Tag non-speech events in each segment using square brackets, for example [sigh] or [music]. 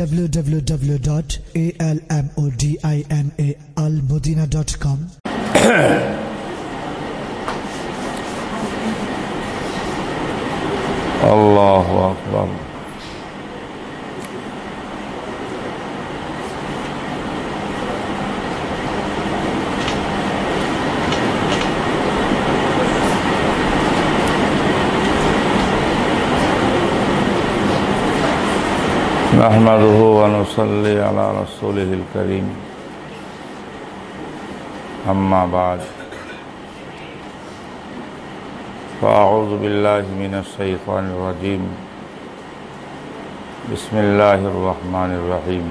www.almodinaalmodina.com. [coughs] Allahu Akbar. نحمده ونصلي على رسوله الكريم. أما بعد. فأعوذ بالله من الشيطان الرجيم. بسم الله الرحمن الرحيم.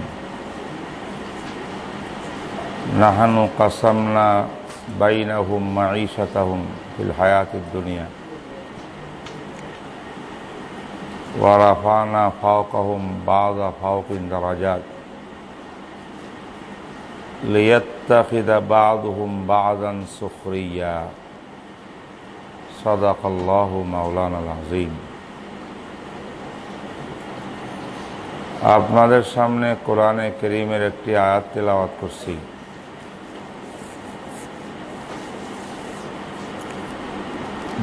نحن قسمنا بينهم معيشتهم في الحياة الدنيا. ورفعنا فوقهم بعض فوق درجات ليتخذ بعضهم بعضا سخريا صدق الله مولانا العظيم আপনাদের সামনে কোরআনে করিমের একটি আয়াত তেলাওয়াত করছি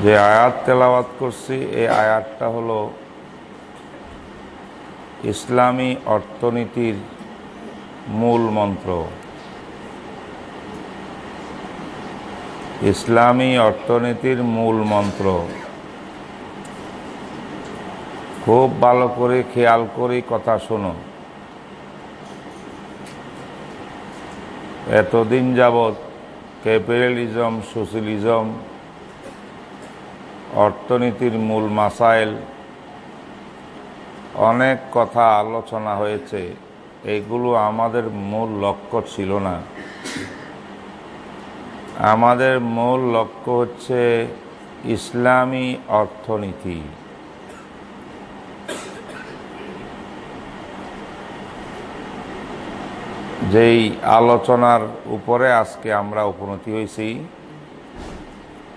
যে আয়াত তেলাওয়াত করছি এই আয়াতটা হলো ইসলামী অর্থনীতির মূল মন্ত্র। ইসলামী অর্থনীতির মূল মন্ত্র। খুব ভালো করে খেয়াল করে কথা শোনো এতদিন যাবৎ ক্যাপিটালিজম, সোশ্যালিজম, অর্থনীতির মূল মাসাইল অনেক কথা আলোচনা হয়েছে। এগুলো আমাদের মূল লক্ষ্য ছিল না। আমাদের মূল লক্ষ্য হচ্ছে ইসলামী অর্থনীতি। যেই আলোচনার উপরে আজকে আমরা উপনীতি হয়েছি,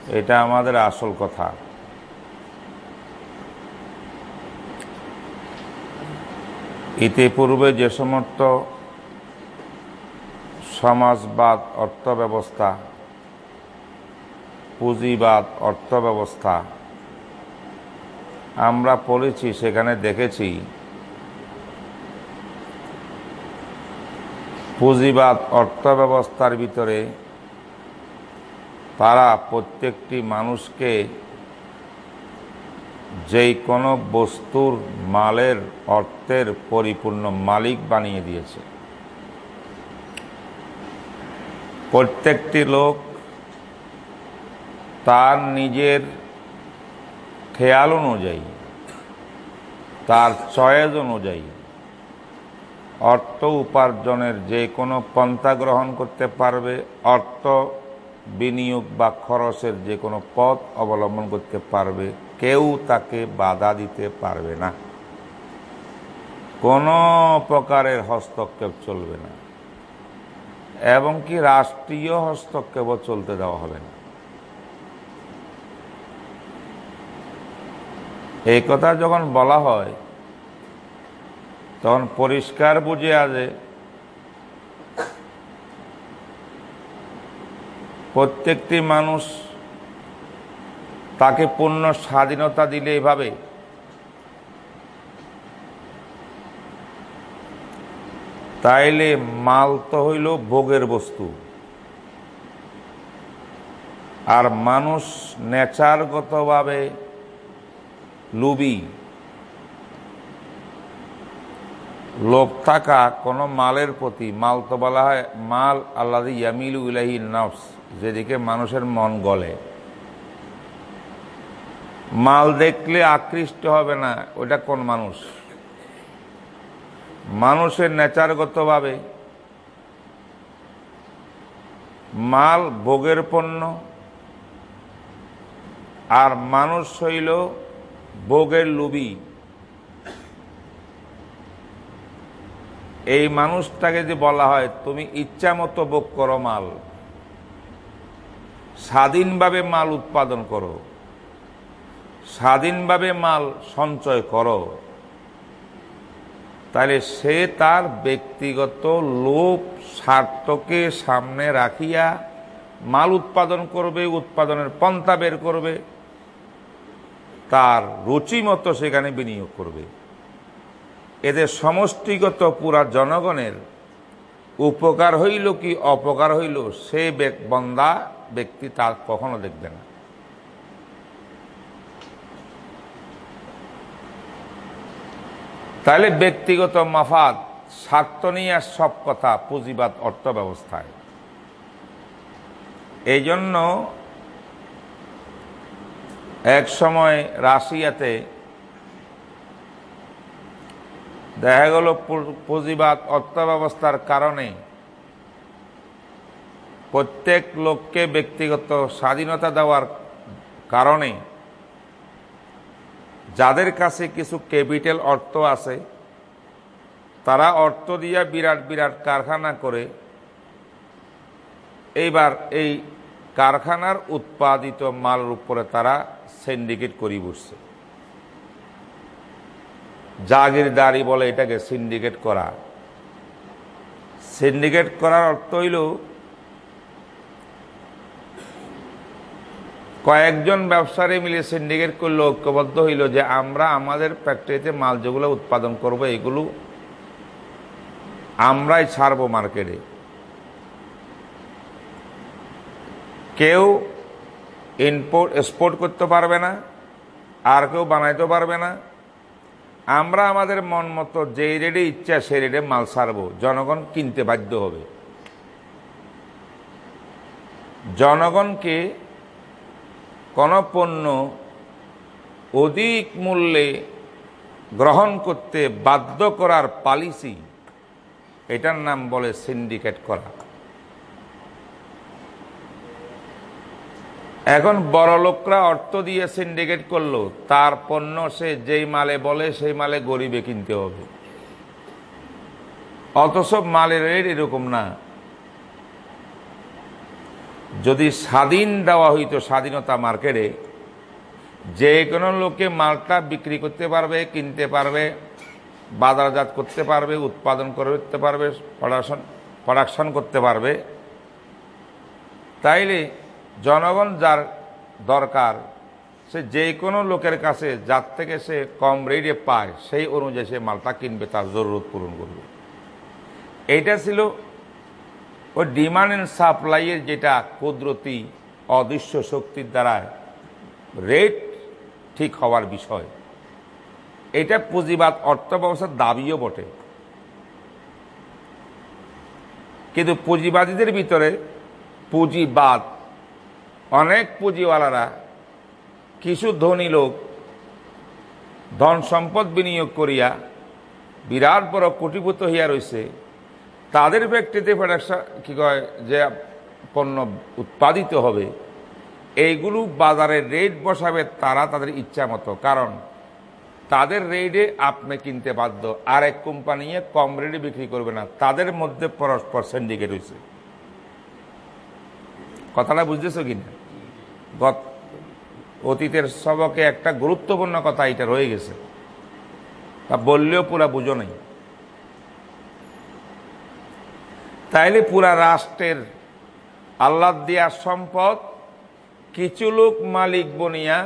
এটা আমাদের আসল কথা। ইতিপূর্বে যে সমস্ত সমাজবাদ অর্থব্যবস্থা, পুঁজিবাদ অর্থব্যবস্থা আমরা পড়েছি, সেখানে দেখেছি পুঁজিবাদ অর্থব্যবস্থার ভিতরে তারা প্রত্যেকটি মানুষকে যেই কোনো বস্তুর মালের অর্থের পরিপূর্ণ মালিক বানিয়ে দিয়েছে। প্রত্যেকটি লোক তার নিজের খেয়াল অনুযায়ী, তার চয়েস অনুযায়ী অর্থ উপার্জনের যে কোনো পন্থা গ্রহণ করতে পারবে, অর্থ বিনিয়োগ বা খরচের যে কোনো পথ অবলম্বন করতে পারবে। কেউ তাকে বাধা দিতে পারবে না। কোনো প্রকারের হস্তক্ষেপ চলবে না। এবং কি রাষ্ট্রীয় হস্তক্ষেপও চলতে দেওয়া হবে না। এই কথা যখন বলা হয়, তখন পরিষ্কার বুঝে আছে প্রত্যেকটি মানুষ তাকে পূর্ণ স্বাধীনতা দিলে এভাবে? তাইলে মাল তো হইল ভোগের বস্তু। আর মানুষ নেচারগতভাবে লুবি। লোভ থাকা কোনো মালের প্রতি, মাল তো বলা হয়, মাল আল্লাহ ইয়ামিল ইলাহি নফস, যেদিকে মানুষের মন গলে। মাল দেখলে আকৃষ্ট হবে না, ওটা কোন মানুষ? মানুষের নেচারগতভাবে মাল ভোগের পণ্য, আর মানুষ হইল ভোগের লুবি এই মানুষটাকে যে বলা হয়, তুমি ইচ্ছা মতো ভোগ করো মাল, স্বাধীনভাবে মাল উৎপাদন করো। স্বাধীনভাবে মাল সঞ্চয় করো তাহলে সে তার ব্যক্তিগত লোভ স্বার্থকে সামনে রাখিয়া মাল উৎপাদন করবে, উৎপাদনের পন্থা বের করবে, তার রুচি মতো সেখানে বিনিয়োগ করবে। এদের সমষ্টিগত পুরা জনগণের উপকার হইল কি অপকার হইল, সে বন্দা ব্যক্তি তার কখনো দেখবে না। তাহলে ব্যক্তিগত মাফাত, স্বার্থ নিয়ে আর সব কথা পুঁজিবাদ অর্থ ব্যবস্থায় এই জন্য এক সময় রাশিয়াতে দেখা গেল পুঁজিবাদ অর্থ ব্যবস্থার কারণে প্রত্যেক লোককে ব্যক্তিগত স্বাধীনতা দেওয়ার কারণে যাদের কাছে কিছু ক্যাপিটাল অর্থ আছে, তারা অর্থ দিয়া বিরাট বিরাট কারখানা করে, এইবার এই কারখানার উৎপাদিত মালের উপরে তারা সিন্ডিকেট করি বসছে। জাগিরদারি বলে এটাকে সিন্ডিকেট করা। সিন্ডিকেট করার অর্থ হইল কয়েকজন ব্যবসায়ী মিলে সিন্ডিকেট করলে ঐক্যবদ্ধ হইল যে আমরা আমাদের ফ্যাক্টরিতে মাল যেগুলো উৎপাদন করব, এগুলো আমরাই ছাড়বো মার্কেটে কেউ ইনপোর্ট এক্সপোর্ট করতে পারবে না, আর কেউ বানাইতে পারবে না। আমরা আমাদের মন মতো যেই রেটে ইচ্ছা সেই রেটে মাল ছাড়বো, জনগণ কিনতে বাধ্য হবে। জনগণকে কোন পণ্য অধিক মূল্যে গ্রহণ করতে বাধ্য করার পলিসি, এটার নাম বলে সিন্ডিকেট করা। এখন বড় লোকরা অর্থ দিয়ে সিন্ডিকেট করল, তার পণ্য সে যেই মালে বলে সেই মালে গরিবে কিনতে হবে। অথচ মালের রেট এরকম না। যদি স্বাধীন দেওয়া হইতো স্বাধীনতা মার্কেটে, যে কোনো লোকে মালটা বিক্রি করতে পারবে, কিনতে পারবে, বাজারজাত করতে পারবে, উৎপাদন করতে পারবে প্রোডাকশন প্রোডাকশন করতে পারবে, তাইলে জনগণ যার দরকার, সে যে কোনো লোকের কাছে, যার থেকে সে কম রেটে পায়, সেই অনুযায়ী সে মালটা কিনবে, তার জরুরত পূরণ করবে। এইটা ছিল ওই ডিমান্ড অ্যান্ড সাপ্লাইয়ের যেটা কুদরতি, অদৃশ্য শক্তির দ্বারা রেট ঠিক হওয়ার বিষয়। এটা পুঁজিবাদ অর্থ ব্যবস্থার দাবিও বটে। কিন্তু পুঁজিবাদীদের ভিতরে পুঁজিবাদ, অনেক পুঁজিওয়ালারা, কিছু ধনী লোক ধন সম্পদ বিনিয়োগ করিয়া বিরাট বড় কোটিভূত হইয়া রয়েছে তাদের ব্যক্তিতে প্রোডাকশন কী কয় যে পণ্য উৎপাদিত হবে, এইগুলো বাজারে রেট বসাবে তারা তাদের ইচ্ছা মতো। কারণ তাদের রেটে আপনি কিনতে বাধ্য, আর এক কোম্পানি কম রেটে বিক্রি করবে না। তাদের মধ্যে পরস্পর সিন্ডিকেট হয়েছে কথাটা বুঝতেছো কিনা? গত অতীতের সবকে একটা গুরুত্বপূর্ণ কথা এটা রয়ে গেছে। তা বললেও পুরা বুঝো নাই। তাইলে পুরা রাষ্ট্রের আল্লাহ দেওয়ার সম্পদ কিছু লোক মালিক বনিয়া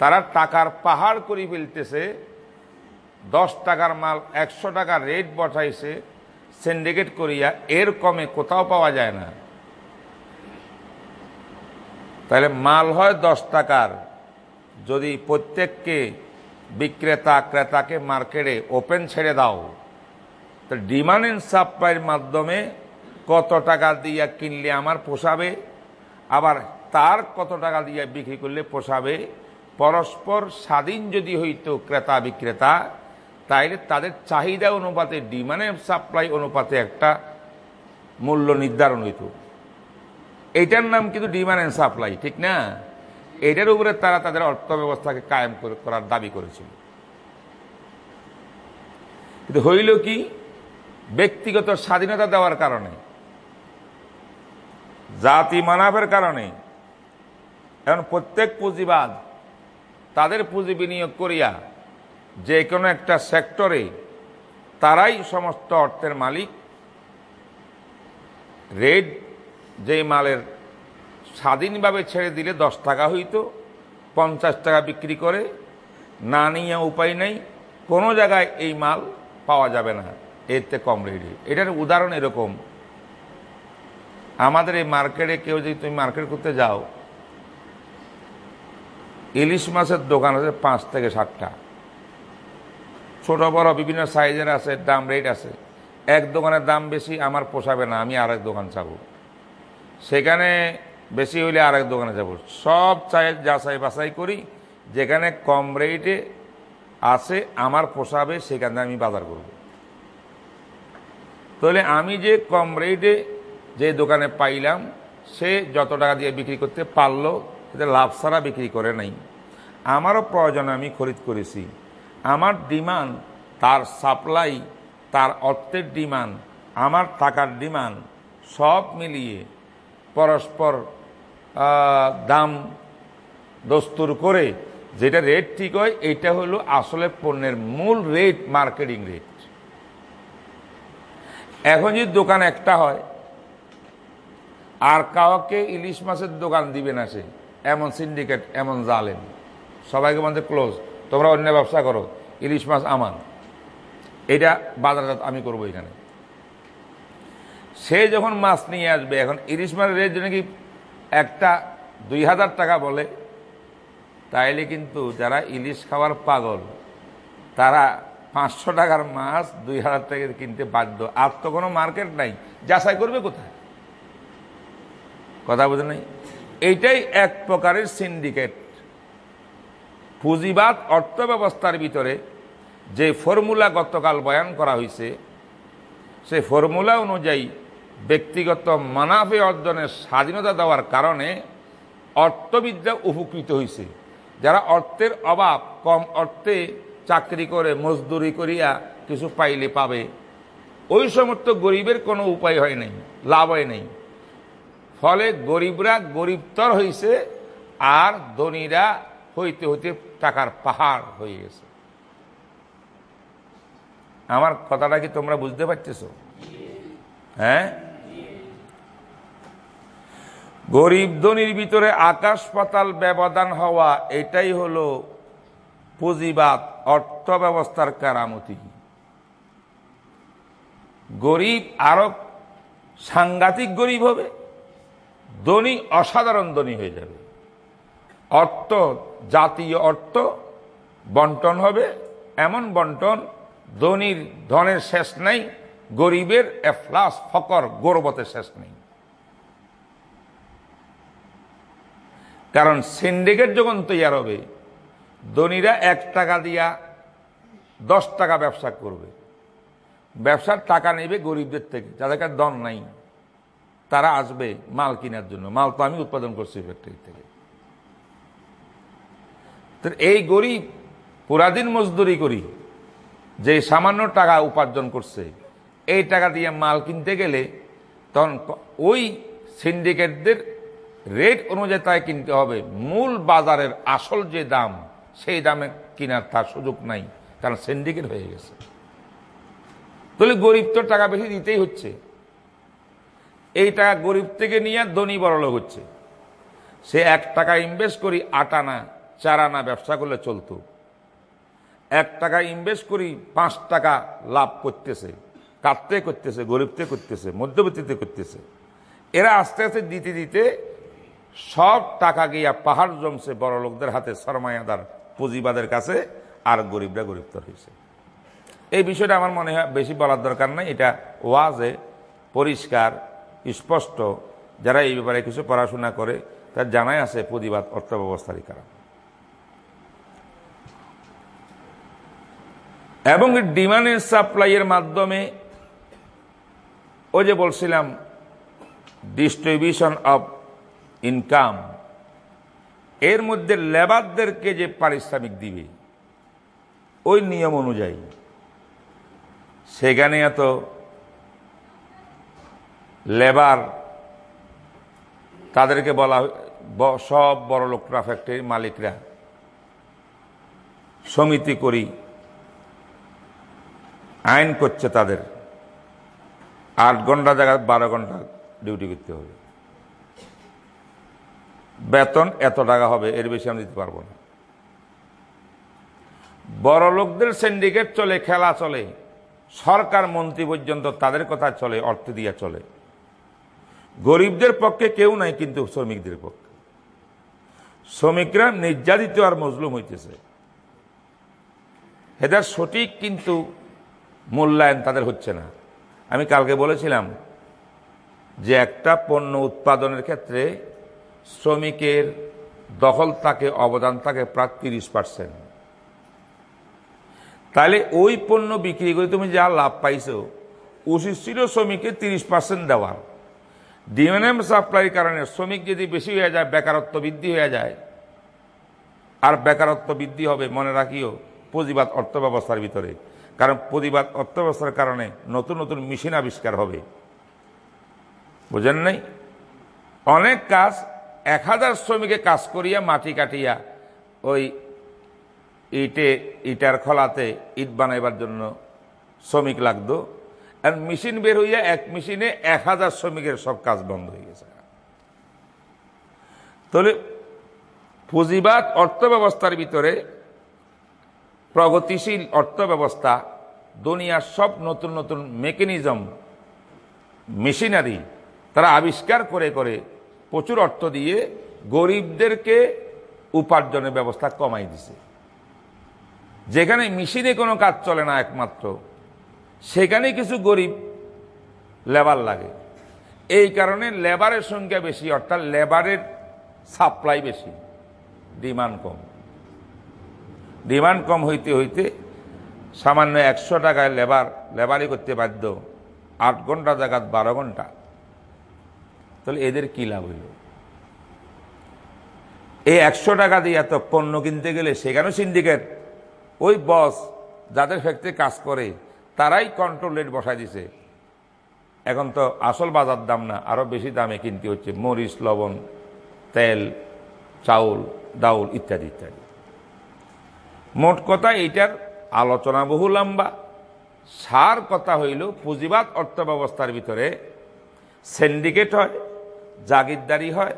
তারা টাকার পাহাড় করে ফেলতেছে, দশ টাকার মাল, একশো টাকার রেট বসাইছে সিন্ডিকেট করিয়া এর কমে কোথাও পাওয়া যায় না। তাহলে মাল হয় দশ টাকার, যদি প্রত্যেককে বিক্রেতা, ক্রেতাকে মার্কেটে ওপেন ছেড়ে দাও। তো ডিমান্ড অ্যান্ড সাপ্লাইয়ের মাধ্যমে কত টাকা দিয়ে কিনলে আমার পোষাবে? আবার তার কত টাকা দিয়ে বিক্রি করলে পোষাবে? পরস্পর স্বাধীন যদি হইতো ক্রেতা বিক্রেতা, তাইলে তাদের চাহিদা অনুপাতে ডিমান্ড অ্যান্ড সাপ্লাই অনুপাতে একটা মূল্য নির্ধারণ হইত। এইটার নাম কিন্তু ডিমান্ড অ্যান্ড সাপ্লাই ঠিক না? এটার উপরে তারা তাদের অর্থ ব্যবস্থাকে কায়েম করার দাবি করেছিল। কিন্তু হইল কি? ব্যক্তিগত স্বাধীনতা দেওয়ার কারণে, জাতি মানাবের কারণে, এখন প্রত্যেক পুঁজিবাদ তাদের পুঁজি বিনিয়োগ করিয়া যে কোনো একটা সেক্টরে তারাই সমস্ত অর্থের মালিক। রেড, যেই মালের স্বাধীনভাবে ছেড়ে দিলে দশ টাকা হইতো, পঞ্চাশ টাকা বিক্রি করে, না নিয়ে উপায় নেই, কোনো জায়গায় এই মাল পাওয়া যাবে না। এতে কম রেটে এটার উদাহরণ এরকম। আমাদের এই মার্কেটে কেউ যদি তুমি মার্কেট করতে যাও, ইলিশ মাছের দোকান আছে পাঁচ থেকে সাতটা। ছোট বড় বিভিন্ন সাইজের আছে, দাম, রেট আছে। এক দোকানের দাম বেশি, আমার পোষাবে না, আমি আরেক দোকান চাবো। সেখানে বেশি হইলে আরেক দোকানে যাব। সব চাই যাচাই বাছাই করি, যেখানে কম রেটে আছে, আমার পোষাবে, সেখানে আমি বাজার করব। তাহলে আমি যে কম রেটে যে দোকানে পাইলাম, সে যত টাকা দিয়ে বিক্রি করতে পারল এতে লাভ ছাড়া বিক্রি করে নাই। আমারও প্রয়োজনে আমি খরিদ করেছি। আমার ডিমান্ড তার সাপ্লাই তার অর্থের ডিমান্ড আমার টাকার ডিমান্ড সব মিলিয়ে পরস্পর দাম দস্তুর করে যেটা রেট ঠিক হয়, এটা হলো আসলে পণ্যের মূল রেট মার্কেটিং রেট এখন যদি দোকান একটা হয়, আর কাউকে ইলিশ মাছের দোকান দিবে না সে, এমন সিন্ডিকেট এমন জালেন সবাইকে বলতে ক্লোজ তোমরা অন্য ব্যবসা করো, ইলিশ মাছ আমার এটা বাজারজাত আমি করব এখানে। সে যখন মাছ নিয়ে আসবে, এখন ইলিশ মাছের রেট কি একটা দুই হাজার টাকা বলে, তাইলে কিন্তু যারা ইলিশ খাওয়ার পাগল, তারা পাঁচশো টাকার মাছ দুই হাজার টাকা কিনতে বাধ্য। আর তো কোনো মার্কেট নাই। যাচাই করবে কোথায়? কথা বুঝে নাই? এইটাই এক প্রকারের সিন্ডিকেট পুঁজিবাদ অর্থ ব্যবস্থার ভিতরে যে ফর্মুলা গতকাল বয়ান করা হয়েছে সেই ফর্মুলা অনুযায়ী ব্যক্তিগত মানাফে অর্জনের স্বাধীনতা দেওয়ার কারণে অর্থবিদ্যা উপকৃত হয়েছে। যারা অর্থের অভাব, কম অর্থে চাকরি করে, মজদুরি করিয়া কিছু পাইলে পাবে। ওই সমস্ত গরিবের কোনো উপায় হয় নাই, লাভ হয় নাই। ফলে গরিবরা গরিবতর হয়েছে আর ধনীরা হইতে হইতে টাকার পাহাড় হয়ে গেছে। আমার কথাটা কি তোমরা বুঝতে পারতেছ? হ্যাঁ? গরিব ধনির ভিতরে আকাশ পাতাল ব্যবধান হওয়া, এটাই হলো পুঁজিবাদ। অর্থ ব্যবস্থার কারামতি। গরিব আরও সাংঘাতিক গরিব হবে, ধনী অসাধারণ ধনী হয়ে যাবে। অর্থ, জাতীয় অর্থ বন্টন হবে, এমন বন্টন ধনীর ধনের শেষ নেই, গরিবের এফলাস ফকর, গৌরবতের শেষ নেই। কারণ সিন্ডিকেট যখন তৈয়ার হবে ধনীরা এক টাকা দিয়া দশ টাকা ব্যবসা করবে। ব্যবসার টাকা নেবে গরিবদের থেকে, যাদের কাছে দন নাই। তারা আসবে মাল কেনার জন্য। মাল তো আমি উৎপাদন করছি ফ্যাক্টরি থেকে। তো এই গরিব, পুরাদিন মজদুরি করি, যে সামান্য টাকা উপার্জন করছে, এই টাকা দিয়ে মাল কিনতে গেলে তখন ওই সিন্ডিকেটদের রেট অনুযায়ী তাই কিনতে হবে। মূল বাজারের আসল যে দাম সেই দামে কেনার তার সুযোগ নাই, কারণ সিন্ডিকেট হয়ে গেছে। তাহলে গরিব তো টাকা বেশি দিতেই হচ্ছে। এই টাকা গরিব থেকে নিয়ে ধনী বড়লোক হচ্ছে। সে এক টাকা ইনভেস্ট করি, আট আনা, চার আনা ব্যবসা করলে চলতো। এক টাকা ইনভেস্ট করি, পাঁচ টাকা লাভ করতেছে, কাটতে করতেছে, গরিবতে করতেছে মধ্যবর্তীতে করতেছে। এরা আস্তে আস্তে দিতে দিতে সব টাকা গিয়া পাহাড় জমছে বড় লোকদের হাতে সরমায়াদার পুঁজিবাদের কাছে আর গরিবরা গরিবতর হয়েছে। এই বিষয়টা আমার মনে হয় বেশি বলার দরকার নাই। এটা ওয়াজে, পরিষ্কার, স্পষ্ট। যারা এই ব্যাপারে কিছু পড়াশোনা করে, তার জানাই আছে পুঁজিবাদ অর্থ ব্যবস্থারই কারণ। এবং ডিমান্ড এন্ড সাপ্লাইয়ের মাধ্যমে ওই যে বলছিলাম ডিস্ট্রিবিউশন অফ ইনকাম এর মধ্যে লেবারদেরকে যে পারিশ্রমিক দিবে, ওই নিয়ম অনুযায়ী। সেখানে এত লেবার, তাদেরকে বলা সব বড় লোকরা ফ্যাক্টরির মালিকরা, সমিতি করি, আইন করছে তাদের। আট ঘণ্টা জায়গায় বারো ঘণ্টা ডিউটি করতে হবে। বেতন এত টাকা হবে, এর বেশি আমি দিতে পারব না। বড় লোকদের সিন্ডিকেট চলে, খেলা চলে, সরকার মন্ত্রী পর্যন্ত তাদের কথা চলে, অর্থ দিয়ে চলে। গরিবদের পক্ষে কেউ নাই কিন্তু শ্রমিকদের পক্ষে। শ্রমিকরা নির্যাতিত আর মজলুম হইতেছে। এদের সঠিক কিন্তু মূল্যায়ন তাদের হচ্ছে না। আমি কালকে বলেছিলাম যে একটা পণ্য উৎপাদনের ক্ষেত্রে শ্রমিকের দখল থাকে অবদান থাকে প্রায় তিরিশ পার্সেন্ট তাহলে ওই পণ্য বিক্রি করে তুমি যা লাভ পাইছো উচিত ছিল তিরিশ পার্সেন্ট দেওয়ার ডিএনএম সাপ্লাইয়ের কারণে শ্রমিক যদি বেশি হয়ে যায়, বেকারত্ব বৃদ্ধি হয়ে যায়। আর বেকারত্ব বৃদ্ধি হবে, মনে রাখিও, পুঁজিবাদ অর্থ ব্যবস্থার ভিতরে। কারণ পুঁজিবাদ অর্থ ব্যবস্থার কারণে নতুন নতুন মেশিন আবিষ্কার হবে। বুঝেন নাই? অনেক কাজ এক হাজার শ্রমিকে কাজ করিয়া, মাটি কাটিয়া ওই ইটে, ইটার খলাতে ইট বানাইবার জন্য শ্রমিক লাগতো। আর মেশিন বের হইয়া এক মেশিনে এক হাজার শ্রমিকের সব কাজ বন্ধ হয়ে গেছে। তাহলে পুঁজিবাদ অর্থ ব্যবস্থার ভিতরে প্রগতিশীল অর্থ ব্যবস্থা দুনিয়ার সব নতুন নতুন মেকানিজম মেশিনারি তারা আবিষ্কার করে করে প্রচুর অর্থ দিয়ে গরিবদেরকে উপার্জনের ব্যবস্থা কমাই দিছে। যেখানে মেশিনে কোনো কাজ চলে না একমাত্র, সেখানে কিছু গরিব লেবার লাগে। এই কারণে লেবারের সংখ্যা বেশি, অর্থাৎ লেবারের সাপ্লাই বেশি, ডিমান্ড কম। ডিমান্ড কম হইতে হইতে সামান্য একশো টাকায় লেবার, লেবারই করতে বাধ্য, আট ঘণ্টা জায়গাত বারো ঘণ্টা। তাহলে এদের কি লাভ হইল? এই একশো টাকা দিয়ে এত পণ্য কিনতে গেলে সেখানেও সিন্ডিকেট? ওই বস যাদের ফ্যাক্টরি কাজ করে, তারাই কন্ট্রোল রেট বসায় দিছে। এখন তো আসল বাজার দাম না, আরও বেশি দামে কিনতে হচ্ছে। মরিচ, লবণ, তেল, চাউল, ডাউল ইত্যাদি ইত্যাদি। মোট কথা এইটার আলোচনা বহু লম্বা। সার কথা হইল, পুঁজিবাদ অর্থ ব্যবস্থার ভিতরে সিন্ডিকেট হয় জাগিরদারি হয়,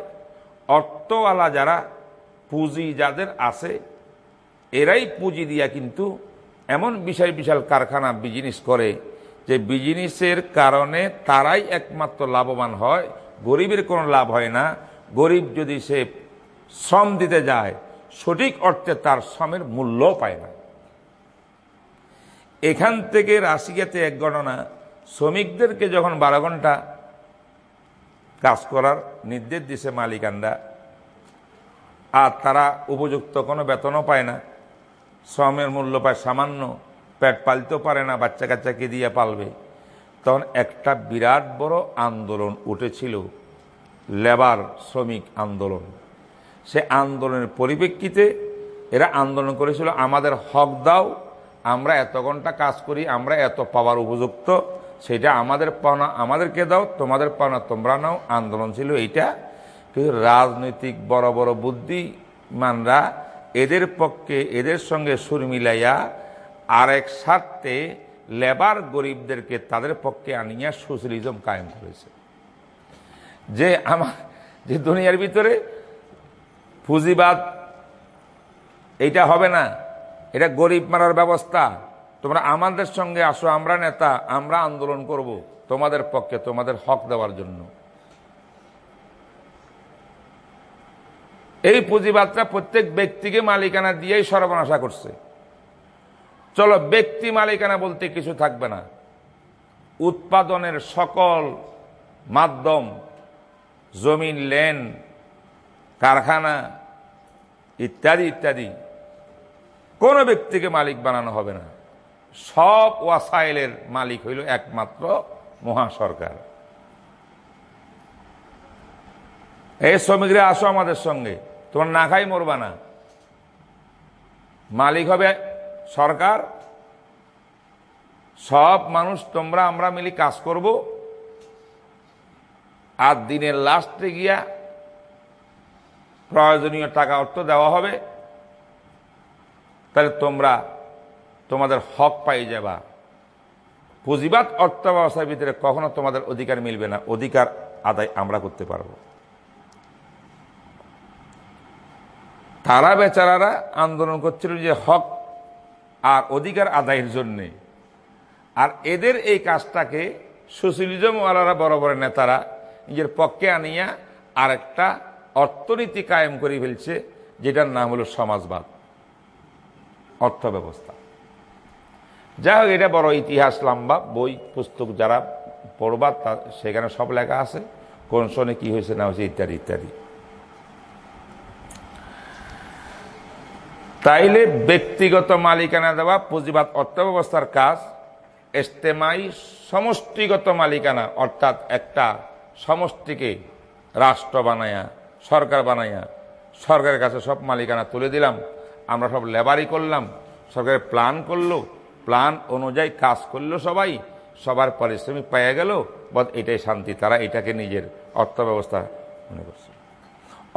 অর্থওয়ালা যারা পুঁজি যাদের আছে, এরাই পুঁজি দিয়া কিন্তু এমন বিশাল বিশাল কারখানা বিজনেস করে যে বিজনেসের কারণে তারাই একমাত্র লাভবান হয়। গরিবের কোনো লাভ হয় না। গরিব যদি সে শ্রম দিতে যায়, সঠিক অর্থে তার শ্রমের মূল্য পায় না। এখান থেকে রাশিয়াতে এক গণনা শ্রমিকদেরকে যখন বারো ঘণ্টা কাজ করার নির্দেশ দিছে মালিকানরা। আর তারা উপযুক্ত কোনো বেতনও পায় না। শ্রমের মূল্য পায় সামান্য, পেট পালতেও পারে না বাচ্চা কাচ্চাকে দিয়ে পালবে। তখন একটা বিরাট বড় আন্দোলন উঠেছিল, লেবার শ্রমিক আন্দোলন। সে আন্দোলনের পরিপ্রেক্ষিতে এরা আন্দোলন করেছিল, আমাদের হক দাও, আমরা এত ঘণ্টা কাজ করি, আমরা এত পাওয়ার উপযুক্ত সেটা আমাদের পাওনা, আমাদেরকে দাও, তোমাদের পাওনা, তোমরা নাও, আন্দোলন ছিল এইটা। কিন্তু রাজনৈতিক বড় বড় বুদ্ধিমানরা এদের পক্ষে, এদের সঙ্গে সুর মিলাইয়া আরেক স্বার্থে লেবার গরিবদেরকে তাদের পক্ষে আনিয়া সোশ্যালিজম কায়েম করেছে। যে আমার, যে দুনিয়ার ভিতরে পুঁজিবাদ, এইটা হবে না। এটা গরিব মারার ব্যবস্থা। তোমরা আমাদের সঙ্গে আসো, আমরা নেতা, আমরা আন্দোলন করব তোমাদের পক্ষে, তোমাদের হক দেওয়ার জন্য। এই পুঁজিবাদটা প্রত্যেক ব্যক্তিকে মালিকানা দিয়েই সর্বনাশা করছে। চলো, ব্যক্তি মালিকানা বলতে কিছু থাকবে না। উৎপাদনের সকল মাধ্যম, জমিন, লেন, কারখানা, ইত্যাদি ইত্যাদি, কোনো ব্যক্তিকে মালিক বানানো হবে না। সব ওয়াসাইলের মালিক হইল একমাত্র মহাসরকার এই শ্রমিকরা আসো আমাদের সঙ্গে, তোমার না খাই মরবা না। মালিক হবে সরকার, সব মানুষ তোমরা, আমরা মিলি কাজ করব। আর দিনের লাস্টে গিয়া প্রয়োজনীয় টাকা অর্থ দেওয়া হবে। তাহলে তোমরা তোমাদের হক পাই যাবা। পুঁজিবাদ অর্থ ব্যবস্থার ভিতরে কখনো তোমাদের অধিকার মিলবে না। অধিকার আদায় আমরা করতে পারব। তারা বেচারারা আন্দোলন করছিল যে হক আর অধিকার আদায়ের জন্যে। আর এদের এই কাজটাকে সোশ্যালিজম ওয়ালারা বড় বড় নেতারা নিজের পক্ষে আনিয়া আরেকটা অর্থনীতি কায়েম করে ফেলছে, যেটার নাম হলো সমাজবাদ অর্থ ব্যবস্থা যাই হোক এটা বড় ইতিহাস, লম্বা বই, পুস্তক যারা পড়বা, তা সেখানে সব লেখা আছে, কোন সনে কি হয়েছে, না হয়েছে, ইত্যাদি ইত্যাদি। তাইলে ব্যক্তিগত মালিকানা দেওয়া, পুঁজিবাদ অর্থ ব্যবস্থার কাজ এস্তেমাই সমষ্টিগত মালিকানা, অর্থাৎ একটা সমষ্টিকে রাষ্ট্র বানায়া, সরকার বানায়া, সরকারের কাছে সব মালিকানা তুলে দিলাম, আমরা সব লেবারি করলাম, সরকারের প্ল্যান করল প্ল্যান অনুযায়ী কাজ করল সবাই, সবার পারিশ্রমিক পাইয়া গেল, বদ এটাই শান্তি, তারা এটাকে নিজের অর্থ ব্যবস্থা মনে করছে।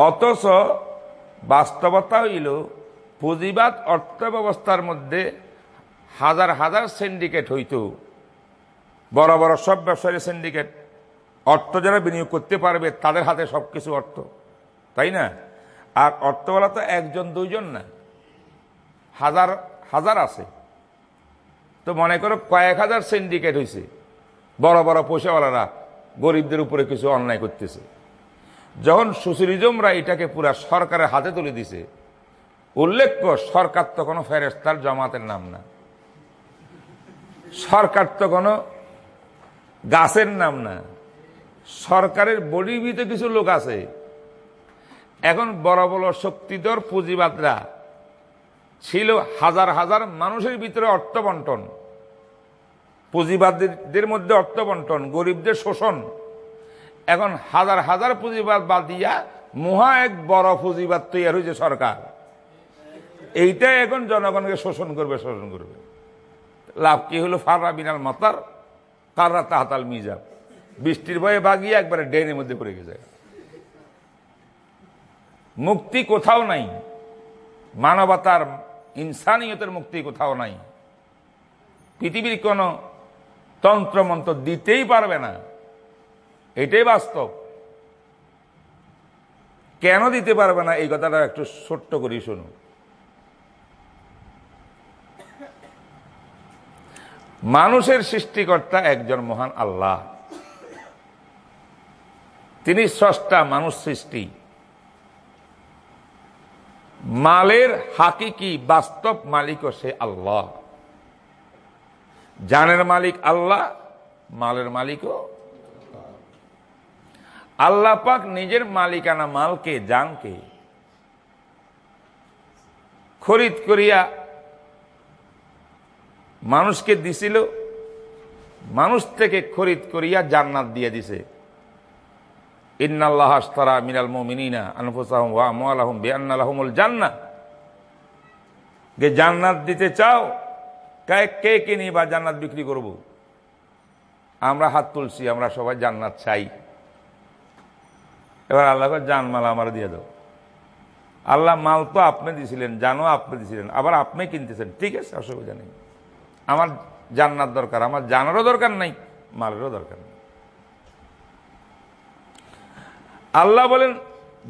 অথচ বাস্তবতা হইল, পুঁজিবাদ অর্থ ব্যবস্থার মধ্যে হাজার হাজার সিন্ডিকেট হইত। বড় বড় সব ব্যবসায়ী সিন্ডিকেট অর্থ যারা বিনিয়োগ করতে পারবে, তাদের হাতে সব কিছু অর্থ, তাই না? আর অর্থওয়ালা তো একজন, দুইজন না, হাজার হাজার আছে। তো মনে করো কয়েক হাজার সিন্ডিকেট হয়েছে বড় বড় পয়সাওয়ালারা গরিবদের উপরে কিছু অন্যায় করতেছে। যখন সোশ্যালিজমরা এটাকে পুরা সরকারের হাতে তুলে দিছে, উল্লেখ্য, সরকার তো কোনো ফেরেস্তার জমাতের নাম না। সরকার তো কোনো গাছের নাম না। সরকারের বডির ভিতরে কিছু লোক আছে। এখন বড় বড় শক্তিধর পুঁজিবাদরা ছিল হাজার হাজার মানুষের ভিতরে অর্থ বন্টন পুঁজিবাদীদের মধ্যে অর্থ বন্টন গরিবদের শোষণ। এখন হাজার হাজার পুঁজিবাদ বাদ দিয়া মহা এক বড় পুঁজিবাদ তৈরি হয়েছে সরকার। এইটাই এখন জনগণকে শোষণ করবে শোষণ করবে। লাভ কি হলো? ফাররা বিনাল মাতার, কাররা তাহাতাল মিজাব। বৃষ্টির ভয়ে বাগিয়ে একবারে ড্রেনের মধ্যে পড়ে গেছে। মুক্তি কোথাও নাই। মানবতার, ইনসানিয়তের মুক্তি কোথাও নাই। পৃথিবীর কোন তন্ত্রমন্ত্র দিতেই পারবে না। এটাই বাস্তব। কেন দিতে পারবে না? এই কথাটা একটু ছোট্ট করি শুনুন। মানুষের সৃষ্টিকর্তা একজন মহান আল্লাহ। তিনি স্রষ্টা, মানুষ সৃষ্টি। মালের হাকিকি বাস্তব মালিকও সে আল্লাহ। জানের মালিক আল্লাহ, মালের মালিকও আল্লাহ। পাক নিজের মালিকানা মালকে, জানকে খরিদ করিয়া মানুষকে দিছিল, মানুষ থেকে খরিদ করিয়া জান্নাত দিয়ে দিছে। ইন্নাল্লাহ আস্তারা মিনাল মুমিনিনা আনফুসাহুম বিআন্নালাহুমুল জান্নাহ। গে জান্নাত দিতে চাও কে কে কিনি বা জান্নাত বিক্রি করব? আমরা হাত তুলছি, আমরা সবাই জান্নাত চাই। এবার আল্লাহ জানমাল আমার দিয়ে দাও। আল্লাহ মাল তো আপনি দিছিলেন জানো আপনি দিছিলেন, আবার আপনি কিনতেছেন। ঠিক আছে, অসুবিধা নেই। আমার জান্নাত দরকার, আমার জানারও দরকার নাই, মালেরও দরকার নেই। আল্লাহ বলেন,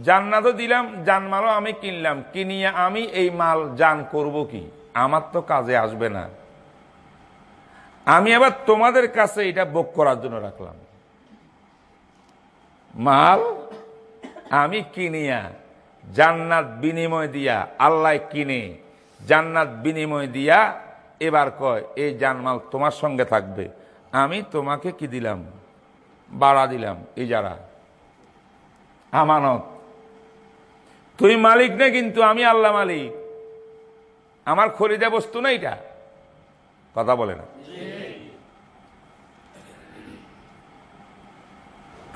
জান্নাতও দিলাম জানমালও আমি কিনলাম, কিনিয়া আমি এই মাল জান করব কি? আমার তো কাজে আসবে না। আমি আবার তোমাদের কাছে এটা ভোগ করার জন্য রাখলাম। মাল আমি কিনিয়া জান্নাত বিনিময় দিয়া আল্লাহ কিনে জান্নাত বিনিময় দিয়া এবার কয়, এই জানমাল তোমার সঙ্গে থাকবে। আমি তোমাকে কি দিলাম? বাড়া দিলাম এই যারা আমানত। তুই মালিক না কিন্তু আমি আল্লাহ মালিক। আমার খরিদা বস্তু না এটা? কথা বলে না।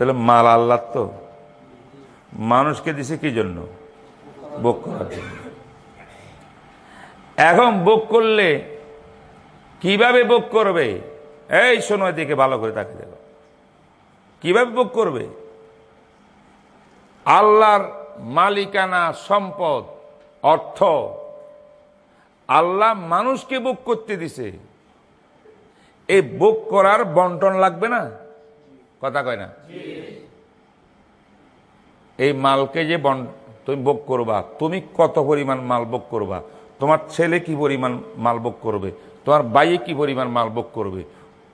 তাহলে মাল আল্লাহ তো। মানুষকে দিছে কি জন্য? ভোগ করার জন্য। এখন ভোগ করলে কীভাবে ভোগ করবে? এই শোনো দিকে ভালো করে তাকে দেখো। কীভাবে ভোগ করবে? আল্লাহর মালিকানা, সম্পদ, অর্থ আল্লাহ মানুষকে ভোগ করতে দিছে। এই বুক করার বন্টন লাগবে না? কথা কয় না? এই মালকে যে বন তুমি ভোগ করবা, তুমি কত পরিমাণ মাল ভোগ করবা? তোমার ছেলে কি পরিমাণ মাল ভোগ করবে? তোমার বাইয়ে কি পরিমাণ মাল ভোগ করবে?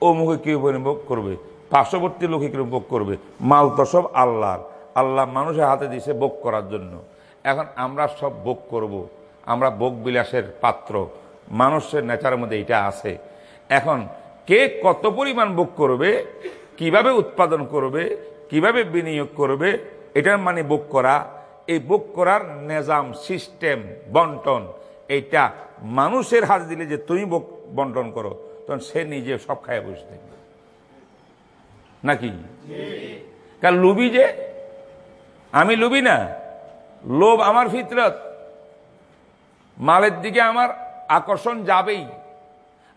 অমুখে কি পরিমাণ ভোগ করবে? পার্শ্ববর্তী লোকে কীরকম ভোগ করবে? মাল তো সব আল্লাহর। আল্লাহ মানুষের হাতে দিছে ভোগ করার জন্য। এখন আমরা সব ভোগ করব। আমরা ভোগ বিলাসের পাত্র। মানুষের নেচারের মধ্যে এটা আছে। এখন কে কত পরিমাণ ভোগ করবে? কীভাবে উৎপাদন করবে, কীভাবে বিনিয়োগ করবে এটার মানে বুক করা। এই বুক করার নিজাম, সিস্টেম, বন্টন, এইটা মানুষের হাত দিলে যে তুমি ভোগ বন্টন করো, তখন সে নিজে সব খায় বসে থাকবে। নাকি? কারণ লুবি যে, আমি লুবি না, লোভ আমার ফিতরত, মালের দিকে আমার আকর্ষণ যাবেই।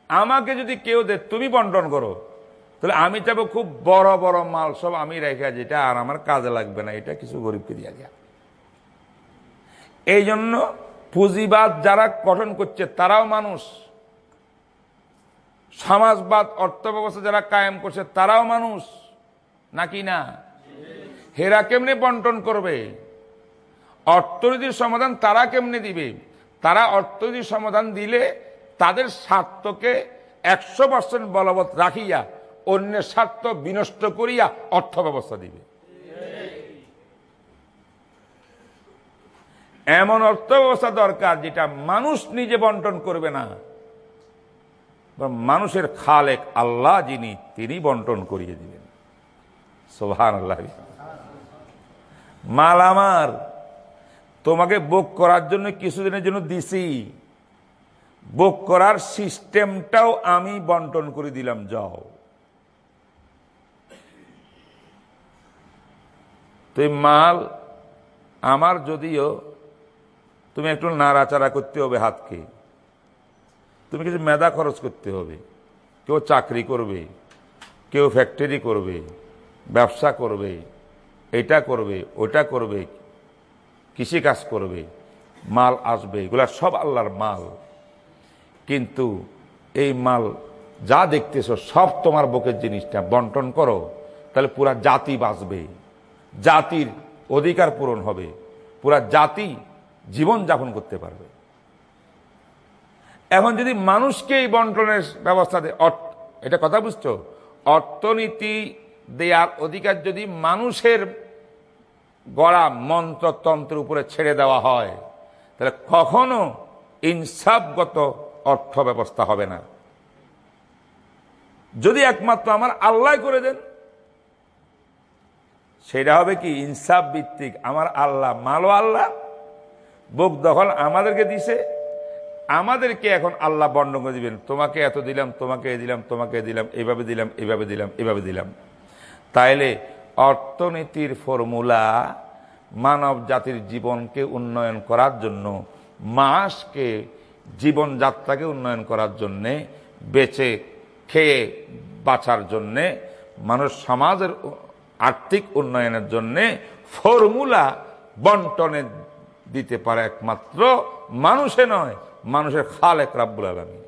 আমাকে যদি কেউ দে, তুমি বন্টন করো তাহলে আমি চাবো খুব বড় বড় মাল সব আমি রেখে যেটা আর আমার কাজে লাগবে না, এটা কিছু গরিবকে দিয়া দেয়া। এই জন্য পুঁজিবাদ যারা গঠন করছে, তারাও মানুষ। সমাজবাদ অর্থ ব্যবস্থা যারা কায়েম করছে, তারাও মানুষ। নাকি না? হেরা কেমনে বন্টন করবে? অর্থনীতির সমাধান তারা কেমনে দিবে? তারা অর্থনীতির সমাধান দিলে তাদের স্বার্থকে একশো পার্সেন্ট বলবৎ রাখিয়া অন্যের স্বার্থ বিনষ্ট করিয়া অর্থ ব্যবস্থা দিবে। এমন অর্থ ব্যবস্থা দরকার যেটা মানুষ নিজে বন্টন করবে না। মানুষের খালেক আল্লাহ যিনি, তিনি বন্টন করিয়ে দিবেন। সোহান আল্লাহ মাল আমার, তোমাকে বুক করার জন্য কিছুদিনের জন্য দিছি। বুক করার সিস্টেমটাও আমি বন্টন করে দিলাম, যাও। তো মাল আমার যদিও তুমি একটু নাড়াচাড়া করতে হবে হাতকে। তুমি কিছু মেধা খরচ করতে হবে। কেউ চাকরি করবে, কেউ ফ্যাক্টরি করবে, ব্যবসা করবে, এটা করবে, ওটা করবে, কৃষি কাজ করবে, মাল আসবে, এগুলা সব আল্লাহর মাল। কিন্তু এই মাল যা দেখতেছ সব তোমার বুকের জিনিসটা। বন্টন করো, তাহলে পুরা জাতি বাঁচবে। জাতির অধিকার পূরণ হবে। পুরা জাতি জীবন যাপন করতে পারবে। এখন যদি মানুষকে এই বন্টনের ব্যবস্থা এটা কথা বুঝছ? অর্থনীতি দেয়ার অধিকার যদি মানুষের গড়া মন্ত্রতন্ত্রের উপরে ছেড়ে দেওয়া হয়, তাহলে কখনো ইনসাফগত অর্থ ব্যবস্থা হবে না। যদি একমাত্র আমার আল্লাহ করে দেন সেটা হবে কি? ইনসাফ ভিত্তিক। আমার আল্লাহ মালো আল্লাহ, বুক দখল আমাদেরকে দিছে। আমাদেরকে এখন আল্লাহ বন্ড করে দিবেন, তোমাকে এত দিলাম, তোমাকে দিলাম তোমাকে দিলাম, এভাবে দিলাম এভাবে দিলাম এভাবে দিলাম। তাইলে অর্থনীতির ফর্মুলা মানব জাতির জীবনকে উন্নয়ন করার জন্য, মাসকে জীবনযাত্রাকে উন্নয়ন করার জন্যে, বেঁচে, খেয়ে, বাঁচার জন্যে, মানুষ সমাজের আর্থিক উন্নয়নের জন্যে ফর্মুলা বন্টনে দিতে পারে একমাত্র মানুষে নয়, মানুষের খাল এক রাব্বুল আলমী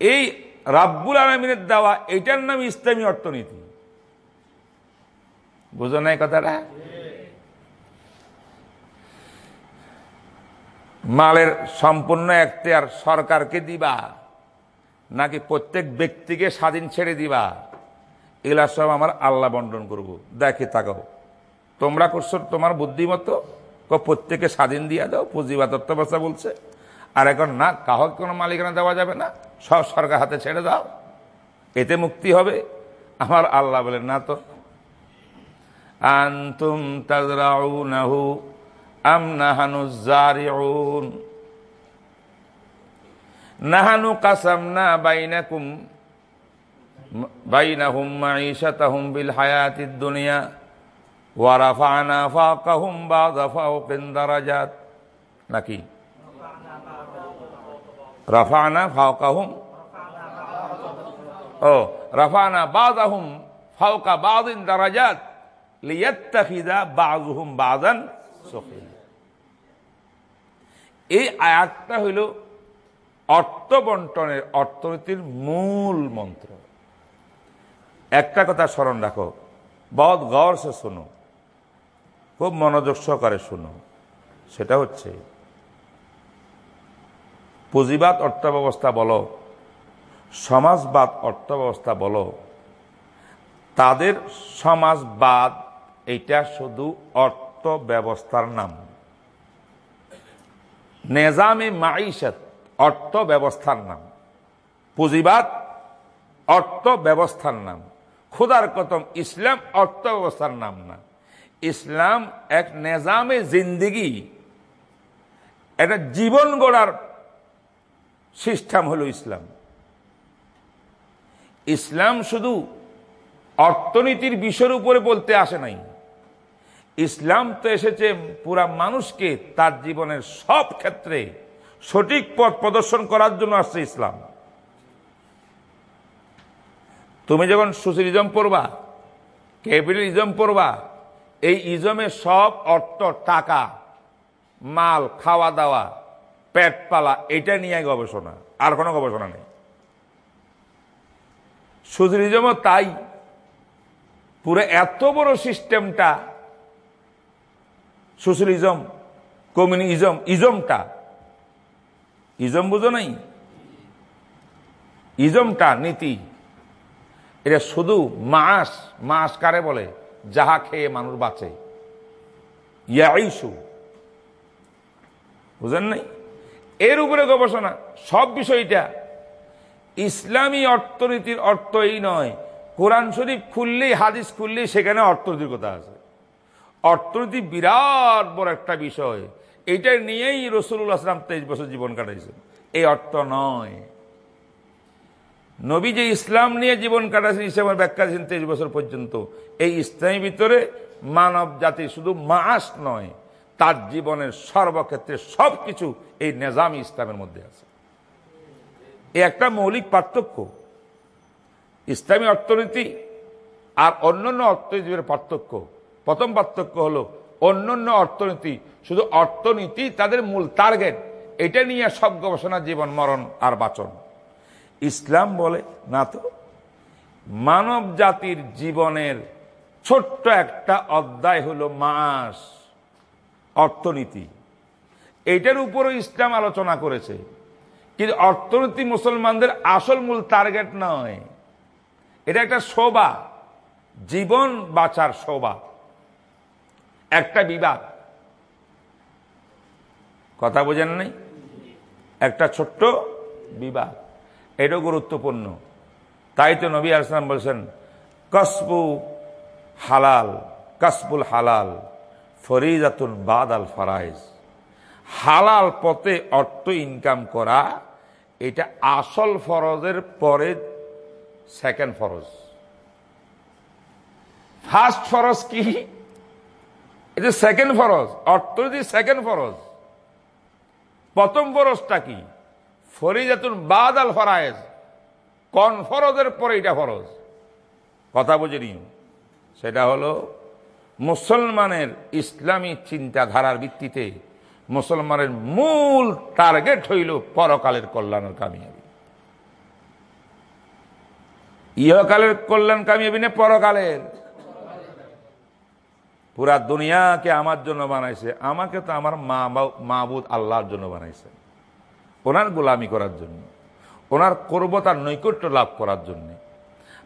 এই রাব্বুল আলমিনের দেওয়া এটার নাম ইসলামী অর্থনীতি। বুঝো নাই কথাটা? মালের সম্পূর্ণ এখতিয়ার সরকারকে দিবা, নাকি প্রত্যেক ব্যক্তিকে স্বাধীন ছেড়ে দিবা? এগুলা সব আমার আল্লাহ বন্টন করব। দেখে তাকাও। তোমরা করছ তোমার বুদ্ধিমতো প্রত্যেকে স্বাধীন দিয়া দাও, পুঁজিবাদ অর্থব্যবস্থা বলছে। আর এখন না কাহক কোনো মালিকানা দেওয়া যাবে না, সব সরকার হাতে ছেড়ে দাও। এতে মুক্তি হবে। আমার আল্লাহ বলেন, না তো। আন্তুম আম নাহানু জারিউন। নাহানু কাসামনা বাইনাকুম বাইনাহুম মাঈশাতাহুম বিল হায়াতিদ দুনিয়া ওয়া রাফা'না ফাওকাহুম বা'দা ফাওকিন দারাজাত। নাকি? রাফা'না ফাওকাহুম। ও, রাফা'না বা'দাহুম ফাওকা বা'দিন দারাজাত। লিয়াত্তাখিদা বা'যুহুম এই আয়াতটা হইল অর্থ বন্টনের অর্থনীতির মূল মন্ত্র। একটা কথা স্মরণ রাখো। বহুত গৌর সে শুনো, খুব মনোযোগ সহকারে শুনো। সেটা হচ্ছে, পুঁজিবাদ অর্থব্যবস্থা বলো, সমাজবাদ অর্থব্যবস্থা বলো, তাদের সমাজবাদ এটা শুধু অর্থ ব্যবস্থার নাম। নেজামে মাইশত অর্থ ব্যবস্থার নাম। পুঁজিবাদ অর্থ ব্যবস্থার নাম। খুদার কতম ইসলাম অর্থ ব্যবস্থার নাম না। ইসলাম এক নেজামে জিন্দিগি। একটা জীবন গড়ার সিস্টেম হলো ইসলাম। ইসলাম শুধু অর্থনীতির বিষয়ের উপরে বলতে আসে নাই। ইসলাম তো এসেছে পুরা মানুষকে তার জীবনের সব ক্ষেত্রে সঠিক পথ প্রদর্শন করার জন্য আসছে ইসলাম। তুমি যখন সোশ্যালিজম পড়বা ক্যাপিটালিজম পড়বা, এই ইজমে সব অর্থ, টাকা, মাল খাওয়া দাওয়া পেট পালা এটা নিয়ে গবেষণা, আর কোনো গবেষণা নেই। সোশ্যালিজমও তাই। পুরো এত বড় সিস্টেমটা সোশ্যালিজম কমিউনিজম ইজমটা, ইজম বুঝো নাই? ইজমটা, নীতি। এটা শুধু মাস মাস কারে বলে? যাহা খেয়ে মানুষ বাঁচে। ইয়াইসু বুঝেন নাই? এর উপরে গবেষণা, সব বিষয়টা ইসলামী অর্থনীতির অর্থ এই নয়। কোরআন শরীফ খুললেই, হাদিস খুললেই সেখানে অর্থনীতির কথা আছে। অর্থনীতি বিরাট বড় একটা বিষয়। এটা নিয়েই রসুল্লাহ আসলাম তেইশ বছর জীবন কাটাইছে এই অর্থ নয়। নবী যে ইসলাম নিয়ে জীবন কাটাছেন ইসলামের ব্যাখ্যা দিয়েছেন তেইশ বছর পর্যন্ত। এই ইসলামের ভিতরে মানব জাতি শুধু মাস নয়, তার জীবনের সর্বক্ষেত্রে সবকিছু এই নেজামি ইসলামের মধ্যে আছে। এই একটা মৌলিক পার্থক্য। ইসলামী অর্থনীতি আর অন্যান্য অর্থনীতির পার্থক্য। প্রথম পার্থক্য হলো, অন্যান্য অর্থনীতি শুধু অর্থনীতি তাদের মূল টার্গেট এটা নিয়ে সব গবেষণা জীবন, মরণ আর বাচন। ইসলাম বলে, না তো? মানব জাতির জীবনের ছোট্ট একটা অধ্যায় হলো মাস, অর্থনীতি। এটার উপরও ইসলাম আলোচনা করেছে। কিন্তু অর্থনীতি মুসলমানদের আসল মূল টার্গেট নয়। এটা একটা শোভা, জীবন বাঁচার শোভা। একটা বিবাদ। কথা বোঝেন নাই? একটা ছোট্ট বিবাদ। এটাও গুরুত্বপূর্ণ। তাই তো নবী আসলাম বলছেন, কসবু হালাল, কসবুল হালাল, ফরিজাতুন বাদ আল ফরাইজ। হালাল পথে অর্থ ইনকাম করা, এটা আসল ফরজের পরে সেকেন্ড ফরজ। ফার্স্ট ফরজ কি? এটা সেকেন্ড ফরজ অর্থনীতি সেকেন্ড ফরজ, প্রথম ফরজটা কি? ফরিজাতুন বাদ আল ফরায়েজ। কন ফরজের পরে এটা ফরজ। কথা বুঝে নিও। সেটা হলো মুসলমানের ইসলামী চিন্তাধারার ভিত্তিতে মুসলমানের মূল টার্গেট হইল পরকালের কল্যাণের কামিয়াবি। ইহকালের কল্যাণ কামিয়াবি না পরকালের? পুরা দুনিয়াকে আমার জন্য বানাইছে। আমাকে তো আমার মা মাবুদ আল্লাহর জন্য বানাইছে। ওনার গোলামি করার জন্য, ওনার করব তার নৈকট্য লাভ করার জন্যে,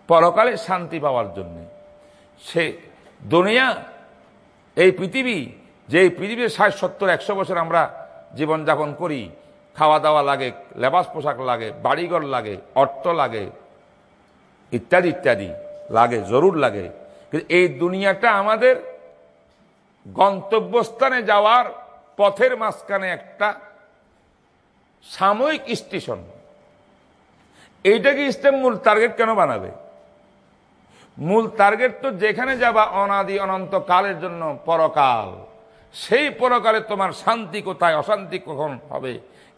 পরকালে শান্তি পাওয়ার জন্যে, সে দুনিয়া, এই পৃথিবী যে এই পৃথিবীর ষাট, সত্তর, একশো বছর আমরা জীবনযাপন করি, খাওয়া দাওয়া লাগে, লেবাস পোশাক লাগে, বাড়িঘর লাগে, অর্থ লাগে, ইত্যাদি ইত্যাদি লাগে, জরুর লাগে। কিন্তু এই দুনিয়াটা আমাদের গন্তব্যস্থানে যাওয়ার পথের মাঝখানে একটা সাময়িক স্টেশন। এইটাকে ইসলাম মূল টার্গেট কেন বানাবে? মূল টার্গেট তো যেখানে যাবা অনাদি অনন্ত কালের জন্য পরকাল। সেই পরকালে তোমার শান্তি কোথায়, অশান্তি কখন হবে?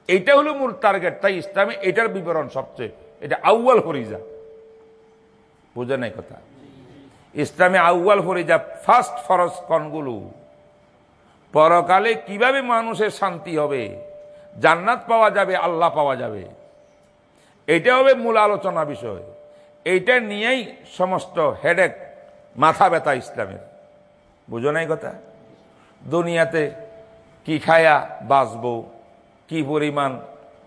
এটা হলো মূল টার্গেট তাই ইসলামে এটার বিবরণ সবচেয়ে, এটা আউয়াল ফরিজা। বুঝে নাই কথা? ইসলামে আউয়াল ফরিজা ফার্স্ট ফরজ কনগুলো? পরকালে কীভাবে মানুষের শান্তি হবে? জান্নাত পাওয়া যাবে, আল্লাহ পাওয়া যাবে। এটা হবে মূল আলোচনা বিষয়। এইটা নিয়েই সমস্ত হেডেক মাথা ব্যথা ইসলামের। বুঝো নাই কথা? দুনিয়াতে কি খায়া বাঁচবো, কি পরিমাণ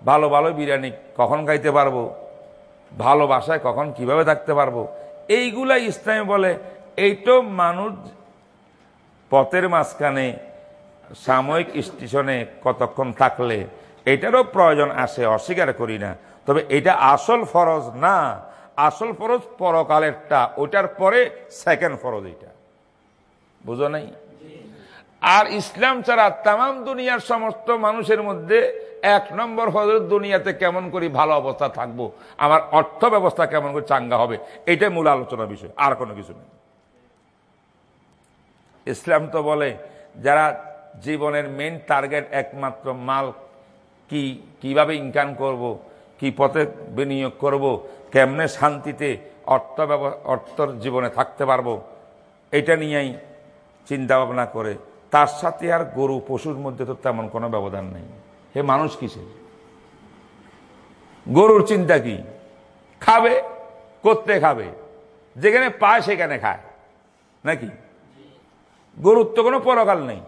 ভালো ভালো বিরিয়ানি কখন খাইতে পারব ভালোবাসায় কখন কীভাবে থাকতে পারব, এইগুলাই ইসলামে বলে, এইটো মানুষ পথের মাঝখানে সাময়িক স্টেশনে কতক্ষণ থাকলে এটারও প্রয়োজন আসে অস্বীকার করি না। তবে এটা আসল ফরজ না। আসল ফরজ পরকালেরটা, ওটার পরে সেকেন্ড ফরজ এটা। বুঝো নাই? আর ইসলাম ছাড়া তাম দুনিয়ার সমস্ত মানুষের মধ্যে এক নম্বর হজরত দুনিয়াতে কেমন করি ভালো অবস্থা থাকব, আমার অর্থ ব্যবস্থা কেমন করে চাঙ্গা হবে, এটাই মূল আলোচনা বিষয়, আর কোনো কিছু নেই। ইসলাম তো বলে, যারা জীবনের মেন টার্গেট একমাত্র মাল। কি, কীভাবে ইনকাম করব, কি পথে বিনিয়োগ করব, কেমনে শান্তিতে অর্থ অর্থর জীবনে থাকতে পারব, এটা নিয়েই চিন্তা ভাবনা করে। তার সাথে আর গরু, পশুর মধ্যে তো তেমন কোনো ব্যবধান নেই। হে মানুষ কিসের? গরুর চিন্তা কি? খাবে করতে খাবে? যেখানে পায় সেখানে খায়। নাকি? গরুর তো কোনো পরকাল নেই।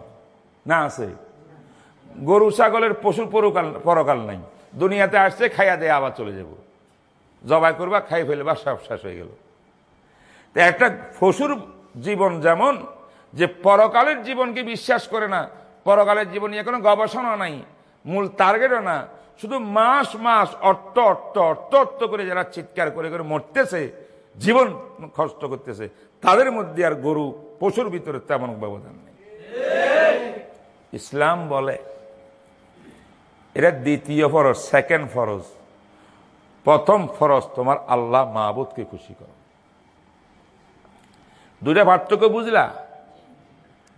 না আছে। গরু, ছাগলের পশুর পরকাল পরকাল নাই। দুনিয়াতে আসছে, খাইয়া দেয় আবার চলে যাব। জবাই করবা, খাই ফেলবা, সব শেষ হয়ে গেল। তো একটা পশুর জীবন যেমন, যে পরকালের জীবনকে বিশ্বাস করে না, পরকালের জীবন নিয়ে কোনো গবেষণা নাই, মূল টার্গেটও না, শুধু মাস মাস, অর্থ অর্থ অর্থ অর্থ করে যারা চিৎকার করে করে মরতেছে, জীবন কষ্ট করতেছে, তাদের মধ্যে আর গরু, পশুর ভিতরে তেমন ব্যবধান নেই। ইসলাম বলে, এটা দ্বিতীয় ফরজ সেকেন্ড ফরজ। প্রথম ফরজ, তোমার আল্লাহ মাহবুদকে খুশি করো। দুটা পার্থক্য বুঝলা?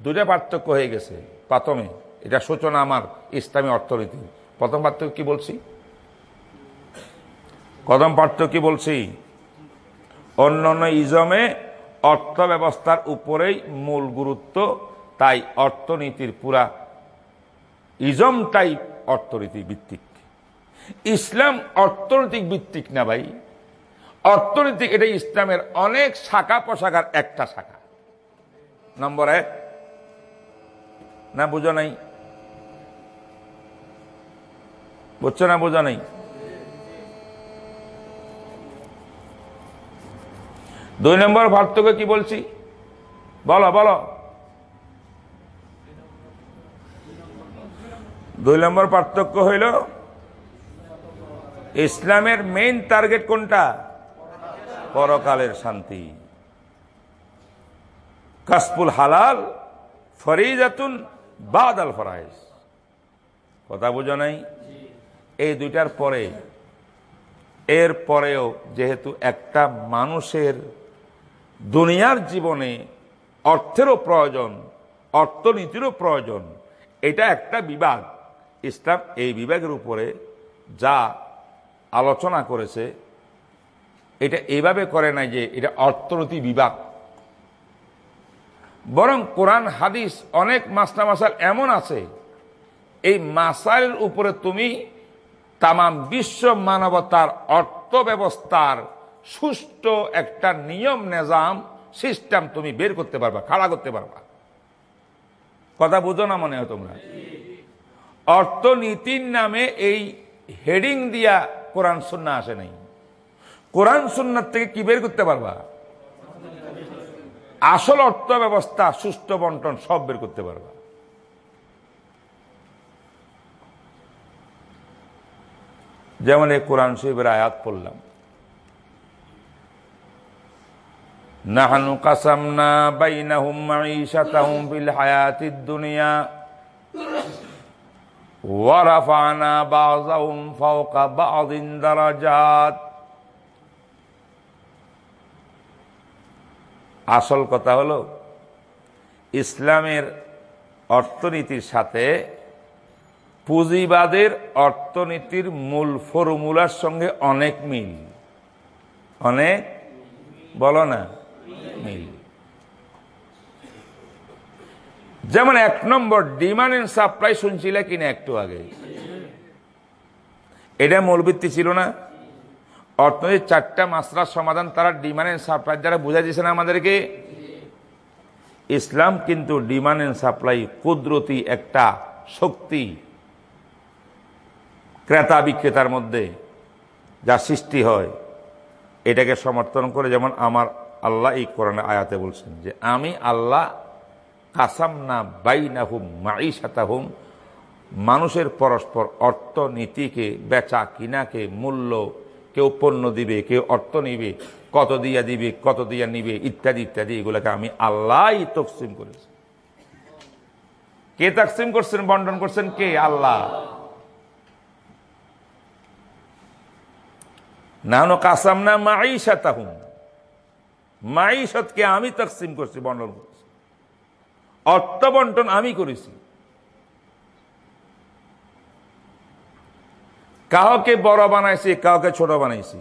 দুটা পার্থক্য হয়ে গেছে। প্রথমে, এটা সূচনা আমার ইসলামী অর্থনীতি। প্রথম পার্থক্য কি বলছি? প্রথম পার্থক্য কি বলছি? অন্য অন্য ইজমে অর্থ ব্যবস্থার উপরেই মূল গুরুত্ব, তাই অর্থনীতির পুরা ইজমটাই অর্থনীতি ভিত্তিক। ইসলাম অর্থনৈতিক ভিত্তিক না ভাই? অর্থনৈতিক এটা ইসলামের অনেক শাখা প্রশাখার একটা শাখা। নম্বর এক। না, বুঝো নাই? বুঝছ না, বোঝা নাই? দুই নম্বর পার্থক্য কি বলছি? বলো বলো। দুই নম্বর পার্থক্য হইল, ইসলামের মেইন টার্গেট কোনটা? পরকালের শান্তি। কাসপুল হালাল, ফরিজাতুন বাদ আল ফরাইজ। কথা বুঝো নাই? এই দুইটার পরে, এর পরেও যেহেতু একটা মানুষের দুনিয়ার জীবনে অর্থেরও প্রয়োজন, অর্থনীতিরও প্রয়োজন, এটা একটা বিভাগ। ইসলাম এই বিভাগের উপরে যা আলোচনা করেছে, এটা এইভাবে করে নাই যে এটা অর্থনীতি বিভাগ। বরং কোরআন, হাদিস অনেক মাসলা মাসাল এমন আছে, এই মাসালের উপরে তুমি তাম বিশ্ব মানবতার অর্থ ব্যবস্থার সুষ্ঠু একটা নিয়ম, নেজাম, সিস্টেম তুমি বের করতে পারবা, খাড়া করতে পারবা। কথা বুঝো না মনে হয় তোমরা? অর্থনীতির নামে এই হেডিং দিয়া কোরআন সুন্না আসে নাই। কোরআন সুন্নার থেকে কি বের করতে পারবা? আসল অর্থ ব্যবস্থা সুষ্ঠু বন্টন সব বের করতে পারবা। যেমন এই কোরআন শরীফের আয়াত পড়লাম। নাহানু কাসামনা বাইনাহুম মাঈশাতাহুম ফিল হায়াতিদ দুনিয়া। ওয়ারাফানা বাযাহুম ফাওকা বাযিন দারাজাত আসল কথা হলো, ইসলামের অর্থনীতির সাথে পুঁজিবাদের অর্থনীতির মূল ফর্মুলার সঙ্গে অনেক মিল। অনেক? বলো না। মিল। যেমন এক নম্বর ডিমান্ড এন্ড সাপ্লাই শুনছিলে কিনা একটু আগে? এটা মূলবৃত্তি ছিল না। অর্থনীতির চারটা মাসলার সমাধান তারা ডিমান্ড এন্ড সাপ্লাই যারা বুঝাই দিয়েছে না আমাদেরকে? ইসলাম কিন্তু ডিমান্ড এন্ড সাপ্লাই কুদরতি একটা শক্তি, ক্রেতা বিক্রেতার মধ্যে যা সৃষ্টি হয়। এটাকে সমর্থন করে যেমন আমার আল্লাহ এই কোরআনে আয়াতে বলছেন যে, আমি আল্লাহ কাসাম না বাই না হুম মাই সাতা হুম মানুষের পরস্পর অর্থনীতিকে বেচা কিনাকে মূল্য, কেউ পণ্য দিবে, কেউ অর্থ নিবে, কত দিয়া দিবে, কত দিয়া নিবে, ইত্যাদি ইত্যাদি, এগুলোকে আমি আল্লাহ তকসিম করেছি। কে তকসিম করছেন, বন্টন করছেন কে? আল্লাহ। নানো কাসাম না মাইশাত মাইশতকে আমি তকসিম করছি, বন্টন করছি। অর্থ বন্টন আমি করেছি। কাউকে বড় বানাইছি, কাউকে ছোট বানাইছি।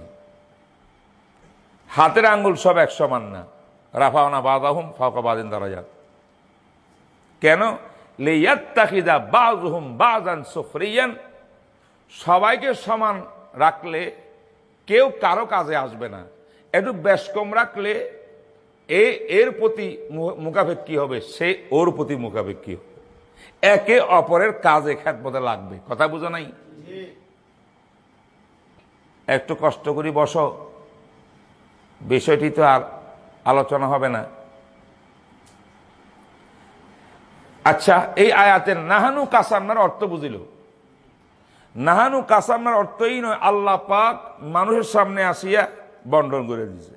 হাতের আঙ্গুল সব এক সমান না। রাফাওনা বাদাহুম ফাঁকা বাদিন যাত কেন? লেয়াত্তাকিদা বাজহুম বাজান সুখরিয়ান। সবাইকে সমান রাখলে কেউ কারও কাজে আসবে না। একটু বেশ কম রাখলে এ, এর প্রতি মোকাবেক কি হবে, সে ওর প্রতি মোকাবেক কি হবে। একে অপরের কাজে খ্যাতপথে লাগবে, কথা বুঝো নাই? একটু কষ্ট করি, বসো। বিষয়টি তো আর আলোচনা হবে না। আচ্ছা এই আয়াতের নাহানু কাসান্নার অর্থ বুঝিল। নাহানু কাসান্নার অর্থই নয়, আল্লাহ পাক মানুষের সামনে আসিয়া বন্টন করে দিছে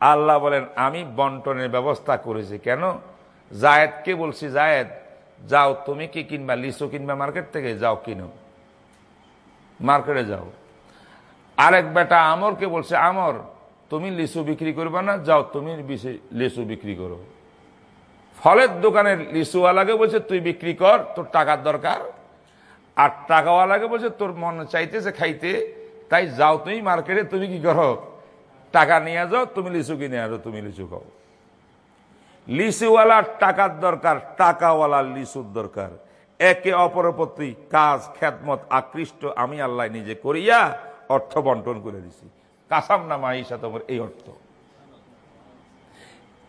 আল্লাহ বলেন, আমি বন্টনের ব্যবস্থা করেছি। কেন? জায়েদকে বলছি, জায়েদ, যাও, তুমি কি কিনবা? লিচু কিনবা মার্কেট থেকে? যাও, কিনো। মার্কেটে যাও। আরেক বেটা আমরকে বলছে, আমর, তুমি লিচু বিক্রি করবে না? যাও, তুমি লিচু বিক্রি করো। ফলের দোকানের লিচুওয়ালাকে বলছে, তুই বিক্রি কর, তোর টাকার দরকার। আর টাকাওয়ালাকে বলছে, তোর মন চাইতেছে খাইতে, তাই যাও তুমি মার্কেটে, তুমি কি করো? টাকা নিয়ে যাও, তুমি লিচু কিনে আসো তুমি লিচু খাও। লিচুওয়ালার টাকার দরকার, টাকাওয়ালার লিচুর দরকার। একে অপরের প্রতি কাজ খ্যাতমত আকৃষ্ট আমি আল্লাহ নিজে করিয়া অর্থ বন্টন করে দিছি। কাসাম নামা তোমার এই অর্থ।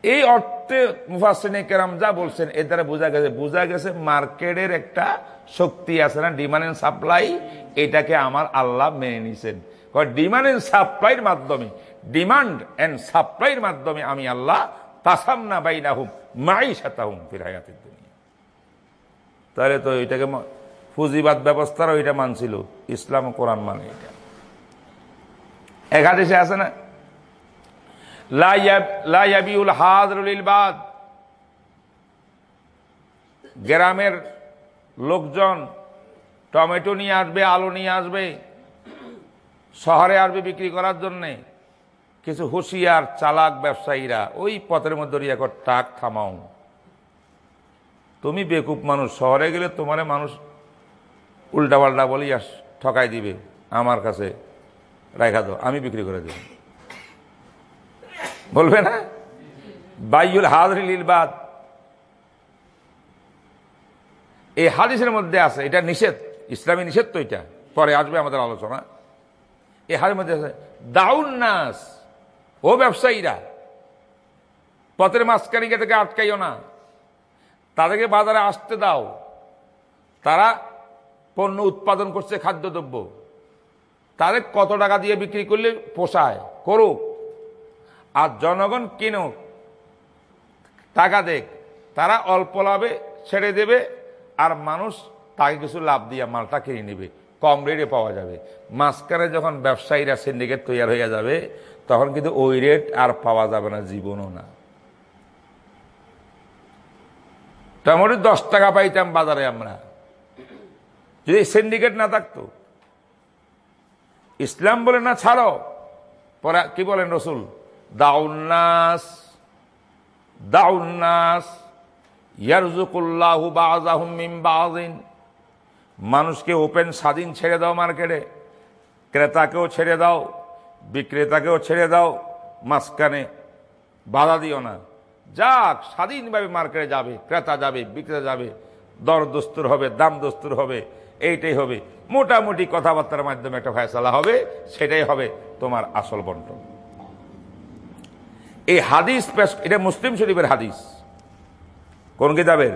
এই অর্থে মুফাসিনে কেরাম যা বলছেন এ দ্বারা বোঝা গেছে বোঝা গেছে মার্কেটের একটা শক্তি আছে না ডিমান্ড এন্ড সাপ্লাই এটাকে আমার আল্লাহ মেনে নিছেন। ডিমান্ড এন্ড সাপ্লাইয়ের মাধ্যমে। ডিমান্ড এন্ড সাপ্লাইয়ের মাধ্যমে আমি আল্লাহ তাসামনা বাই না হুম মাই সাতা হুম ফিরাইয়াতের দুনিয়া। তাহলে তো এটাকে পুঁজিবাদ ব্যবস্থারও এটা মানছিল ইসলাম ও কোরআন মানে এটা। এক হাদিসে আছে না? লাইয়াবিউল হাজরুল বাদ। গ্রামের লোকজন টমেটো নিয়ে আসবে, আলু নিয়ে আসবে, শহরে আসবে বিক্রি করার জন্যে। কিছু হুঁশিয়ার, চালাক ব্যবসায়ীরা, ওই পথের মধ্যে রিয়াকর টাক থামাও। তুমি বেকুব মানুষ, শহরে গেলে তোমার মানুষ উল্টাপাল্টা বলি আর ঠকাই দিবে, আমার কাছে রেখা দো আমি বিক্রি করে দেব। বলবে না? বাইউল হাজরিল বাদ। এই হাদিসের মধ্যে আছে, এটা নিষেধ, ইসলামী নিষেধ তো এটা, পরে আসবে আমাদের আলোচনা। এই হাদিসের মধ্যে আছে, দাউন নাস। ও ব্যবসায়ীরা, পথের মাঝখানিকে থেকে আটকাইও না। তাদেরকে বাজারে আসতে দাও। তারা পণ্য উৎপাদন করছে, খাদ্যদ্রব্য। তাদের কত টাকা দিয়ে বিক্রি করলে পোষায়? করুক। আর জনগণ কিনুক। টাকা দেখ তারা অল্প লাভে ছেড়ে দেবে আর মানুষ তাকে কিছু লাভ দিয়ে মালটা কিনে নেবে। কম রেটে পাওয়া যাবে। মাঝখানে যখন ব্যবসায়ীরা সিন্ডিকেট তৈরি হয়ে যাবে তখন কিন্তু ওই রেট আর পাওয়া যাবে না, জীবনও না। টমেটো দশ টাকা পাইতাম বাজারে আমরা। যদি সিন্ডিকেট না থাকতো। ইসলাম বলে, না, ছাড়ো। পরে কি বলেন রসুল? দাউন্নাস দাউন্নাস ইয়ারজুকুল্লাহু বাজাহুম মিন বাজিন মানুষকে ওপেন স্বাধীন ছেড়ে দাও মার্কেটে। ক্রেতাকেও ছেড়ে দাও। বিক্রেতাকেও ছেড়ে দাও, মাঝখানে বাধা দিও না। যাক, স্বাধীনভাবে মার্কেটে যাবে, ক্রেতা যাবে, বিক্রেতা যাবে দর দস্তুর হবে দাম দস্তুর হবে, এইটাই হবে। মোটামুটি কথাবার্তার মাধ্যমে একটা ফয়সালা হবে, সেটাই হবে তোমার আসল বন্টন। এই হাদিস এটা মুসলিম শরীফের হাদিস। কোন কিতাবের?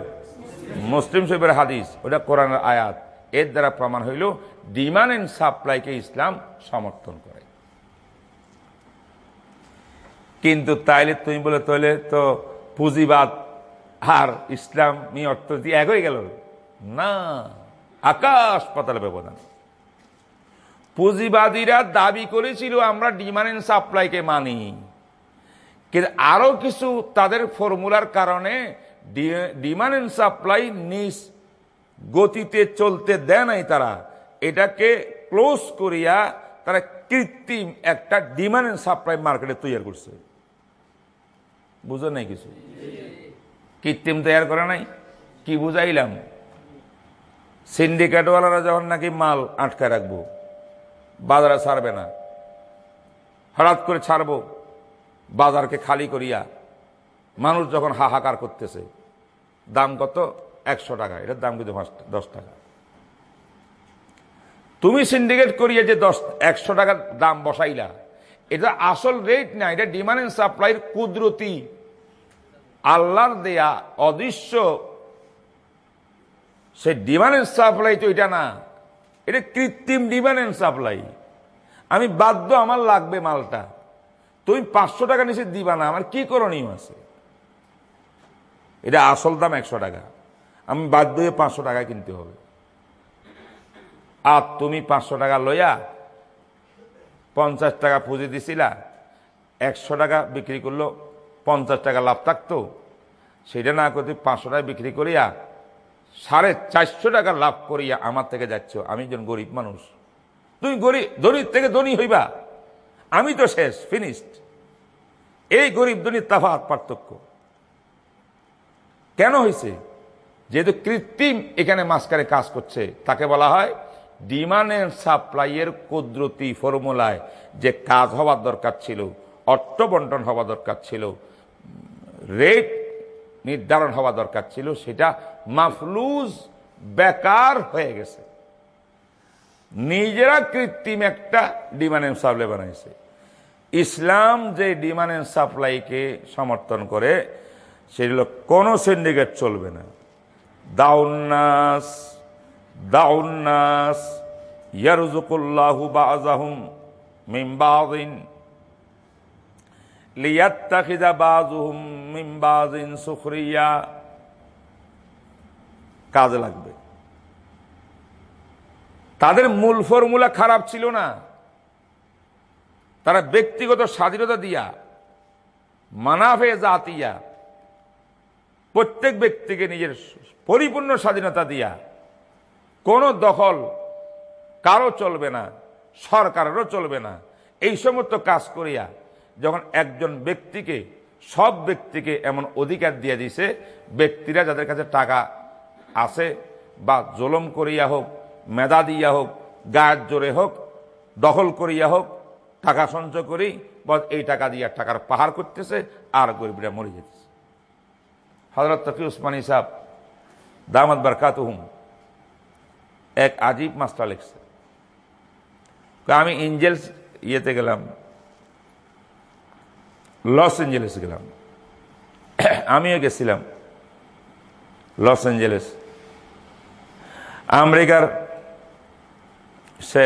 মুসলিম শরীফের হাদিস। ওটা কোরআনের আয়াত। এর দ্বারা প্রমাণ হইল, ডিমান্ড এন্ড সাপ্লাইকে ইসলাম সমর্থন করে। কিন্তু তাইলে তুমি বলে তাহলে তো পুঁজিবাদ আর ইসলামী অর্থনীতি এক হয়ে গেল। না, আকাশ পাতাল ব্যবধান। পুঁজিবাদীরা দাবি করেছিল, আমরা ডিমান্ড এন্ড সাপ্লাইকে মানি। কিন্তু আরও কিছু তাদের ফর্মুলার কারণে ডিমান্ড এন্ড সাপ্লাই নিজ গতিতে চলতে দেয় নাই তারা। এটাকে ক্লোজ করিয়া তারা কৃত্রিম একটা ডিমান্ড এন্ড সাপ্লাই মার্কেটে তৈরি করছে। বুঝো নাই কিছু? কৃত্রিম তৈরি করে নাই? কি বুঝাইলাম? সিন্ডিকেটওয়ালারা যখন নাকি মাল আটকায় রাখব, বাজারে ছাড়বে না, হঠাৎ করে ছাড়বো, বাজারকে খালি করিয়া মানুষ যখন হাহাকার করতেছে, দাম কত? একশো টাকা, এটার দাম কিন্তু দশ টাকা। তুমি সিন্ডিকেট করিয়ে যে দশ, একশো টাকার দাম বসাইলা এটা আসল রেট না, এটা ডিমান্ড এন্ড সাপ্লাইয়ের কুদরতি। আল্লাহর দেয়া অদৃশ্য, সে ডিমান্ড এন্ড সাপ্লাই তো এটা না। এটা কৃত্রিম ডিমান্ড এন্ড সাপ্লাই আমি বাধ্য, আমার লাগবে মালটা। তুমি পাঁচশো টাকা নিচে দিবা না, আমার কি করণীয় আছে? এটা আসল দাম একশো টাকা। আমি বাধ্য হয়ে পাঁচশো টাকা কিনতে হবে। আর তুমি পাঁচশো টাকা লইয়া পঞ্চাশ টাকা পুঁজি দিছিলা, একশো টাকা বিক্রি করল, পঞ্চাশ টাকা লাভ থাকতো। সেটা না করতে পাঁচশো টাকা বিক্রি করিয়া, সাড়ে চারশো টাকা লাভ করিয়া আমার থেকে যাচ্ছ। আমি একজন গরিব মানুষ। তুমি গরিব ধনির থেকে ধনী হইবা। আমি তো শেষ ফিনিশড এই গরিব ধনির তাফাত পার্থক্য। কেন হয়েছে যেহেতু কৃত্রিম এখানে মাঝখানে কাজ করছে, তাকে বলা হয় ডিমান্ড এন্ড সাপ্লাইয়ের কুদরতি ফর্মুলায় যে কাজ হওয়ার দরকার ছিল অর্থ বন্টন হওয়া দরকার ছিল রেট নির্ধারণ হওয়া দরকার ছিল, সেটা মাফলুজ বেকার হয়ে গেছে। নিজেরা কৃত্রিম একটা ডিমান্ড এন্ড সাপ্লাই বানাইছে। ইসলাম যে ডিমান্ড এন্ড সাপ্লাইকে সমর্থন করে, সেগুলো কোনো সিন্ডিকেট চলবে না। দাউন্নাস কাজে লাগবে। তাদের মূল ফর্মুলা খারাপ ছিল না। তারা ব্যক্তিগত স্বাধীনতা দিয়া, মানাফে জাতিয়া, প্রত্যেক ব্যক্তিকে নিজের পরিপূর্ণ স্বাধীনতা দিয়া কোনো দখল কারও চলবে না, সরকারেরও চলবে না। এই সমস্ত কাজ করিয়া যখন একজন ব্যক্তিকে, সব ব্যক্তিকে এমন অধিকার দিয়ে দিছে, ব্যক্তিরা যাদের কাছে টাকা আছে বা জলম করিয়া হোক, মেধা দিয়া হোক, গায়ের জোরে হোক, দখল করিয়া হোক, টাকা সঞ্চয় করি বা এই টাকা দিয়া টাকার পাহাড় করতেছে আর গরিবরা মরে যেতেছে। হজরত তফি উসমানী সাহ দামাদ বরকাত হুম এক আজীব মাস্টার লিখছে। আমি এঞ্জেলস ইয়েতে গেলাম, লস এঞ্জেলেস গেলাম। আমিও গেছিলাম লস এঞ্জেলেস। আমেরিকার সে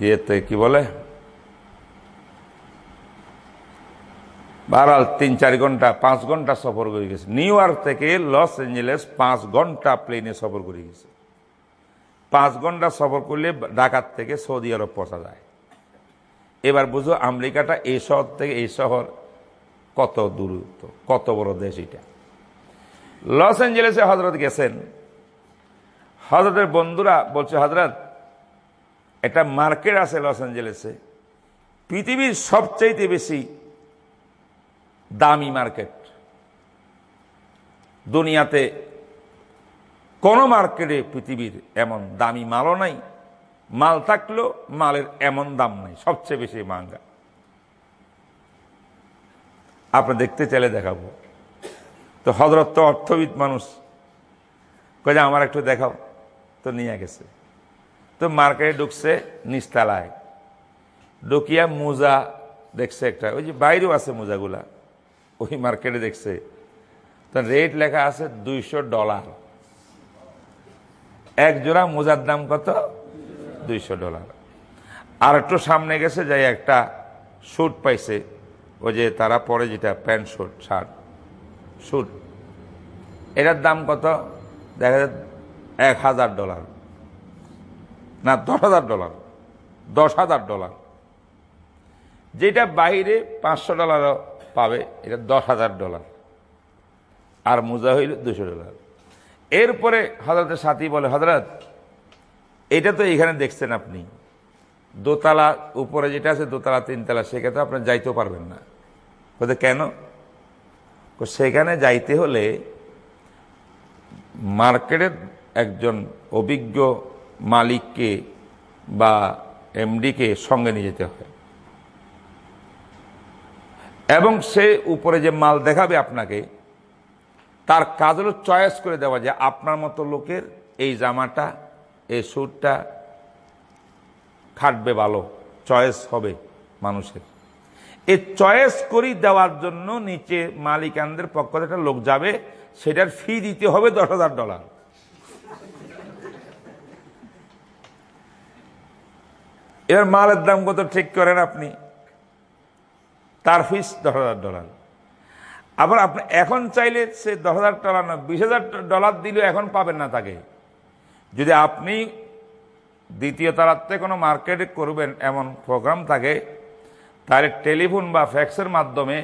ইয়েতে কি বলে? বারাল তিন, চার ঘণ্টা, পাঁচ ঘণ্টা সফর করে গেছে। নিউ ইয়র্ক থেকে লস এঞ্জেলেস পাঁচ ঘণ্টা প্লেনে সফর করে গেছে। পাঁচ ঘণ্টা সফর করলে ঢাকার থেকে সৌদি আরব পৌঁছা যায়। এবার বুঝো আমেরিকাটা এই শহর থেকে এই শহর কত দূরত্ব, কত বড় দেশ এটা। লস এঞ্জেলেসে হজরত গেছেন। হজরতের বন্ধুরা বলছে, হজরত, একটা মার্কেট আছে লস এঞ্জেলেসে। পৃথিবীর সবচাইতে বেশি দামি মার্কেট। দুনিয়াতে কোন মার্কেটে পৃথিবীর এমন দামি মালও নাই, মাল থাকলেও মালের এমন দাম নাই, সবচেয়ে বেশি মাঙ্গা। আপনি দেখতে চাইলে দেখাবো। তো হজরত তো অর্থবিদ মানুষ, কয়ে আমার একটু দেখাও, তো নিয়ে গেছে। তো মার্কেটে ঢুকছে নিস্তালায় ঢুকিয়া মোজা দেখছে একটা, ওই যে বাইরেও আছে মোজাগুলা। ওই মার্কেটে দেখছে। তো রেট লেখা আছে দুইশো ডলার। এক জোড়া মোজার দাম কত? দুইশো ডলার। আর একটু সামনে গেছে যাই একটা স্যুট পাইছে। ওই যে তারা পরে যেটা প্যান্ট স্যুট শার্ট স্যুট এটার দাম কত? দেখা যায় এক হাজার ডলার। না, দশ হাজার ডলার। দশ হাজার ডলার। যেটা বাইরে পাঁচশো ডলারও পাবে, এটা দশ হাজার ডলার। আর মোজা হইল দুশো ডলার। এরপরে হজরতের সাথী বলে হজরত এটা তো এখানে দেখছেন আপনি। দোতলা, উপরে যেটা আছে দোতলা, তিনতলা তো আপনি যাইতেও পারবেন না। বলতে কেন? সেখানে যাইতে হলে মার্কেটের একজন অভিজ্ঞ মালিককে বা এমডিকে সঙ্গে নিয়ে যেতে হয়। এবং সে উপরে যে মাল দেখাবে আপনাকে, তার কাজ হলো চয়েস করে দেওয়া যে আপনার মতো লোকের এই জামাটা, এই স্যুটটা খাটবে ভালো, চয়েস হবে মানুষের। এই চয়েস করি দেওয়ার জন্য নিচে মালিকানদের পক্ষ থেকে লোক যাবে, সেটার ফি দিতে হবে দশ হাজার ডলার এবার মালের দাম কত ঠিক করেন আপনি? তার ফিস দশ হাজার ডলার। আবার আপনি এখন চাইলে সে দশ হাজার ডলার না, বিশ হাজার ডলার দিলেও এখন পাবেন না তাকে। যদি আপনি দ্বিতীয় তালাতে কোনো মার্কেটে করবেন, এমন প্রোগ্রাম থাকে, তাহলে টেলিফোন বা ফ্যাক্সের মাধ্যমে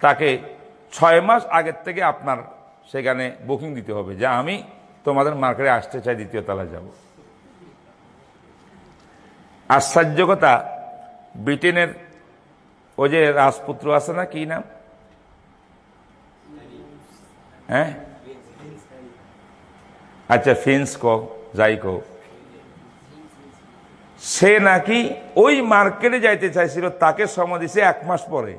তাকে ছয় মাস আগের থেকে আপনার সেখানে বুকিং দিতে হবে যে আমি তোমাদের মার্কেটে আসতে চাই, দ্বিতীয় তলায় যাব। আশ্চর্যকতা ব্রিটেনের ওই যে রাজপুত্র আছে না কি নাম? হ্যাঁ? আচ্ছা ফিন্স কো, যাই কো। সে নাকি ওই মার্কেটে যাইতে চাইছিল, তাকে সময় দিছে এক মাস পরে।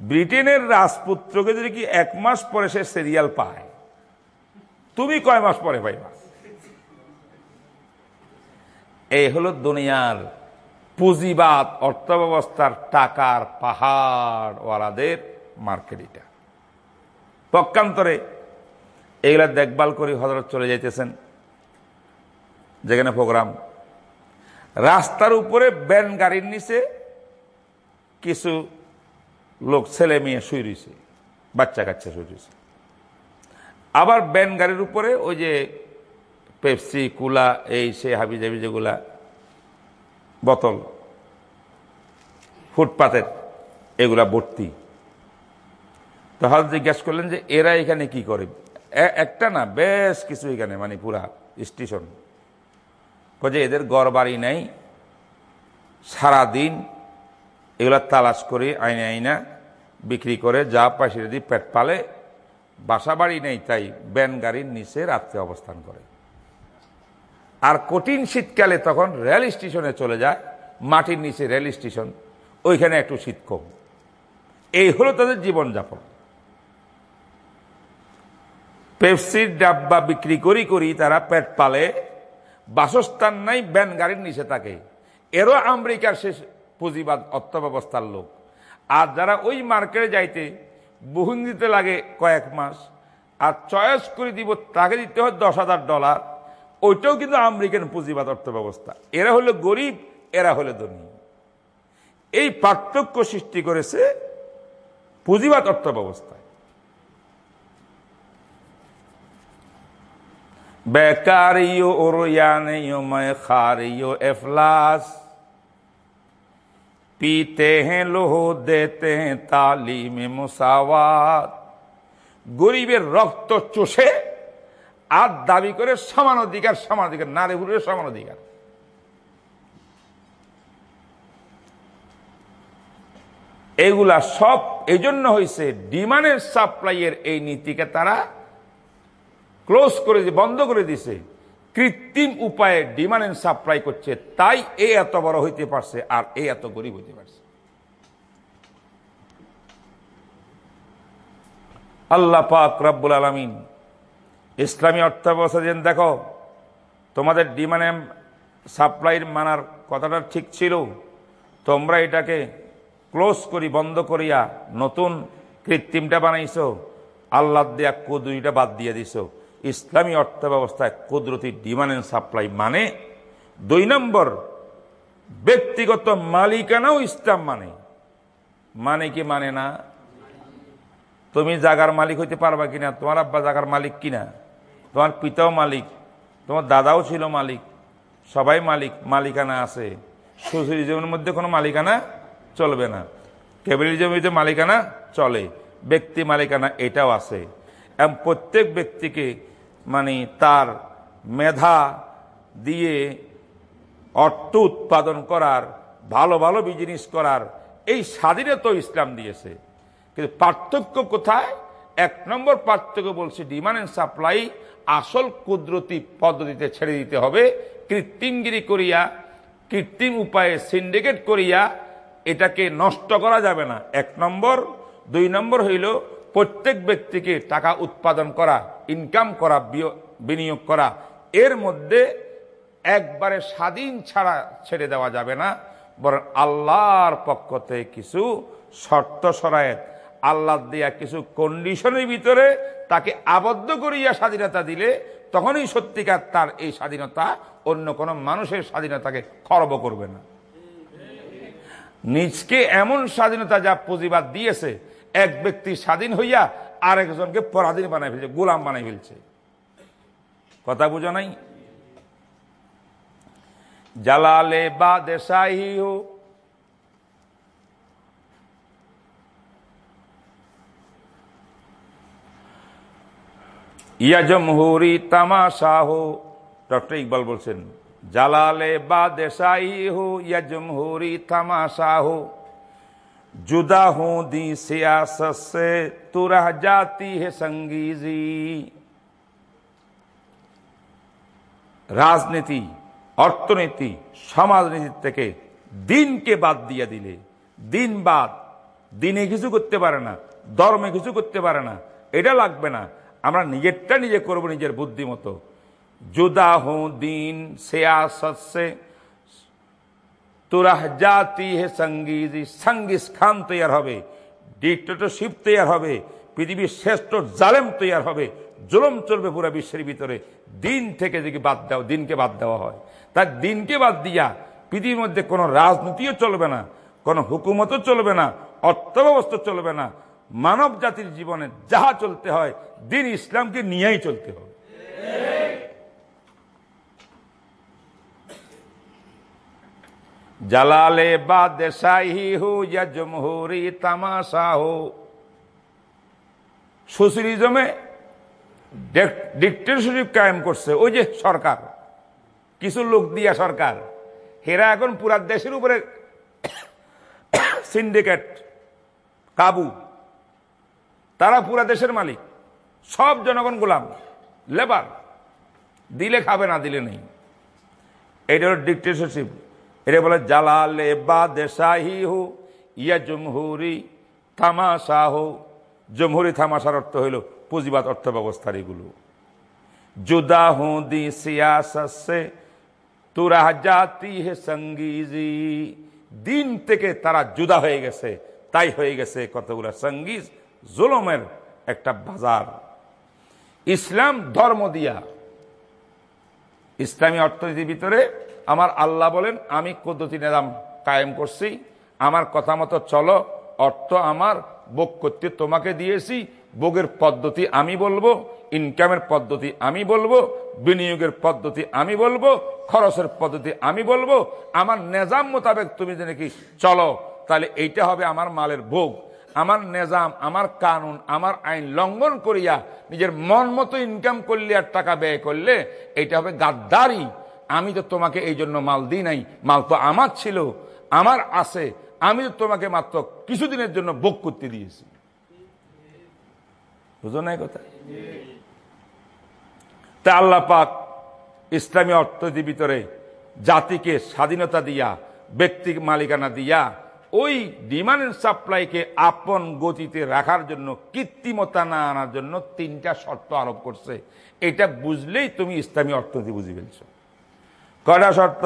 ব্রিটেনের রাজপুত্রকে যদি কি এক মাস পরে সে সিরিয়াল পায়, তুমি কয় মাস পরে পাইবা? এই হলো দুনিয়ার পুঁজিবাদ, অর্থব্যবস্থার টাকার পাহাড় ওয়ালাদের মার্কেট এটা। পক্ষান্তরে এগুলা দেখভাল করে হজরত চলে যাইতেছেন। যেখানে প্রোগ্রাম। রাস্তার উপরে ব্যান গাড়ির নিচে কিছু লোক, ছেলে মেয়ে শুয়ে রয়েছে বাচ্চা কাচ্চা শুয়ে রয়েছে আবার ব্যান গাড়ির উপরে ওই যে পেপসি, কুলা, এই সে হাবি জাবি যেগুলা বোতল, ফুটপাতের, এগুলা ভর্তি। তো হল জিজ্ঞেস করলেন যে, এরা এখানে কি করে? একটা না, বেশ কিছু এখানে মানে পুরা স্টেশন। যে, এদের গড় বাড়ি নেই, সারাদিন এগুলা তালাশ করে, আইনে আইনা বিক্রি করে, যা পাশে যদি পেট পালে, বাসা বাড়ি নেই, তাই ব্যান গাড়ির নিচে রাত্রে অবস্থান করে। আর কঠিন শীতকালে তখন রেল স্টেশনে চলে যায়, মাটির নিচে রেল স্টেশন, ওইখানে একটু শীত কম। এই হলো তাদের জীবনযাপন। পেপসির ডাব্বা বিক্রি করি করি তারা পেট পালে, বাসস্থান নাই, ব্যান গাড়ির নিচে থাকে। এরও আমেরিকার শেষ পুঁজিবাদ অর্থব্যবস্থার লোক। আর যারা ওই মার্কেটে যাইতে বহুন দিতে লাগে কয়েক মাস, আর চয়েস করে দিব তাকে দিতে হয় দশ হাজার ডলার। ওইটাও কিন্তু আমেরিকান পুঁজিবাদ অর্থ ব্যবস্থা এরা হলো গরিব, এরা হলো ধনী। এই পার্থক্য সৃষ্টি করেছে পুঁজিবাদ অর্থ ব্যবস্থায় বেকারিও ওরয়ানিয়ময় খারিও এফলাস। পিতে হ্যাঁ লোহ, দেতে হ্যাঁ তালিমে মুসাওয়াত। গরিবের রক্ত চষে আর দাবি করে সমান অধিকার সমান অধিকার, নারী পুরুষের সমান অধিকার। এগুলা সব, এজন্য হয়েছে ডিমান্ডের সাপ্লাইয়ের এই নীতিকে তারা ক্লোজ করে বন্ধ করে দিছে। কৃত্রিম উপায়ে ডিমান্ড এন্ড সাপ্লাই করছে, তাই এ এত বড় হইতে পারছে আর এ এত গরিব হইতে পারছে। আল্লাহ পাক রব্বুল আলমিন ইসলামী অর্থব্যবস্থা যেন দেখো, তোমাদের ডিমান্ড সাপ্লাইয়ের মানার কথাটা ঠিক ছিল। তোমরা এটাকে ক্লোজ করি, বন্ধ করিয়া নতুন কৃত্রিমটা বানাইছো। আল্লাহ দেয়া কুদরতিটা বাদ দিয়ে দিছো। ইসলামী অর্থ ব্যবস্থায় কুদরতি ডিমান্ড অ্যান্ড সাপ্লাই মানে দুই নম্বর, ব্যক্তিগত মালিকানাও ইসলাম মানে। মানে কি মানে না? তুমি জাগার মালিক হইতে পারবা কিনা? তোমার আব্বা জাগার মালিক কিনা? তোমার পিতাও মালিক, তোমার দাদাও ছিল মালিক, সবাই মালিক, মালিকানা আছে। সোশ্যালিজমের মধ্যে কোনো মালিকানা চলবে না। ক্যাপিটালিজমের মালিকানা চলে, ব্যক্তি মালিকানা এটাও আছে। এবং প্রত্যেক ব্যক্তিকে মানে তার মেধা দিয়ে অর্থ উৎপাদন করার, ভালো ভালো বিজনেস করার, এই স্বাধীনতা ইসলাম দিয়েছে। কিন্তু পার্থক্য কোথায়? এক নম্বর পার্থক্য বলছে ডিমান্ড অ্যান্ড সাপ্লাই আসল কুদরতি পদ্ধতিতে ছেড়ে দিতে হবে। কৃত্রিমগিরি করিয়া, কৃত্রিম উপায়ে সিন্ডিকেট করিয়া এটাকে নষ্ট করা যাবে না। এক নম্বর। দুই নম্বর হইল প্রত্যেক ব্যক্তিকে টাকা উৎপাদন করা ইনকাম করা বিনিয়োগ করা। এর মধ্যে একবারে স্বাধীন ছাড়া ছেড়ে দেওয়া যাবে না, বরং আল্লাহর পক্ষ থেকে কিছু শর্ত সরায়েত আল্লাহ দেয়া কিছু কন্ডিশনের ভিতরে তাকে আবদ্ধ করিয়া স্বাধীনতা দিলে তখনই সত্যিকার তার এই স্বাধীনতা অন্য কোনো মানুষের স্বাধীনতাকে খর্ব করবে না। নিজকে এমন স্বাধীনতা যা পুঁজিবাদ দিয়েছে, এক ব্যক্তি স্বাধীন হইয়া আরেকজনকে পরাধীন বানাই ফেলছে, গোলাম বানাই ফেলছে। কথা বুঝো নাই? জালালে বা দেশাই হো ইয়াজমহুরি তামাশাহু। ডক্টর ইকবাল বলছেন, জালালে বা দেশাই হো ইয়াজমহুরি তামাশাহু। জুদা হো দি সিয়াসত সে তুরাহ জাতি হে সঙ্গীজি। রাজনীতি, অর্থনীতি সমাজনীতির থেকে দিনকে বাদ দিয়ে দিলে, দিন বাদ, দিনে কিছু করতে পারে না, ধর্মে কিছু করতে পারে না, এটা লাগবে না। আমরা নিজেরটা নিজে করব নিজের বুদ্ধি মতো। জুদা হুঁ দিন সে তোরা জাতি হে সঙ্গীজি, সঙ্গীস খান তৈয়ার হবে। ডিক্টেটরশিপ তৈয়ার হবে। পৃথিবীর শ্রেষ্ঠ জালেম তৈয়ার হবে। জুলম চলবে পুরো বিশ্বের ভিতরে। দিন থেকে যদি বাদ দেওয়া দিনকে বাদ দেওয়া হয়। তার দিনকে বাদ দিয়া পৃথিবীর মধ্যে কোনো রাজনীতিও চলবে না, কোনো হুকুমতও চলবে না, অর্থব্যবস্থা চলবে না। মানব জাতির জীবনে যাহা চলতে হয় দিন ইসলামকে নিয়েই চলতে হবে। জালালে বা দেশাই হো ইয়া জমহুরি তামাশা হো। সোশ্যালিজমে ডিক্টেটরশিপ কায়েম করছে। ওই যে সরকার, কিছু লোক দিয়া সরকার, হেরা এখন পুরা দেশের উপরে [coughs] সিন্ডিকেট, কাবু। তারা পুরা দেশের মালিক। সব জনগণ গোলাম। লেবার দিলে খাবে না, দিলে নেই। এটা হলো ডিক্টেটরশিপ এটা বলে, জালালে বা দেশাহি হো, ইয়া জমহুরি থামাশা হো। জমহুরি থামাশার অর্থ হইল, পুঁজিবাদ অর্থ ব্যবস্থার এগুলো। জুদা হু দি সিয়াসে তুরা জাতি হে সঙ্গীজি। দিন থেকে তারা জুদা হয়ে গেছে, তাই হয়ে গেছে কতগুলো সঙ্গীজ, জুলমের একটা বাজার। ইসলাম ধর্ম দিয়া। ইসলামী অর্থনীতির ভিতরে আমার আল্লাহ বলেন, আমি কুদরতি নিজাম কায়েম করছি। আমার কথা মতো চলো, অর্থ আমার, ভোগ করতে তোমাকে দিয়েছি, ভোগের পদ্ধতি আমি বলব ইনকামের পদ্ধতি আমি বলব, বিনিয়োগের পদ্ধতি আমি বলব, খরচের পদ্ধতি আমি বলব। আমার নেজাম মোতাবেক তুমি যে নাকি চলো, তাহলে এইটা হবে আমার মালের ভোগ। আমার নেজাম, আমার কানুন, আমার আইন লঙ্ঘন করিয়া নিজের মন মতো ইনকাম করলে আর টাকা ব্যয় করলে এটা হবে গাদ্দারি। আমি তো তোমাকে এই জন্য মাল দিই নাই, মাল তো আমার ছিল, আমার আছে। আমি তো তোমাকে মাত্র কিছুদিনের জন্য ভোগ করতে দিয়েছি। বুঝো না কথা? তা আল্লাহ পাক ইসলামী অর্থনীতির ভিতরে জাতিকে স্বাধীনতা দিয়া, ব্যক্তি মালিকানা দিয়া ওই ডিমান্ড সাপ্লাইকে আপন গতিতে রাখার জন্য, কৃত্রিমতা না আনার জন্য তিনটা শর্ত আরোপ করছে। এটা বুঝলেই তুমি ইসলামী অর্থনীতি বুঝে ফেলছো। কয়টা শর্ত?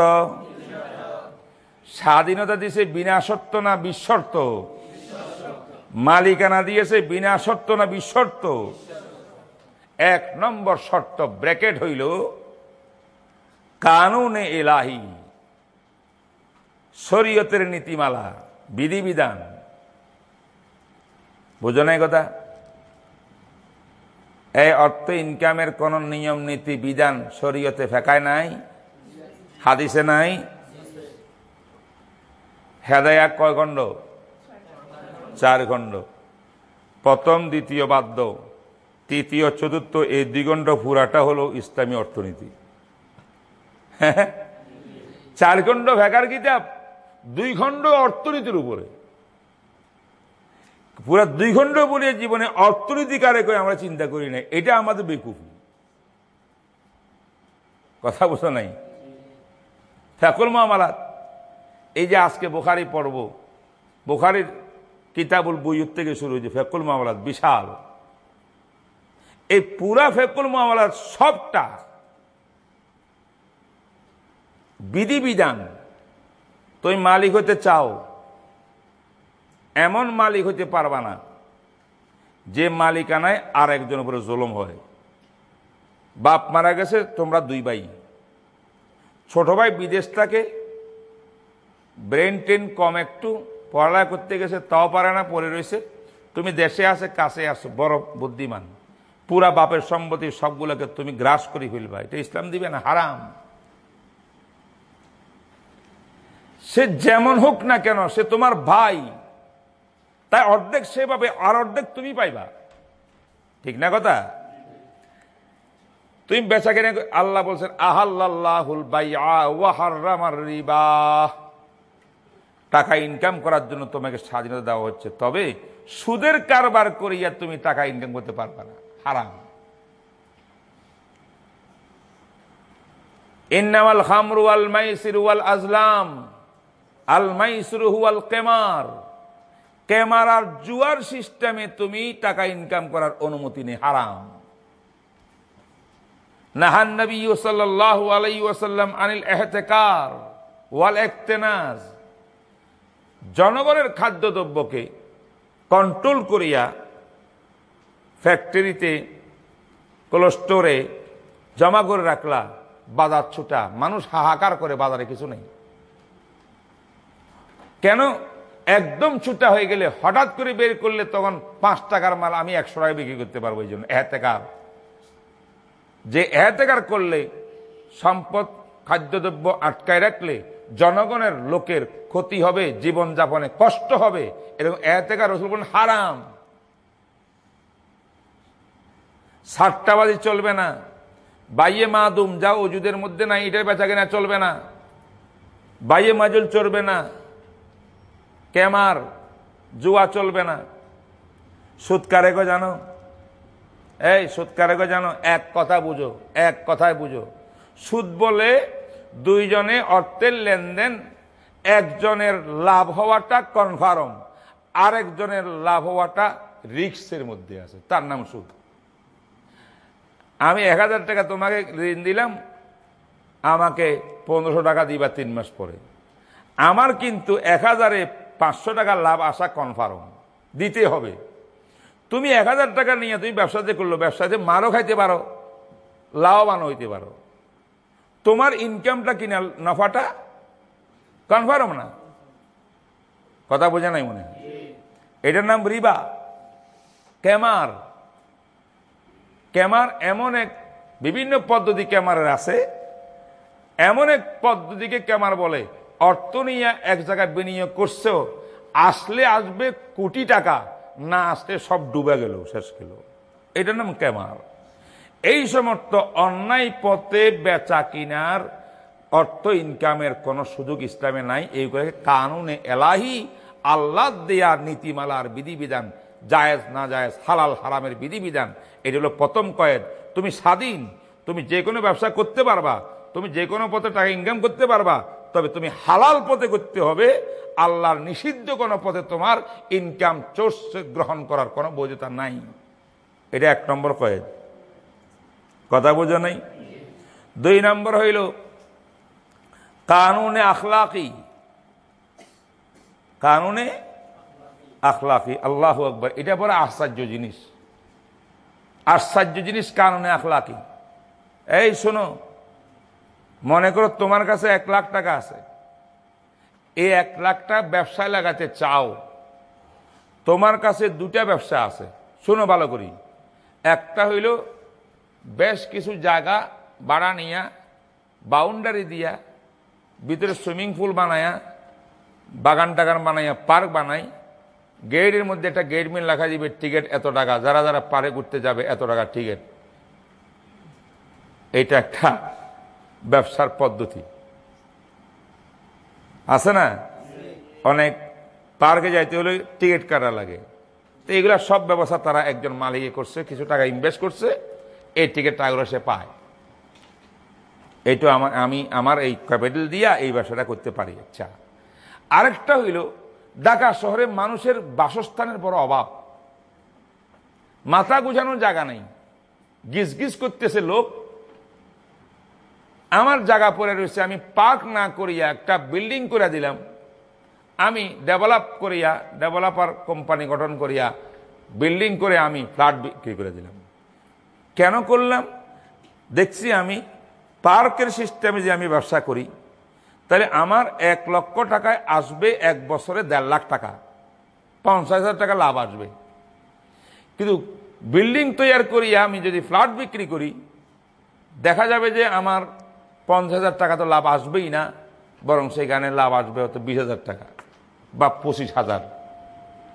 স্বাধীনতা দিয়েছে বিনা শর্ত না বিশ্বর্ত মালিকানা দিয়েছে বিনা শর্ত না বিশ্বর্ত এক নম্বর শর্ত ব্র্যাকেট হইল, কানুনে এলাহি, শরীয়তের নীতিমালা। বিধিবিধান। বুঝো নাই কথা? এই অর্থ ইনকামের কোন নিয়ম, নীতি, বিধান শরীয়তে ফেকায় নাই? হাদিসে নাই? হেদায়া কয় খণ্ড? চার খণ্ড। প্রথম, দ্বিতীয় বাদ্য। তৃতীয়, চতুর্থ, এই দ্বিগণ্ড পুরাটা হলো ইসলামী অর্থনীতি। চার খণ্ড ভেকার কিতাব? দুই খণ্ড অর্থনীতির উপরে। পুরা দুই খণ্ড বলে জীবনে অর্থনীতি কারে করে আমরা চিন্তা করি না এটা আমাদের বেকুফি। কথা বোঝা নাই? ফেকুল মামালাত এই যে আজকে বোখারি পড়ব, বোখারির কিতাবুল বইয়ের থেকে শুরু হয়েছে, ফেকুল মামলাত বিশাল। এই পুরা ফেকুল মামলাত সবটা বিধিবিধান তুমি মালিক হতে চাও, এমন মালিক হতে পারবা না যে মালিকানায় আর একজন উপরে জুলুম হয়। বাপ মারা গেছে, তোমরা দুই ভাই। ছোট ভাই বিদেশ থাকে, ব্রেন টেন কম একটু, পড়ালেখা করতে গেছে, তাও পারে না, পড়ে রয়েছে। তুমি দেশে আসে কাছে আসো বড় বুদ্ধিমান। পুরা বাপের সম্পত্তি সবগুলোকে তুমি গ্রাস করে ফেলবা। এটা ইসলাম দিবে না, হারাম। সে যেমন হোক না কেন, সে তোমার ভাই। তাই অর্ধেক সে পাবে, আর অর্ধেক তুমি পাইবা। ঠিক না কথা? তুমি বেচা কেনে আল্লাহ বলছেন আহাল্লাহুল টাকা ইনকাম করার জন্য তোমাকে স্বাধীনতা দেওয়া হচ্ছে। তবে সুদের কারবার করিয়া তুমি টাকা ইনকাম করতে পারবে না। হারাম। ইন্নামাল খামরু আল মাইসির আজলাম। আল মাইসরু হুয়াল কেমার। কেমার আর জুয়ার সিস্টেমে তুমি টাকা ইনকাম করার অনুমতি নেই, হারাম। নাহান নবী আলাইহি ওয়াসাল্লাম আনিল এহতেকার ওয়াল একতেনাজ জনগণের খাদ্যদ্রব্যকে কন্ট্রোল করিয়া ফ্যাক্টরিতে কোলস্টোরে জমা করে রাখলা, বাজার ছুটা। মানুষ হাহাকার করে বাজারে কিছু নেই। কেন? একদম ছুটা হয়ে গেলে হঠাৎ করে বের করলে তখন পাঁচ টাকার মাল আমি একশো টাকা বিক্রি করতে পারব এই জন্য। এহতেকার। যে এহতেকার করলে সম্পদ, খাদ্যদ্রব্য আটকায় রাখলে জনগণের লোকের ক্ষতি হবে জীবন যাপনে কষ্ট হবে। এরকম এহতেকার রসুল বলেন হারাম। সাতটাবাজি চলবে না। বাইয়ে মাদুম যা ওজুদের মধ্যে না এটার বেচা কেনা চলবে না। বাইয়ে মাজুল চলবে না। ক্যামার জুয়া চলবে না। সুদ কারেগো জানো। এই সুদ কারেগো জানো, এক কথা বুঝো, এক কথায় বুঝো। সুদ বলে দুইজনে অর্থের লেনদেন, একজনের লাভ হওয়াটা কনফার্ম, আরেকজনের লাভ হওয়াটা রিক্সের মধ্যে আছে। তার নাম সুদ। আমি এক হাজার টাকা তোমাকে ঋণ দিলাম, আমাকে পনেরোশো টাকা দিবা তিন মাস পরে। আমার কিন্তু এক হাজারে পাঁচশো টাকার লাভ আসা কনফার্ম দিতে হবে। তুমি এক হাজার টাকা নিয়ে তুমি ব্যবসাতে করল ব্যবসাতে মারও খাইতে পারো, লাভবান হইতে পারো। তোমার ইনকামটা কিনা নফাটা কনফার্ম না? কথা বোঝা নাই মনে এটার নাম রিবা। ক্যামার। ক্যামার এমন এক বিভিন্ন পদ্ধতি ক্যামারের আছে। এমন এক পদ্ধতিকে ক্যামার বলে। অর্থ নিয়ে এক জায়গায় বিনিয়োগ করছেও আসলে আসবে কোটি টাকা, না আসলে সব ডুবে গেল, শেষ গেল। এটার নাম ক্যামার। এই সমস্ত অন্যায় পথে বেচা কিনার অর্থ ইনকামের কোন সুযোগ ইসলামে নাই। এই করে কানুনে এলাহি, আল্লাহ দেয়ার নীতিমালার বিধিবিধান, জায়েজ, না জায়েজ, হালাল, হারামের বিধিবিধান, এটি হলো প্রথম কয়েদ। তুমি স্বাধীন, তুমি যে কোনো ব্যবসা করতে পারবা, তুমি যে কোনো পথে টাকা ইনকাম করতে পারবা তবে তুমি হালাল পথে করতে হবে। আল্লাহর নিষিদ্ধ কোনো পথে তোমার ইনকাম সোর্স গ্রহণ করার কোনো বৈধতা নাই। এটা এক নম্বর কয়েদ। কথা বোঝা নাই? দুই নম্বর হইল, কানুনে আখলাকি। কানুনে আখলাকি, আল্লাহ আকবর। এটা পরে আশ্চর্য জিনিস। আশ্চর্য জিনিস কানুনে আখলাকি। এই শোনো মনে করো তোমার কাছে এক লাখ টাকা আছে। এই এক লাখ টাকা ব্যবসায় লাগাতে চাও। তোমার কাছে দুটা ব্যবসা আছে। শোনো ভালো করি। একটা হইল বেশ কিছু জায়গা বাড়া নিয়া বাউন্ডারি দিয়া, ভিতরে সুইমিং পুল বানায়া, বাগান টাগান বানাইয়া পার্ক বানাই। গেটের মধ্যে একটা গেট মিল লেখা দিবে টিকিট এত টাকা। যারা যারা পারে ঘুরতে যাবে, এত টাকা টিকিট এটা একটা ব্যবসার পদ্ধতি। আছে না? অনেক পার্কে যাইতে হলে টিকিট কাটা লাগে। তো এগুলা সব ব্যবস্থা তারা একজন মালিকে করছে, কিছু টাকা ইনভেস্ট করছে, এই টিকিট টাকাগুলো সে পায়। এইটা আমার আমি আমার এই ক্যাপিটাল দিয়া এই ব্যবসাটা করতে পারি আচ্ছা। আরেকটা হইল, ঢাকা শহরে মানুষের বাসস্থানের বড় অভাব। মাথা গুজানোর জায়গা নেই। গিজ গিজ করতেছে লোক আমার জায়গা পড়ে রয়েছে, আমি পার্ক না করিয়া একটা বিল্ডিং করে দিলাম। আমি ডেভেলপ করিয়া, ডেভেলপার কোম্পানি গঠন করিয়া বিল্ডিং করে আমি ফ্ল্যাট বিক্রি করে দিলাম। কেন করলাম? দেখছি আমি পার্কের সিস্টেমে যে আমি ব্যবসা করি, তাহলে আমার এক লক্ষ টাকায় আসবে এক বছরে দেড় লাখ টাকা। পঞ্চাশ হাজার টাকা লাভ আসবে। কিন্তু বিল্ডিং তৈরি করিয়া আমি যদি ফ্ল্যাট বিক্রি করি, দেখা যাবে যে আমার পঞ্চাশ হাজার টাকা তো লাভ আসবেই না, বরং সেখানে লাভ আসবে হয়তো বিশ হাজার টাকা বা পঁচিশ হাজার।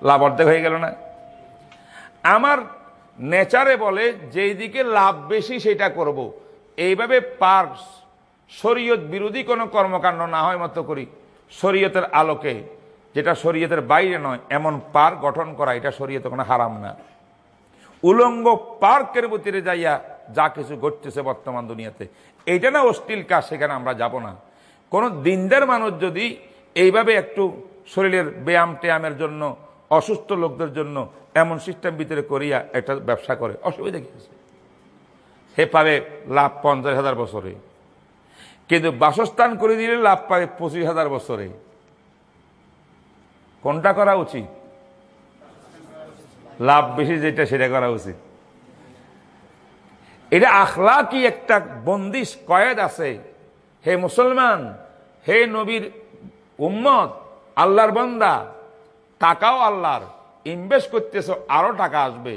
লাভ অর্ধেক হয়ে গেল না। আমার নেচারে বলে, যেই দিকে লাভ বেশি সেটা করব। এইভাবে পার্ক শরীয়ত বিরোধী কোনো কর্মকাণ্ড না হয় মতো করি। শরীয়তের আলোকে, যেটা শরীয়তের বাইরে নয়, এমন পার্ক গঠন করা, এটা শরীয়তে কোনো হারাম না। উলঙ্গ পার্কের ভিতরে যাইয়া যা কিছু ঘটতেছে বর্তমান দুনিয়াতে এইটা না অশ্লীল কাজ, সেখানে আমরা যাব না। কোন দিনদার মানুষ যদি এইভাবে একটু শরীরের ব্যায়াম ট্যায়ামের জন্য, অসুস্থ লোকদের জন্য এমন সিস্টেম ভিতরে করিয়া একটা ব্যবসা করে, অসুবিধা কি আছে? হে পাবে লাভ পঞ্চাশ হাজার বছরে। কিন্তু বাসস্থান করে দিলে লাভ পাবে পঁচিশ হাজার বছরে। কোনটা করা উচিত? লাভ বেশি যেটা, সেটা করা উচিত। এটা আখলা কি একটা বন্দিশ, কয়েদ আছে। হে মুসলমান, হে নবীর উম্মত, আল্লাহর বন্দা টাকাও আল্লাহর, ইনভেস্ট করতেছ, আরও টাকা আসবে।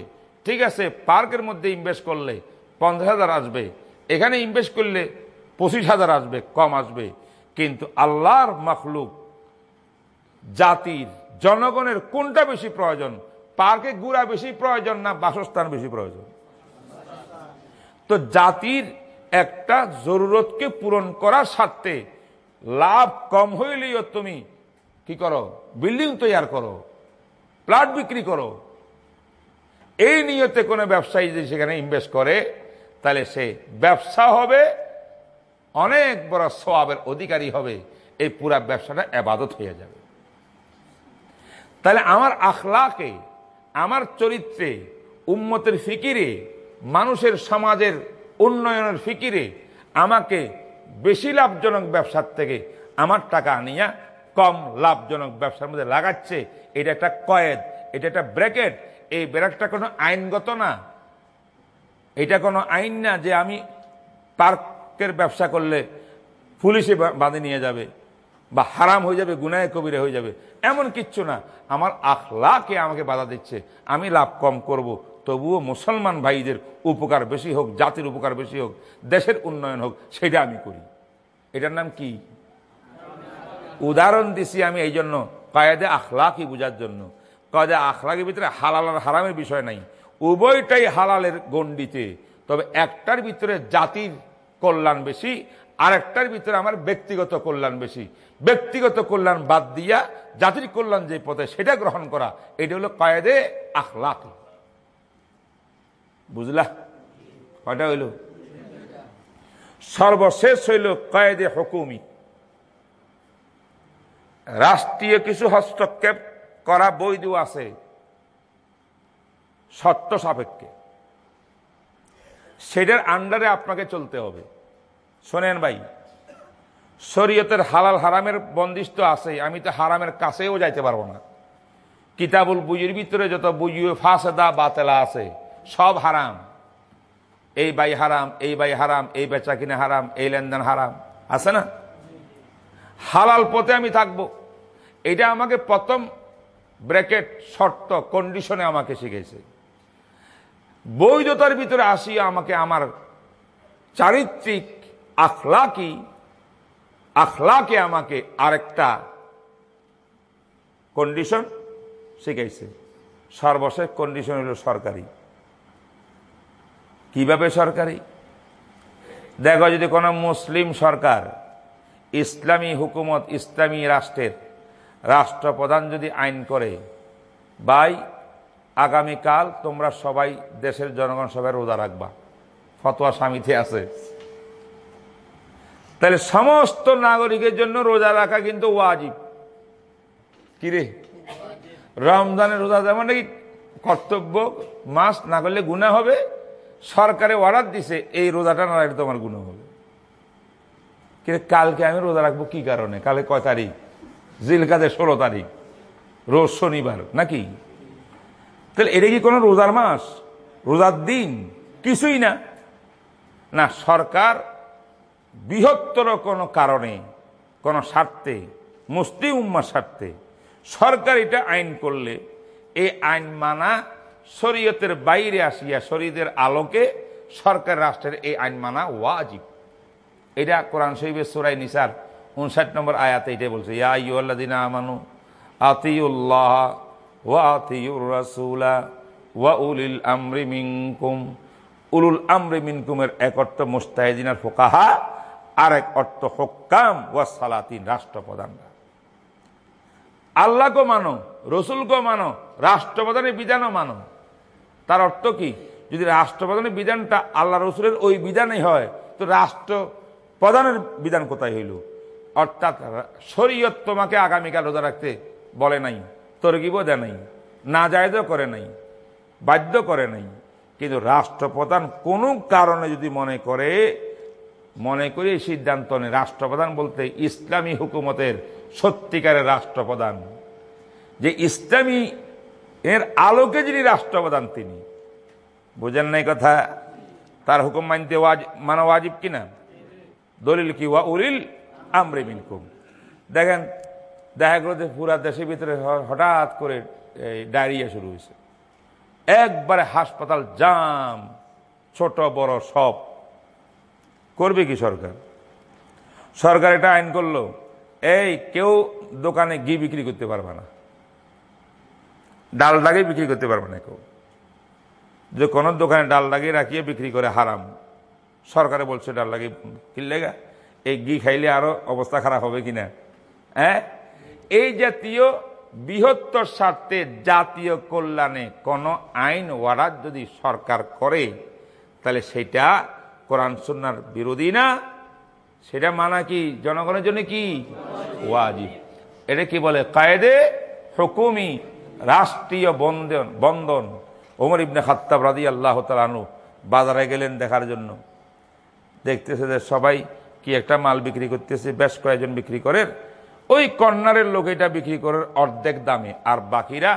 ঠিক আছে, পার্কের মধ্যে ইনভেস্ট করলে পঞ্চাশ হাজার আসবে, এখানে ইনভেস্ট করলে পঁচিশ হাজার আসবে, কম আসবে। কিন্তু আল্লাহর মখলুক, জাতির, জনগণের কোনটা বেশি প্রয়োজন? পার্কে ঘুরা বেশি প্রয়োজন না বাসস্থান বেশি প্রয়োজন? তো জাতির একটা জরুরতকে পূরণ করার স্বার্থে লাভ কম হইলেও তুমি কি করো? বিল্ডিং তৈরি করো প্লাট বিক্রি করো। এই নিয়তে কোনো ব্যবসায়ী যদি সেখানে ইনভেস্ট করে, তাহলে সে ব্যবসা হবে, অনেক বড় সবাবের অধিকারী হবে, এই পুরা ব্যবসাটা এবাদত হয়ে যাবে। তাহলে আমার আখলাকে, আমার চরিত্রে, উম্মতের ফিকিরে মানুষের সমাজের উন্নয়নের ফিকিরে আমাকে বেশি লাভজনক ব্যবসার থেকে আমার টাকা আনিয়া কম লাভজনক ব্যবসার মধ্যে লাগাচ্ছে। এটা একটা কয়েদ, এটা একটা ব্র্যাকেট। এই ব্র্যাকটা কোনো আইনগত না। এটা কোনো আইন না যে আমি পার্কের ব্যবসা করলে পুলিশে বাঁধে নিয়ে যাবে বা হারাম হয়ে যাবে গুনায় কবিরে হয়ে যাবে। এমন কিচ্ছু না। আমার আখ আখলাকে আমাকে বাধা দিচ্ছে। আমি লাভ কম করব। তবুও মুসলমান ভাইদের উপকার বেশি হোক, জাতির উপকার বেশি হোক, দেশের উন্নয়ন হোক, সেটা আমি করি। এটার নাম কি? উদাহরণ দিছি আমি এই জন্য, কায়দে আখলাকি বোঝার জন্য। কায়দে আখলাকের ভিতরে হালাল আর হারামের বিষয় নাই। উভয়টাই হালালের গণ্ডিতে। তবে একটার ভিতরে জাতির কল্যাণ বেশি, আরেকটার ভিতরে আমার ব্যক্তিগত কল্যাণ বেশি। ব্যক্তিগত কল্যাণ বাদ দিয়া, জাতির কল্যাণ যে পথে, সেটা গ্রহণ করা, এটা হলো কায়দে আখলাক। বুঝলা? কয়টা হইল? সর্বশেষ হইল কয়েদে হুকুমি। রাষ্ট্রীয় কিছু হস্তক্ষেপ করা বৈধ আছে। শর্ত সাপেক্ষে। সেটার আন্ডারে আপনাকে চলতে হবে। শোনেন ভাই, শরীয়তের হালাল হারামের বন্দিষ্ট আছে, আমি তো হারামের কাছেও যাইতে পারব না। কিতাবুল বুঝির ভিতরে যত বুঝিয়ে ফাঁসেদা বাতেলা আছে সব হারাম। এই বাই হারাম, এই বাই হারাম, এই বেচা কিনে হারাম, এই লেনদেন হারাম। আছে না? হালাল পথে আমি থাকব। এটা আমাকে প্রথম ব্র্যাকেট, শর্ত কন্ডিশনে আমাকে শিখেছে। বৈধতার ভিতরে আসিয়া আমাকে আমার চারিত্রিক আখলাকি, আখলাকে আমাকে আরেকটা কন্ডিশন শিখাইছে সর্বশেষ কন্ডিশন হলো সরকারি। কীভাবে সরকারি? দেখো, যদি কোনো মুসলিম সরকার ইসলামী হুকুমত, ইসলামী রাষ্ট্রের রাষ্ট্রপ্রধান যদি আইন করে বাই আগামীকাল তোমরা সবাই দেশের জনগণ সবাই রোজা রাখবা। ফতোয়া স্বামীতে আছে। তাহলে সমস্ত নাগরিকের জন্য রোজা রাখা কিন্তু ওয়াজিব। কিরে রমজানের রোজা যেমন নাকি কর্তব্য, মাস না করলে গুণা হবে সরকারে অর্ডার দিছে, এই রোজাটা না রাখলে তোমার গুণ হবে। কিন্তু কালকে আমি রোজা রাখব কি কারণে? কালকে কয় তারিখ? জিলকাদের ষোলো তারিখ। রোজ শনিবার, নাকি? তাহলে এটা কি কোনো রোজার মাস? রোজার দিন? কিছুই না। না, সরকার বৃহত্তর কোনো কারণে, কোনো স্বার্থে, মুসলিম উম্মার স্বার্থে সরকার এটা আইন করলে, এই আইন মানা শরীয়তের বাইরে আসিয়া শরীয়তের আলোকে সরকার রাষ্ট্রের এই আইন মানা ওয়াজিব। এটা কোরআন শরীফের সুরাই নিসার উনষাট নম্বর আয়াতে এটাই বলছে, ইয়া ইউল্লাদিনা আমানু আতিউল্লাহ ওয়া আতিউর রাসূলা ওয়া উলিল আমরি মিনকুম। উলুল আমরি মিনকুমের এক অর্থ মুস্তাহিদিনার ফোকাহা, আর এক অর্থ হকাম ওয়া সালাতিন, রাষ্ট্রপ্রধানরা। আল্লাহকে মানো রসুলকে মানো, রাষ্ট্রপ্রধানের বিধানও মানো। তার অর্থ কি? যদি রাষ্ট্রপ্রধানের বিধানটা আল্লাহ রসুলের ওই বিধানই হয়, তো রাষ্ট্র প্রধানের বিধান কোথায় হইল? অর্থাৎ শরীয়ত তোমাকে আগামীকাল রোজা রাখতে বলে নাই তরকিবও দেয় নাই না জায়দও করে নাই, বাধ্য করে নাই। কিন্তু রাষ্ট্রপ্রধান কোনো কারণে যদি মনে করে, মনে করি এই সিদ্ধান্ত নেই রাষ্ট্রপ্রধান বলতে ইসলামী হুকুমতের সত্যিকারের রাষ্ট্রপ্রধান। যে ইসলামী এর আলোকে যিনি রাষ্ট্রপ্রধান তিনি। বুঝেন নাই কথা? তার হুকুম মানতে মানা ওয়াজিব কিনা? দলিল কি? ওয়া উলিল আমরে মিনকুম। দেখেন, দেখা গেল যে পুরা দেশের ভিতরে হঠাৎ করে এই ডায়রিয়া শুরু হয়েছে। একবারে হাসপাতাল জাম, ছোট, বড় সব। করবে কি সরকার? সরকার এটা আইন করল, এই কেউ দোকানে ঘি বিক্রি করতে পারবে না। ডাল ডাকে বিক্রি করতে পারবে না কেউ। যে কোনো দোকানে ডাল ডাকে রাখিয়ে বিক্রি করে হারাম। সরকারে বলছে ডাল ডাকে কিনলেগা এই ঘি খাইলে আরও অবস্থা খারাপ হবে কিনা? হ্যাঁ? এই জাতীয় বৃহত্তর স্বার্থে জাতীয় কল্যাণে কোনো আইন ওয়ারাদ যদি সরকার করে, তাহলে সেটা কোরআন সন্ন্যার বিরোধী না। সেটা মানা কি জনগণের জন্য কি? ওয়াজিব। এটা কি বলে? কায়দে হুকুমি রাষ্ট্রীয় বন্ধন বন্ধন। ওমর ইবনে খাত্তাব রাদি আল্লাহ তালু বাজারে গেলেন দেখার জন্য। দেখতেছে যে সবাই কি একটা মাল বিক্রি করতেছে, বেশ কয়েকজন বিক্রি করে। ওই কর্নারের লোক এটা বিক্রি করে অর্ধেক দামে। আর বাকিরা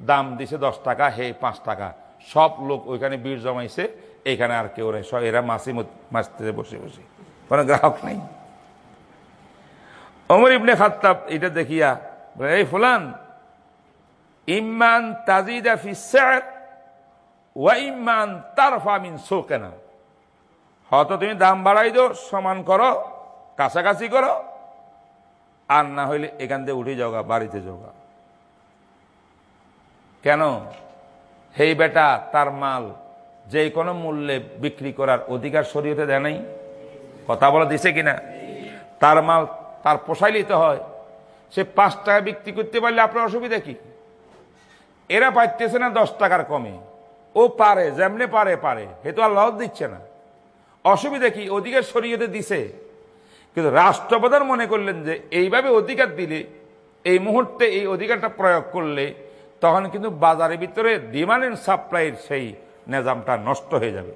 দাম দিছে দশ টাকা, হে পাঁচ টাকা। সব লোক ওইখানে বীর জমাইছে, এখানে আর কেউ নেই। সব এরা মাসি মাসতে বসে বসে। কোনো গ্রাহক নেই। অমর ইবনে খাত্তাব এটা দেখিয়া এই ফুলান ইমান তাজিদা ফিসার ওয়া ইমান তারফা মিন সোকেনা। হয়তো তুমি দাম বাড়াই দো সমান করো, কাছাকাছি করো, আর না হইলে এখান থেকে উঠে যাওগা বাড়িতে যাওগা কেন? হেই বেটা, তার মাল যে কোনো মূল্যে বিক্রি করার অধিকার শরীয়তে দেয় নাই? কথা বলা দিছে কিনা? তার মাল তার পোষাই নিতে হয়। সে পাঁচ টাকা বিক্রি করতে পারলে আপনার অসুবিধা কি? এরা পাইতেছে না দশ টাকার কমে। ও পারে, যেমনে পারে পারে। হে তো আল্লাহ দিচ্ছে না। অসুবিধা কি? অধিকার শরীয়তে দিছে। কিন্তু রাষ্ট্রপ্রধান মনে করলেন যে, এইভাবে অধিকার দিলে, এই মুহূর্তে এই অধিকারটা প্রয়োগ করলে, তখন কিন্তু বাজারের ভিতরে ডিমান্ড এন্ড সাপ্লাইয়ের সেই নিজামটা নষ্ট হয়ে যাবে।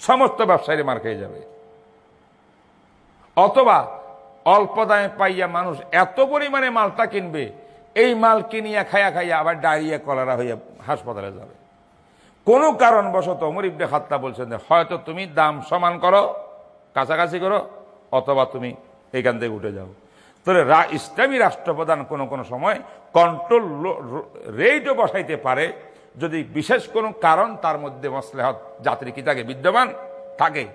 সমস্ত ব্যবসায়ীরা মার খেয়ে যাবে। অথবা অল্প দামে পাইয়া মানুষ এত পরিমাণে মালটা কিনবে এই মাল কিনিয়া খাইয়া খাইয়া আবার ডায়রিয়া, কলেরা হইয়া হাসপাতালে যাবে। কোনো কারণবশত অমর ইবনে খাত্তা বলছেন যে, হয়তো তুমি দাম সমান করো, কাছাকাছি করো, অথবা তুমি এখান থেকে উঠে যাও। তাহলে রা- ইসলামী রাষ্ট্রপ্রধান কোনো কোনো সময় কন্ট্রোল রেটও বসাইতে পারে, যদি বিশেষ কোনো কারণ তার মধ্যে মসলেহত যাত্রী কি থাকে, বিদ্যমান থাকে।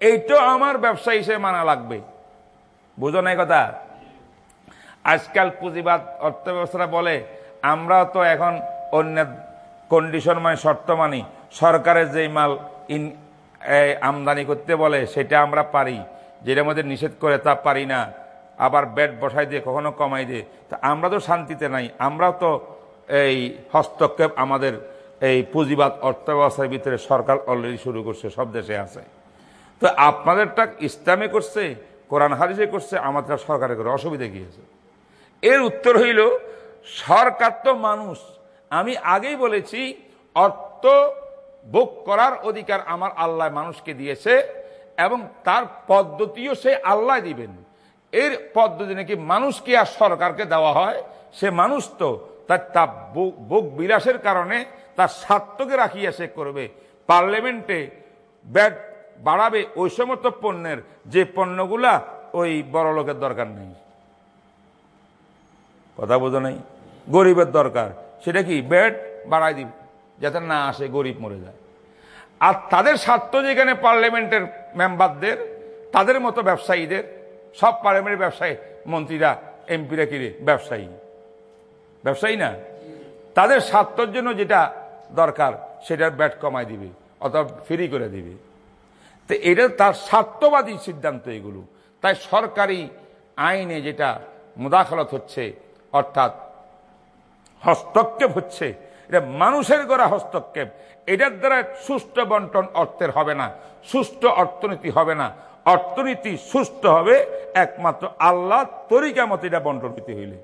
এইটাও আমার ব্যবসা হিসেবে মানা লাগবে। বুঝো না কথা? আজকাল পুঁজিবাদ অর্থ ব্যবস্থাটা বলে আমরা তো এখন অন্য কন্ডিশন মানে শর্ত মানি। সরকারের যেই মাল ইন আমদানি করতে বলে, সেটা আমরা পারি। যেটা মধ্যে নিষেধ করে তা পারি না। আবার ব্যাট বসাই দিয়ে, কখনো কমাই দিয়ে। তা আমরা তো শান্তিতে নাই। আমরাও তো এই হস্তক্ষেপ আমাদের এই পুঁজিবাদ অর্থ ব্যবস্থার ভিতরে সরকার অলরেডি শুরু করছে, সব দেশে আছে। তো আপনাদেরটা ইসলামে করছে, কোরআন হাদিসে করছে, আমাদের সরকারে করে অসুবিধা আছে? এর উত্তর হইল, সরকার তো মানুষ। আমি আগেই বলেছি, অর্থ ভোগ করার অধিকার আমার আল্লাহ মানুষকে দিয়েছে এবং তার পদ্ধতিও সে আল্লাহ দিবেন। এর পদ্ধতি নাকি মানুষকে আর সরকারকে দেওয়া হয়? সে মানুষ তো তার তা ভোগ বিলাসের কারণে তার স্বার্থকে রাখিয়া সে করবে। পার্লামেন্টে ব্যাট বাড়াবে ওই সমস্ত পণ্যের, যে পণ্যগুলা ওই বড় লোকের দরকার নেই। কথা বোঝো নাই? গরিবের দরকার। সেটা কি? বেড বাড়াই দিব, যাতে না আসে, গরিব মরে যায়। আর তাদের স্বার্থ যেখানে পার্লামেন্টের মেম্বারদের, তাদের মতো ব্যবসায়ীদের, সব পার্লামেন্টের ব্যবসায়ী, মন্ত্রীরা, এমপিরা কিরে ব্যবসায়ী। ব্যবসায়ী না? তাদের স্বার্থর জন্য যেটা দরকার, সেটার ব্যাট কমাই দিবে, অথবা ফ্রি করে দিবে। তো এটা তার স্বার্থবাদী সিদ্ধান্ত এগুলো। তাই সরকারি আইনে যেটা মুদাখলত হচ্ছে অর্থাৎ হস্তক্ষেপ হচ্ছে। এটা মানুষের গড়া হস্তক্ষেপ। এটার দ্বারা সুষ্ঠু বন্টন অর্থের হবে না, সুষ্ঠু অর্থনীতি হবে না। অর্থনীতি সুষ্ঠু হবে একমাত্র আল্লাহ তরিকা মতো এটা বন্টন হইলে।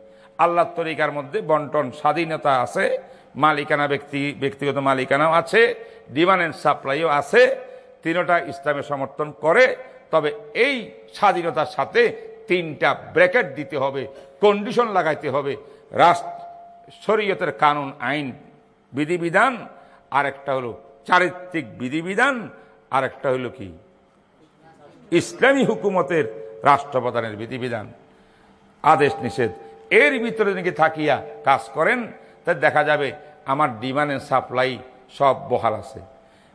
আল্লাহর তরিকার মধ্যে বন্টন স্বাধীনতা আছে, মালিকানা ব্যক্তি, ব্যক্তিগত মালিকানাও আছে ডিমান্ড অ্যান্ড সাপ্লাইও আছে, তিনোটা ইসলামের সমর্থন করে। তবে এই স্বাধীনতার সাথে তিনটা ব্র্যাকেট দিতে হবে কন্ডিশন লাগাইতে হবে। রাষ্ট্র শরীয়তের কানুন, আইন, বিধিবিধান আর একটা হলো চারিত্রিক বিধিবিধান আর একটা হলো কি? ইসলামী হুকুমতের রাষ্ট্রপ্রধানের বিধিবিধান। আদেশ নিষেধ। এর ভিতরে নাকি থাকিয়া কাজ করেন, তা দেখা যাবে আমার ডিমান্ড এন্ড সাপ্লাই সব বহাল আছে।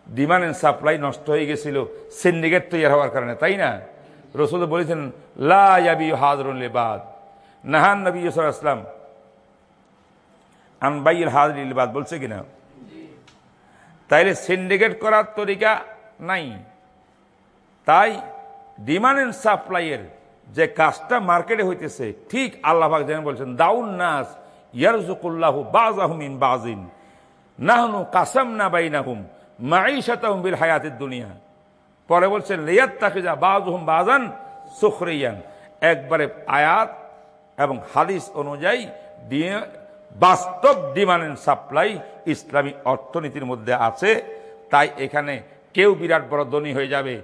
ডিমান্ড এন্ড সাপ্লাই নষ্ট হয়ে গেছিল সিন্ডিকেট তৈরি হওয়ার কারণে, তাই না? রসুল বলেছেন লাবি হাজরুল বাদ নাহান নবী আসলাম আনবাইল হাজরিল বাদ বলছে কিনা? তাইলে সিন্ডিকেট করার তরিকা নাই। তাই ডিমান্ড এন্ড সাপ্লাইয়ের যে কাজটা মার্কেটে হইতেছে, ঠিক আল্লাহ যেন বলছেন, দাউন নাস ইয়ারজুকুল্লাহ বাজাহুমিন বাজিন নাহনু কাসাম না বাইনাহুম মাইশাতাহুম বিল হায়াতের দুনিয়া। পরে বলছেন লেয়াত তাকিজা বাজহুম বাজান সুখরিয়ান। একবারে আয়াত এবং হাদিস অনুযায়ী দিয়ে- বাস্তব ডিমান্ড এন্ড সাপ্লাই ইসলামী অর্থনীতির মধ্যে আছে। তাই এখানে কেউ বিরাট বড় ধনী হয়ে যাবে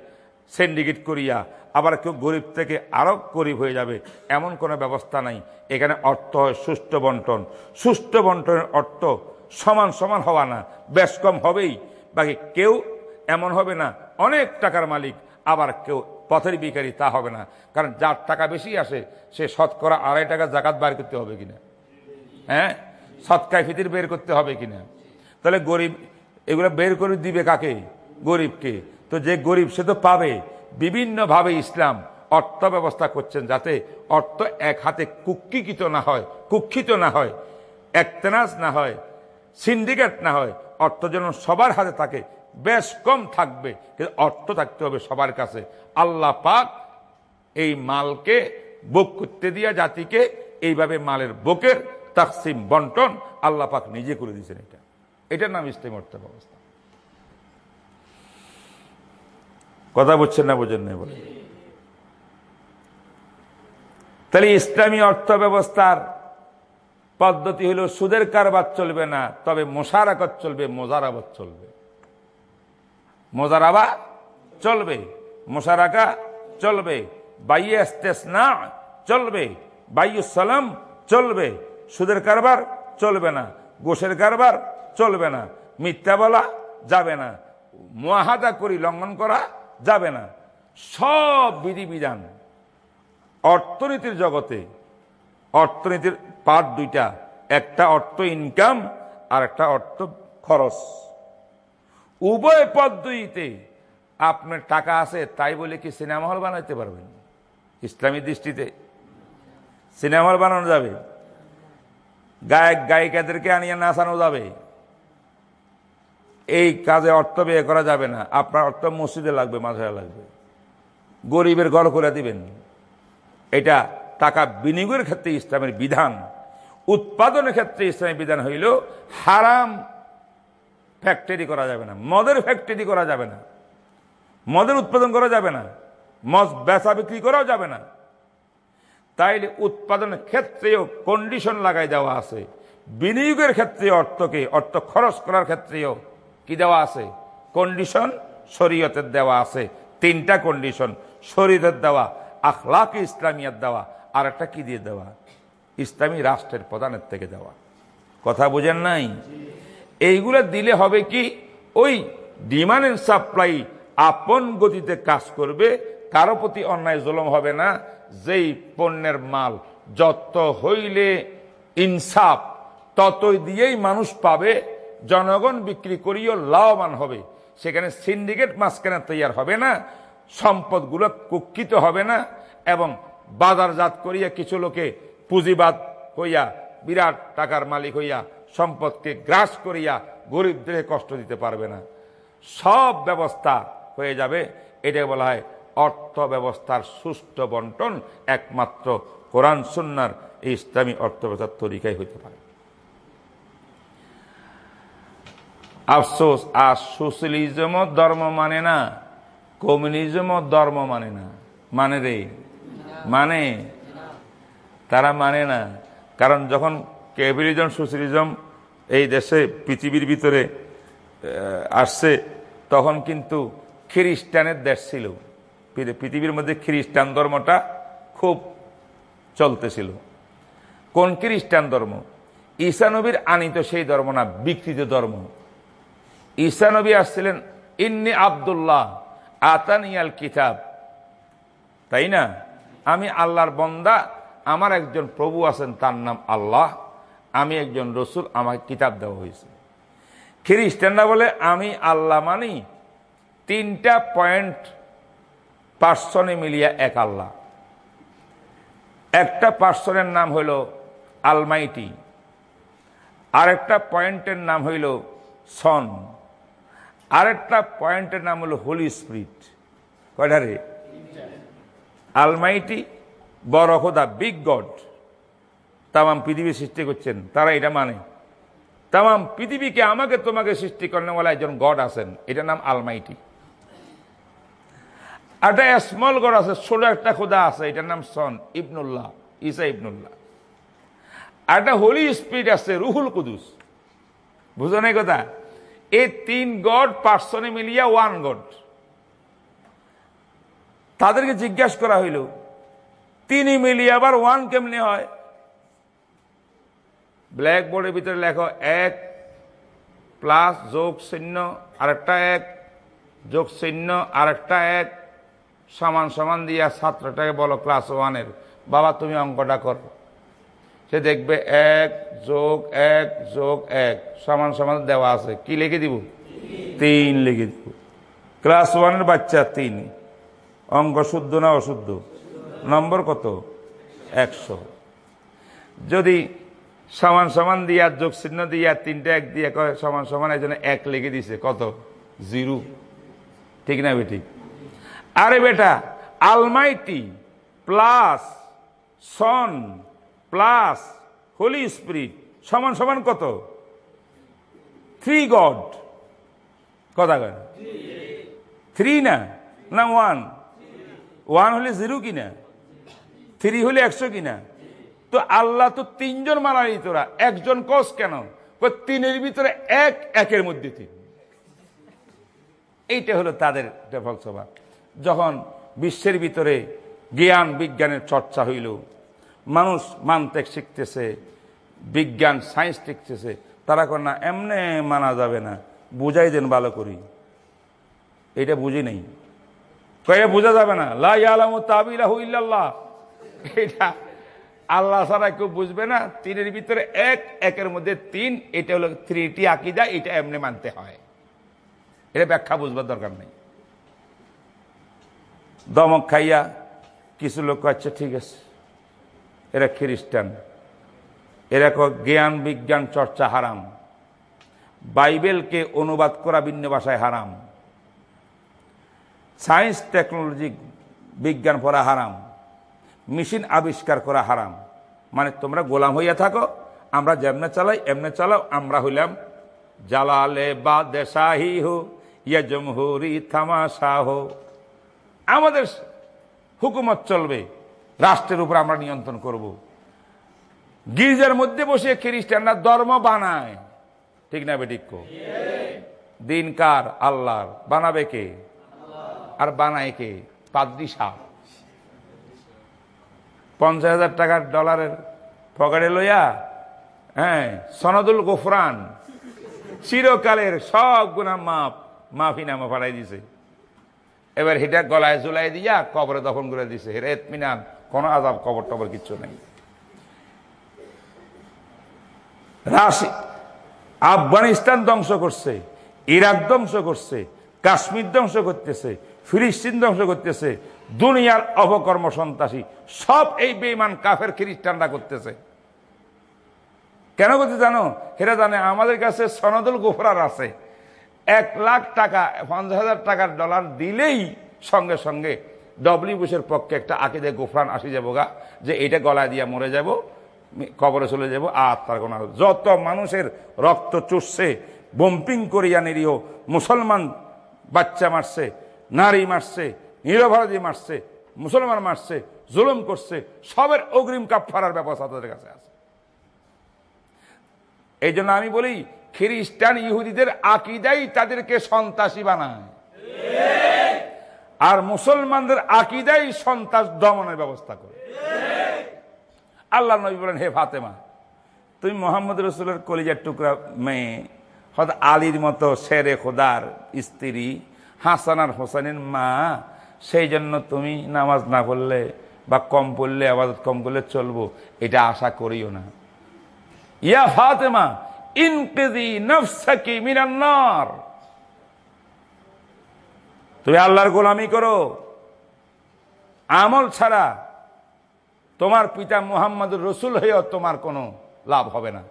সিন্ডিকেট করিয়া, আবার কেউ গরিব থেকে আরও গরিব হয়ে যাবে, এমন কোনো ব্যবস্থা নাই। এখানে অর্থ হয় সুষ্ঠু বন্টন। সুষ্ঠু বন্টনের অর্থ সমান সমান হওয়া না, বেশ কম হবেই। বাকি কেউ এমন হবে না। অনেক টাকার মালিক, আবার কেউ পথের বিকারী তা হবে না। কারণ যার টাকা বেশি আসে, সে শতকরা আড়াই টাকা জাকাত বার করতে হবে কিনা? হ্যাঁ? সৎকায় ফিতির বের করতে হবে কিনা? তাহলে গরিব, এগুলো বের করে দিবে কাকে? গরিবকে। তো যে গরিব সে তো পাবে। বিভিন্নভাবে ইসলাম অর্থ ব্যবস্থা করছেন যাতে অর্থ এক হাতে কুক্ষিকিত না হয়, কুক্ষিত না হয়, একতেনাজ না হয়, সিন্ডিকেট না হয়, অর্থ যেন সবার হাতে থাকে বেশ কম থাকবে, কিন্তু অর্থ থাকতে হবে সবার কাছে। আল্লাহ পাক এই মালকে বুক করতে দিয়া জাতিকে এইভাবে মালের বুকের তাকসিম বন্টন আল্লাহ পাক নিজে করে দিয়েছেন এটা। এটার নাম ইসলাম অর্থ ব্যবস্থা কথা বুঝছেন না বোঝেন না বলে? তাহলে ইসলামী অর্থ ব্যবস্থার পদ্ধতি হলো সুদের কারবার চলবে না, তবে মোশারাকত চলবে, মোজারাবত চলবে। মোজারাবা চলবে মোশারাকা চলবে, বাইয়ে চলবে, বাইয়ু সালাম চলবে, সুদের কারবার চলবে না, গোসের কারবার চলবে না, মিথ্যা বলা যাবে না মহাদা করি লঙ্ঘন করা যাবে না। সব বিধিবিধান অর্থনীতির জগতে, অর্থনীতির পার্ট দুইটা, একটা অর্থ ইনকাম আর একটা অর্থ খরচ। উভয় পদ্ধতিতে আপনার টাকা আছে, তাই বলে কি সিনেমা হল বানাইতে পারবেন? ইসলামী দৃষ্টিতে সিনেমা হল বানানো যাবে। গায়ক, গায়িকাদেরকে আনিয়ে নাচানো যাবে। এই কাজে অর্থ ব্যয় করা যাবে না। আপনার অর্থ মসজিদে লাগবে মাঝে লাগবে। গরিবের ঘর করে দিবেন। এটা টাকা বিনিয়োগের ক্ষেত্রে ইসলামের বিধান। উৎপাদনের ক্ষেত্রে ইসলামের বিধান হইল হারাম ফ্যাক্টরি করা যাবে না। মদের ফ্যাক্টরি করা যাবে না। মদের উৎপাদন করা যাবে না। মদ বেচা বিক্রি করাও যাবে না। তাইলে উৎপাদনের ক্ষেত্রেও কন্ডিশন লাগাই দেওয়া আছে। বিনিয়োগের ক্ষেত্রে অর্থকে, অর্থ খরচ করার ক্ষেত্রেও কি দেওয়া আছে? কন্ডিশন শরীয়তের দেওয়া আছে। তিনটা কন্ডিশন শরীয়তের দেওয়া, আখলাক ইসলামিয়ার দেওয়া, আর একটা কি দিয়ে দেওয়া? ইসলামী রাষ্ট্রের প্রধানের থেকে দেওয়া। কথা বোঝেন নাই? এইগুলো দিলে হবে কি? ওই ডিমান্ড এন্ড সাপ্লাই আপন গতিতে কাজ করবে, কারও প্রতি অন্যায় জুলম হবে না। যেই পণ্যের মাল যত হইলে ইনসাফ ততই দিয়েই মানুষ পাবে, জনগণ বিক্রি করিও লাভবান হবে। সেখানে সিন্ডিকেট মাঝখানে তৈয়ার হবে না, সম্পদগুলো কুক্ষিত হবে না এবং বাজারজাত করিয়া কিছু লোকে পুঁজিবাদ হইয়া বিরাট টাকার মালিক হইয়া সম্পদকে গ্রাস করিয়া গরিবদের কষ্ট দিতে পারবে না। সব ব্যবস্থা হয়ে যাবে এটা বলা হয় অর্থ ব্যবস্থার সুষ্ঠু বন্টন, একমাত্র কোরআন সুন্নার এই ইসলামী অর্থ ব্যবস্থার তরিকাই হইতে পারে। আফসোস, আর সোশ্যালিজমও ধর্ম মানে না কমিউনিজমও ধর্ম মানে না। মানে রে মানে। তারা মানে না, কারণ যখন ক্যাপিটালিজম, সোশ্যালিজম এই দেশে পৃথিবীর ভিতরে আসছে, তখন কিন্তু খ্রিস্টানের দেশ ছিল। পৃথিবীর মধ্যে খ্রিস্টান ধর্মটা খুব চলতেছিল। কোন খ্রিস্টান ধর্ম? ঈশানবীর আনিত সেই ধর্ম না, বিকৃত ধর্ম। ঈশানবী আসছিলেন, ইন্নি আবদুল্লাহ আতানিয়াল কিতাব। তাই না? আমি আল্লাহর বন্দা, আমার একজন প্রভু আছেন, তার নাম আল্লাহ। আমি একজন রসুল, আমাকে কিতাব দেওয়া হয়েছে। খ্রিস্টানরা বলে, আমি আল্লাহ মানি, তিনটা পয়েন্ট পার্সনে মিলিয়া এক আল্লাহ। একটা পার্সনের নাম হইল আলমাইটি আরেকটা পয়েন্টের নাম হইল সন, আরেকটা পয়েন্টের নাম হলো হোলি স্পিরিট। কয়টা রে? আলমাইটি বড় খোদা বিগ গড। তামাম পৃথিবী সৃষ্টি করছেন, তারা এটা মানে। তামাম পৃথিবীকে আমাকে তোমাকে সৃষ্টি করেন বলে একজন গড আছেন, এটার নাম আলমাইটি। একটা স্মল গড আছে, ছোট একটা খোদা আছে, এটার নাম সন ইবনুল্লাহ ইসা ইবনুল্লাহ। একটা হোলি স্পিরিট আছে, রুহুল কুদুস। বুঝো নাই কথা? এই তিন গড পার্সনে মিলিয়া ওয়ান গড। তাদেরকে জিজ্ঞাসা করা হইল তিনি মিলিয়ে আবার ওয়ান কেমনি হয়? ব্ল্যাক বোর্ডের ভিতরে লেখো এক প্লাস যোগ শূন্য আরেকটা এক, যোগ শূন্য আরেকটা এক, সমান সমান দিয়া ছাত্রটাকে বলো ক্লাস ওয়ানের বাবা, তুমি অঙ্কটা করো। সে দেখবে এক যোগ এক যোগ এক, সমান সমান দেওয়া আছে। কি লিখে দিব? তিন লিখে দিব। ক্লাস ওয়ানের বাচ্চা তিন। অঙ্ক শুদ্ধ না অশুদ্ধ? নম্বর কত? একশো। যদি সমান সমান দিয়া, যোগ চিহ্ন দিয়া, তিনটা এক দিয়ে সমান সমান এই এক লিখে দিছে। কত? জিরো। ঠিক না বেটি? আরে বেটা almighty plus son plus holy spirit সমান সমান কত? থ্রি গড কথা কয় থ্রি না? না ওয়ান ওয়ান হলে জিরো কিনা? থ্রি হলে একশো কিনা? তো আল্লাহ তো তিনজন মানালি তোরা একজন কস কেন? তিনের ভিতরে এক, একের মধ্যে তিন। এইটা হলো তাদের ফলসফা যখন বিশ্বের ভিতরে জ্ঞান বিজ্ঞানের চর্চা হইল, মানুষ মানতে শিখতেছে, বিজ্ঞান, সায়েন্স শিখতেছে, তারা কর না, এমনে মানা যাবে না, বুঝাই দেন ভালো করি। এটা বুঝি নেই। কয়ে বোঝা যাবে না। লাই আলাম তাবিলাহ ইল্লাল্লাহ। এটা আল্লাহ ছাড়া কেউ বুঝবে না, তিনের ভিতরে এক, একের মধ্যে তিন, এটা হলো থ্রিটি আকিদা, এটা এমনি মানতে হয়। এটা ব্যাখ্যা বুঝবার দরকার নেই। দমক খাইয়া কিছু লোক আছে, ঠিক আছে, এরা খ্রিস্টান, এরা জ্ঞান, বিজ্ঞান, চর্চা হারাম। বাইবেলকে অনুবাদ করা ভিন্ন ভাষায় হারাম। সায়েন্স, টেকনোলজি, বিজ্ঞান পড়া হারাম। মেশিন আবিষ্কার করা হারাম। মানে তোমরা গোলাম হইয়া থাকো, আমরা যেমনে চালাই, এমনে চালাও, আমরা হইলাম জালালে বা দেশাহি হো, ইয়া জমহুরি থামাশা হো আমাদের হুকুমত চলবে, রাষ্ট্রের উপর আমরা নিয়ন্ত্রণ করব। গির্জার মধ্যে বসে খ্রিস্টানরা ধর্ম বানায়। ঠিক না বেটিক দিন কার আল্লাহর। বানাবে কে? আর বানায় কে? পাদ্রি সাহ পঞ্চাশ হাজার টাকার ডলারের পকেটে লইয়া হ্যাঁ সনদুল গোফরান, চিরকালের সব গুণা মাপ মাফি নামা ফাড়াই দিছে। এবার হেটা গলায় জুলাই দিয়া কবরে দফন করে দিছে। হেরা এতমিনান, কোনো আজাব, কবর টবর কিচ্ছু নেই। রাশি, আফগানিস্তান ধ্বংস করছে, ইরাক ধ্বংস করছে, কাশ্মীর ধ্বংস করতেছে, ফিলিস্তিন ধ্বংস করতেছে দুনিয়ার অপকর্ম সন্ত্রাসী। সব এই বেইমান কাফের খ্রিস্টানরা করতেছে। কেন করতে জানো? হেরা জানে আমাদের কাছে সনদুল গোফরার আছে। এক লাখ টাকা, পঞ্চাশ হাজার টাকার ডলার দিলেই সঙ্গে সঙ্গে ডব্লিউ বুশের পক্ষে একটা আকিদে গোফরান আসি যাব গা, যে এটা গলায় দিয়া মরে যাব, কবরে চলে যাব, আর তার কোনো যত মানুষের রক্ত চুষছে, বম্পিং করিয়া নিরীহ মুসলমান বাচ্চা মারছে, নারী মারছে নিরপরাধী মারছে, মুসলমান মারছে, জুলুম করছে, সবের অগ্রিম কাপড়ার ব্যবস্থা তাদের কাছে আছে। এই জন্য আমি বলি, খ্রিস্টান ইহুদিদের আকিদাই তাদেরকে সন্ত্রাসী বানায়। আর মুসলমানদের আকিদাই সন্ত্রাস দমনের ব্যবস্থা করে। আল্লাহ নবী বলেন, হে ফাতেমা, তুমি মোহাম্মদ রসুলের কলিজার টুকরা মেয়ে হয়তো আলীর মতো শেরে খোদার স্ত্রী, হাসান আর হোসেনের মা সেই জন্য তুমি নামাজ না পড়লে বা কম পড়লে, আবাদত কম করলে চলবো। এটা আশা করিও না। ইয়া ফাতেমা ইনকেদি নফসাকি মিনান্নার তুমি আল্লাহর গোলামি করো। আমল ছাড়া তোমার পিতা মুহাম্মদ রসুল হয়েও তোমার কোনো লাভ হবে না।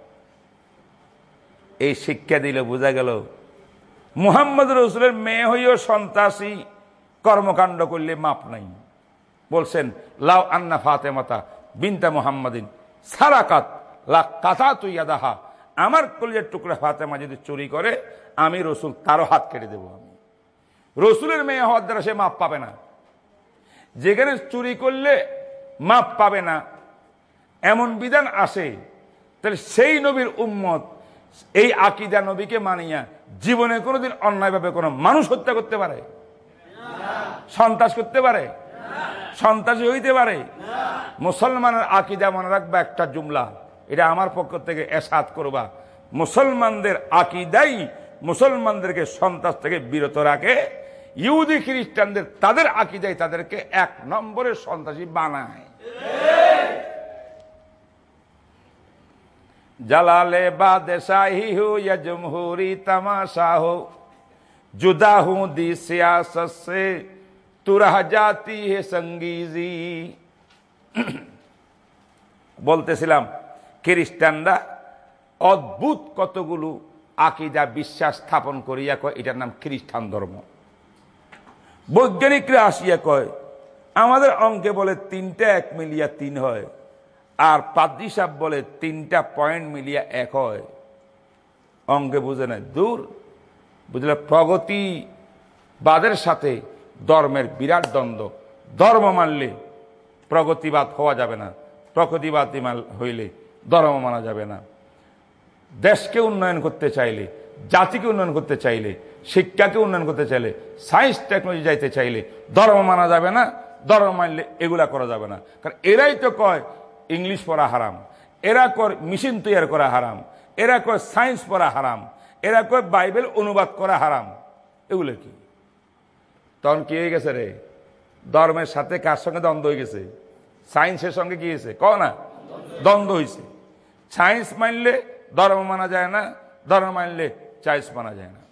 এই শিক্ষা দিলে বোঝা গেল মুহাম্মদ রসুলের মেয়ে হইও সন্ত্রাসী কর্মকাণ্ড করলে মাপ নাই। বলছেন, লাউ আন্না ফাতেমাতা বিনতা মুহাম্মদিন সারাকাত লা কাথা তুই আদাহা আমার কলিজার টুকরা ফাতেমা যদি চুরি করে, আমি রসুল তারও হাত কেটে দেব আমি। রসুলের মেয়ে হওয়ার দ্বারা সে মাপ পাবে না। যেখানে চুরি করলে মাপ পাবে না, এমন বিধান আসে তাহলে সেই নবীর উম্মত, এই আকিদা নবীকে মানিয়া জীবনে কোনোদিন অন্যায়ভাবে কোনো মানুষ হত্যা করতে পারে। সন্ত্রাস করতে পারে? সন্ত্রাসী হইতে পারে? মুসলমানের আকিদা মনে রাখবা একটা জুমলা। এটা আমার পক্ষ থেকে এসাদ করবা। মুসলমানদের আকিদাই মুসলমানদেরকে সন্ত্রাস থেকে বিরত রাখে। ইহুদি খ্রিস্টানদের তাদের আকিদাই তাদেরকে এক নম্বরে সন্ত্রাসী বানায়। জালালে বাদশাহী হো, ইয়া জমহুরি তামাশা হোক जुदा हूं दी सियासत से तू रह जाती है संगीजी বলতেছিলাম খ্রিস্টানরা অদ্ভুত কতগুলো আকিদা বিশ্বাস স্থাপন করিয়া কয় এটার নাম খ্রিস্টান ধর্ম বৈজ্ঞানিকরা আসিয়া কয় আমাদের অঙ্কে বলে তিনটা এক মিলিয়া তিন হয় আর পাদ্রি সাহেব বলে তিনটা পয়েন্ট মিলিয়া এক হয় অঙ্কে বুঝে নেয় দূর বুঝলে প্রগতিবাদের সাথে ধর্মের বিরাট দ্বন্দ্ব। ধর্ম মানলে প্রগতিবাদ হওয়া যাবে না, প্রগতিবাদ হইলে ধর্ম মানা যাবে না। দেশকে উন্নয়ন করতে চাইলে, জাতিকে উন্নয়ন করতে চাইলে, শিক্ষাকে উন্নয়ন করতে চাইলে সায়েন্স টেকনোলজি যাইতে চাইলে ধর্ম মানা যাবে না, ধর্ম মানলে এগুলা করা যাবে না। কারণ এরাই তো কয় ইংলিশ পড়া হারাম, এরা কর মেশিন তৈরি করা হারাম, এরা কয় সায়েন্স পড়া হারাম। এরা কয়, বাইবেল অনুবাদ করা হারাম। এগুলো কি? তখন কি হয়ে গেছে রে? ধর্মের সাথে কার সঙ্গে দ্বন্দ্ব হয়ে গেছে? সায়েন্সের সঙ্গে কি হয়েছে? ক না। দ্বন্দ্ব হয়েছে। সায়েন্স মানলে ধর্ম মানা যায় না, ধর্ম মানলে চাইস মানা যায় না।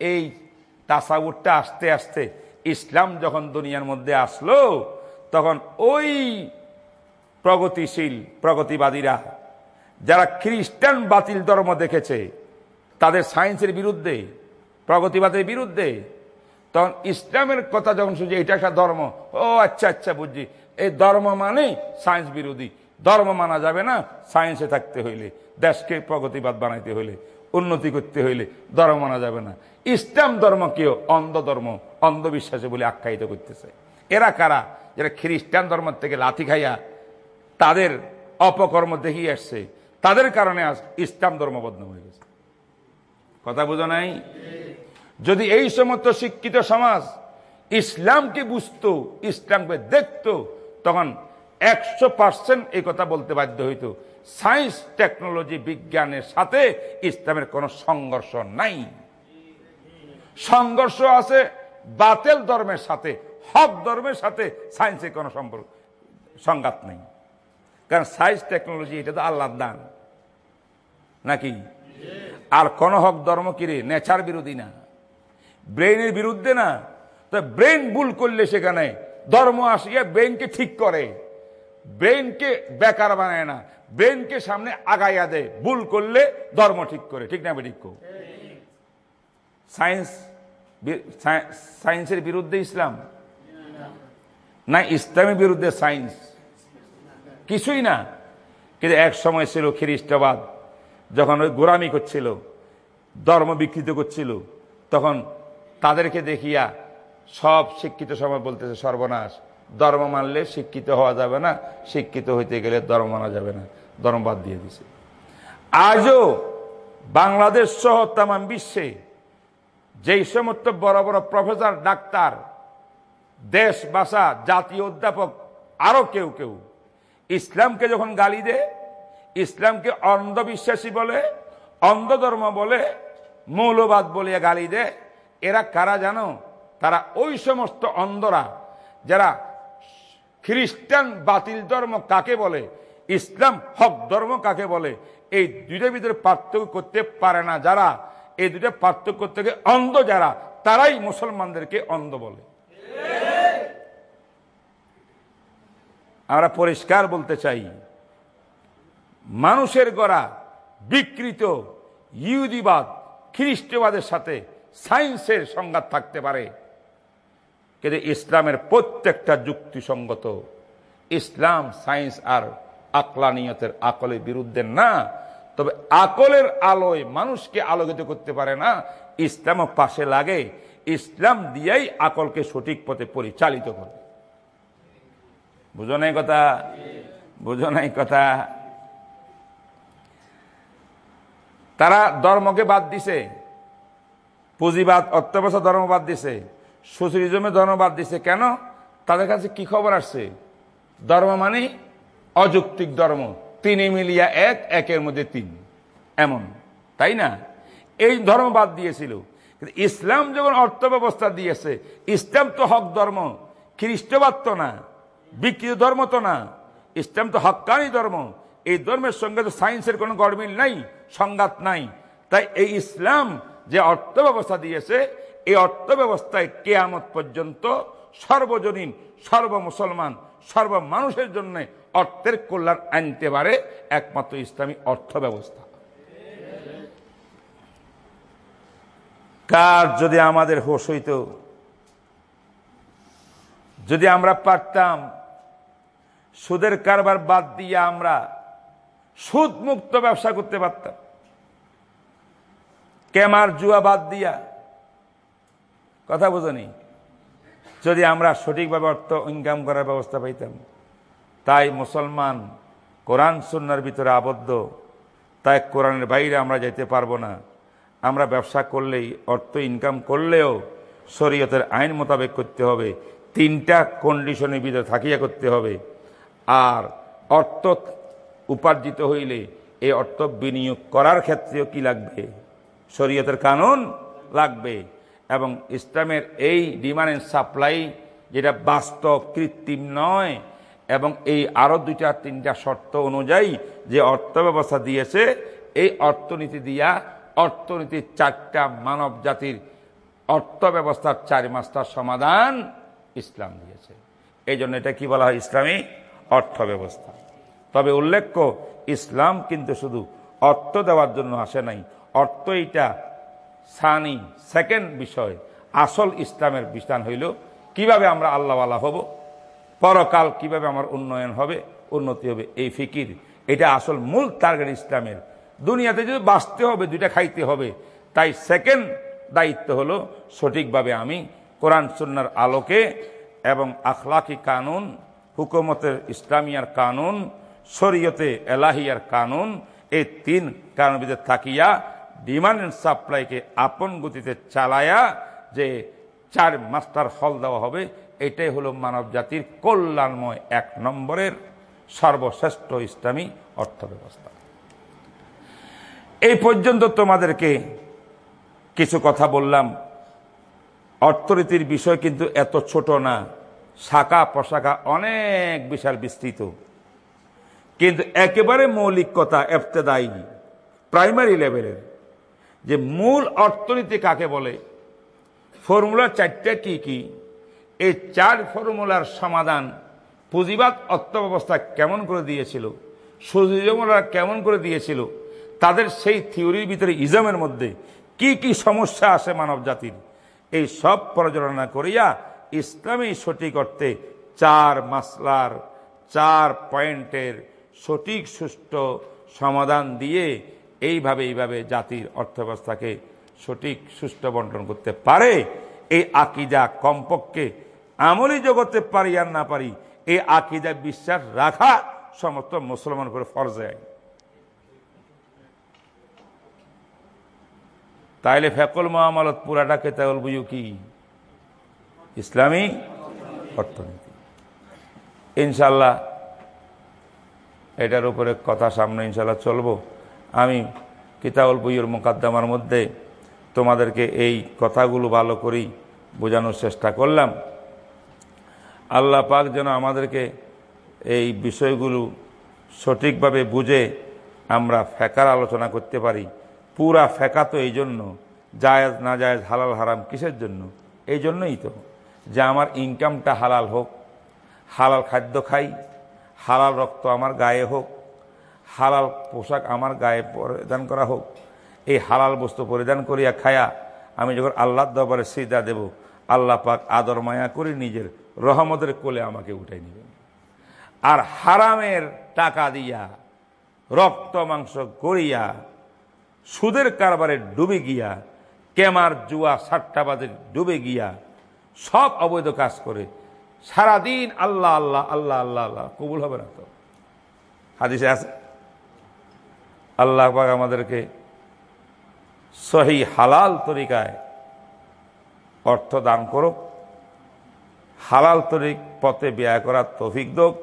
এই তাসাউরটা আস্তে আস্তে ইসলাম যখন দুনিয়ার মধ্যে আসলো, তখন ওই প্রগতিশীল প্রগতিবাদীরা, যারা খ্রিস্টান বাতিল ধর্ম দেখেছে তাদের সায়েন্সের বিরুদ্ধে, প্রগতিবাদের বিরুদ্ধে। তখন ইসলামের কথা যখন শুনছি, এটা একটা ধর্ম। ও আচ্ছা আচ্ছা বুঝছি। এই ধর্ম মানে সায়েন্স বিরোধী। ধর্ম মানা যাবে না সায়েন্সে থাকতে হইলে, দেশকে প্রগতিবাদ বানাইতে হইলে, উন্নতি করতে হইলে, ধর্ম মানা যাবে না। ইসলাম ধর্ম কেউ অন্ধ ধর্ম, অন্ধবিশ্বাসে বলে আখ্যায়িত করতেছে। এরা কারা? যারা খ্রিস্টান ধর্ম থেকে লাথি খাইয়া তাদের অপকর্ম দেখিয়ে আসছে। তাদের কারণে আজ ইসলাম ধর্ম বদনাম হয়ে কথা বোঝা নাই? যদি এই সমস্ত শিক্ষিত সমাজ ইসলামকে বুঝত, ইসলামকে দেখত, তখন একশো পার্সেন্ট এই কথা বলতে বাধ্য হইত। সায়েন্স টেকনোলজি বিজ্ঞানের সাথে ইসলামের কোনো সংঘর্ষ নাই। সংঘর্ষ আছে বাতেল ধর্মের সাথে, হক ধর্মের সাথে সায়েন্সের কোনো সম্পর্ক, সংঘাত নেই। কারণ সায়েন্স টেকনোলজি এটা তো আল্লাহ দান। নাকি? আর কোন হক ধর্ম কিরে নেচার বিরোধী না। ব্রেনের বিরুদ্ধে না। তো ব্রেন ভুল করলে সেখানে ধর্ম আসিয়া ব্রেনকে ঠিক করে। ব্রেনকে বেকার বানায় না। ব্রেনকে সামনে আগাইয়া দেয়। ভুল করলে ধর্ম ঠিক করে। ঠিক না ঠিক সায়েন্স সায়েন্সের বিরুদ্ধে ইসলাম? না, ইসলামের বিরুদ্ধে সায়েন্স। কিছুই না। কিন্তু এক সময় ছিল খ্রিস্টবাদ। যখন ওই গোরামি করছিল, ধর্ম বিকৃত করছিল, তখন তাদেরকে দেখিয়া সব শিক্ষিত সময় বলতেছে, সর্বনাশ। ধর্ম মানলে শিক্ষিত হওয়া যাবে না, শিক্ষিত হইতে গেলে ধর্ম মানা যাবে না। ধর্ম বাদ দিয়ে দিছে। আজও বাংলাদেশ সহ তাম বিশ্বে যেই সমস্ত বড় বড় প্রফেসর, ডাক্তার, দেশ বাসা জাতীয় অধ্যাপক আরও কেউ কেউ ইসলামকে যখন গালি দেয় ইসলামকে অন্ধবিশ্বাসী বলে অন্ধ ধর্ম বলে, মৌলবাদ বলিয়া গালি দেয়। এরা কারা জানো? তারা ওই সমস্ত অন্ধরা যারা খ্রিস্টান বাতিল ধর্ম কাকে বলে? ইসলাম হক ধর্ম কাকে বলে? এই দুইটার ভিতরে পার্থক্য করতে পারে না যারা। এই দুটো পার্থক্য থেকে অন্ধ যারা, তারাই মুসলমানদেরকে অন্ধ বলে। আমরা পরিষ্কার বলতে চাই মানুষের গড়া বিকৃত ইহুদিবাদ, খ্রিস্টবাদের সাথে সায়েন্সের সংঘাত থাকতে পারে। কিন্তু ইসলামের প্রত্যেকটা যুক্তিসঙ্গত, ইসলাম সায়েন্স আর আকলানিয়তের আকলের বিরুদ্ধে না। তবে আকলের আলোয় মানুষকে আলোকিত করতে পারে না, ইসলামও পাশে লাগে। ইসলাম দিয়েই আকলকে সঠিক পথে পরিচালিত করে বুঝো নাই কথা? বুঝো নাই কথা? তারা ধর্মকে বাদ দিছে। পুঁজিবাদ অর্থবসা ধর্ম বাদ দিছে। সোশ্যালিজমে ধর্ম বাদ দিছে। কেন? তাদের কাছে কি খবর আসছে? ধর্ম মানে অযৌক্তিক ধর্ম। তিনে মিলিয়া এক, একের মধ্যে তিন। এমন। তাই না? এই ধর্ম বাদ দিয়েছিল। ইসলাম যখন অর্থ ব্যবস্থা দিয়েছে, ইসলাম তো হক ধর্ম। খ্রিস্টবাদ তো না। বিকৃত ধর্ম তো না। ইসলাম তো হকানি ধর্ম। এই ধর্মের সঙ্গে তো সায়েন্সের কোনো গড়মিল নাই, সংঘাত নাই। তাই এই ইসলাম যে অর্থ ব্যবস্থা দিয়েছে, এই অর্থ ব্যবস্থায় কেয়ামত পর্যন্ত সর্বজনীন সর্ব মুসলমান সর্ব মানুষের জন্য অর্থের কল্যাণ আনতে পারে একমাত্র ইসলামী অর্থ ব্যবস্থা কার যদি আমাদের হোশ হইত, যদি আমরা পারতাম, সুদের কারবার বাদ দিয়ে আমরা সুদ মুক্ত ব্যবসা করতে পারতাম। কেমার জুয়া বাদ দিয়া। কথা বোঝনি? যদি আমরা সঠিকভাবে অর্থ ইনকাম করার ব্যবস্থা পাইতাম, তাই মুসলমান কোরআন সুন্নার ভিতরে আবদ্ধ, তাই কোরআনের বাইরে আমরা যেতে পারব না। আমরা ব্যবসা করলেই, অর্থ ইনকাম করলেও শরীয়তের আইন মোতাবেক করতে হবে। তিনটা কন্ডিশনের ভিতরে থাকিয়া করতে হবে। আর অর্থ উপার্জিত হইলে এই অর্থ বিনিয়োগ করার ক্ষেত্রেও কি লাগবে? শরীয়তের কানুন লাগবে এবং ইসলামের এই ডিমান্ড অ্যান্ড সাপ্লাই যেটা বাস্তব কৃত্রিম নয় এবং এই আরও দুইটা তিনটা শর্ত অনুযায়ী যে অর্থ ব্যবস্থা দিয়েছে, এই অর্থনীতি দিয়া অর্থনীতির চারটা মানব জাতির অর্থ ব্যবস্থার চার মাস্টার সমাধান ইসলাম দিয়েছে। এই জন্য এটা কি বলা হয় ইসলামী অর্থ ব্যবস্থা তবে উল্লেখ্য, ইসলাম কিন্তু শুধু অর্থ দেওয়ার জন্য আসে নাই। অর্থ এটা সানি সেকেন্ড বিষয়, আসল ইসলামের বিধান হইল, কীভাবে আমরা আল্লাহওয়ালা হব, পরকাল কীভাবে আমার উন্নয়ন হবে, উন্নতি হবে, এই ফিকির, এটা আসল মূল টার্গেট ইসলামের। দুনিয়াতে যদি বাঁচতে হবে, দুইটা খাইতে হবে, তাই সেকেন্ড দায়িত্ব হলো সঠিকভাবে আমি কোরআন, সুন্নার আলোকে এবং আখলাকি কানুন, হুকুমতের ইসলামিয়ার কানুন শরীয়তে এলাহিয়ার কানুন, এই তিন কারণের ভিতরে থাকিয়া ডিমান্ড অ্যান্ড সাপ্লাইকে আপন গতিতে চালায়া যে চার মাস্টার হল দেওয়া হবে, এটাই হলো মানব জাতির কল্যাণময় এক নম্বরের সর্বশ্রেষ্ঠ ইসলামী অর্থ ব্যবস্থা এই পর্যন্ত তোমাদেরকে কিছু কথা বললাম। অর্থনীতির বিষয় কিন্তু এত ছোট না। শাখা প্রশাখা অনেক বিশাল বিস্তৃত। কিন্তু একেবারে মৌলিক কথা এফতেদায়ী প্রাইমারি লেভেলের যে মূল অর্থনীতি কাকে বলে? ফর্মুলা চারটা কি কি? এই চার ফর্মুলার সমাধান পুঁজিবাদ, অর্থব্যবস্থা কেমন করে দিয়েছিল? সুযোগরা কেমন করে দিয়েছিল? তাদের সেই থিওরির ভিতরে ইজমের মধ্যে কি কি সমস্যা আসে মানব জাতির এই সব পর্যালোচনা করিয়া ইসলামী সঠিক অর্থে চার মাসলার, চার পয়েন্টের সঠিক, সুষ্ঠু সমাধান দিয়ে এইভাবে এইভাবে জাতির অর্থব্যবস্থাকে সঠিক, সুষ্ঠু বন্টন করতে পারে, এই আকিদা কমপক্ষে আমলি জগতে পারি আর না পারি, এই আকিদা বিশ্বাস রাখা সমস্ত মুসলমান করে ফরজে তাইলে ফেকল মহামালত পুরাটা কেতাউল বুঝু কি? ইসলামী অর্থনীতি। ইনশাল্লাহ এটার উপরে কথা সামনে ইনশাল্লাহ চলবো। আমি কিতাবুল বইয়ের মোকাদ্দমার মধ্যে তোমাদেরকে এই কথাগুলো ভালো করেই বোঝানোর চেষ্টা করলাম। আল্লাহ পাক যেন আমাদেরকে এই বিষয়গুলো সঠিকভাবে বুঝে আমরা ফেকার আলোচনা করতে পারি। পুরা ফেকা তো এই জন্য, জায়েজ, না জায়েজ, হালাল, হারাম কিসের জন্য? এই জন্যই তো। যে আমার ইনকামটা হালাল হোক, হালাল খাদ্য খাই হালাল রক্ত আমার গায়ে হোক, হালাল পোশাক আমার গায়ে পরিধান করা হোক, এই হালাল বস্তু পরিধান করিয়া খায়া আমি যখন আল্লাহর দরবারে সিদা দেব, আল্লাহ পাক আদর মায়া করে নিজের রহমতের কোলে আমাকে উঠাই নেবেন। আর হারামের টাকা দিয়া, রক্ত মাংস করিয়া, সুদের কারবারে ডুবে গিয়া, কেমার জুয়া, সাট্টাবাজের ডুবে গিয়া, সব অবৈধ কাজ করে সারাদিন আল্লাহ আল্লাহ আল্লাহ আল্লাহ আল্লাহ। কবুল হবে না তো। হাদিসে আছে। আল্লাহ পাক আমাদেরকে সহি হালাল তরিকায় অর্থ দান করুক, হালাল তরিক পথে ব্যয় করার তফিক দোক,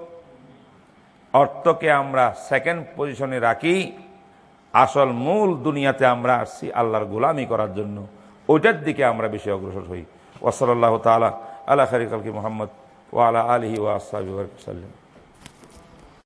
অর্থকে আমরা সেকেন্ড পজিশনে রাখি, আসল মূল দুনিয়াতে আমরা আসছি আল্লাহর গোলামি করার জন্য। ওইটার দিকে আমরা বেশি অগ্রসর হই। ওসলাল্লাহ তালা আল্লাহ খারিকালকি মোহাম্মদ। ওয়ালা আলহি ওয়াসাল্লাম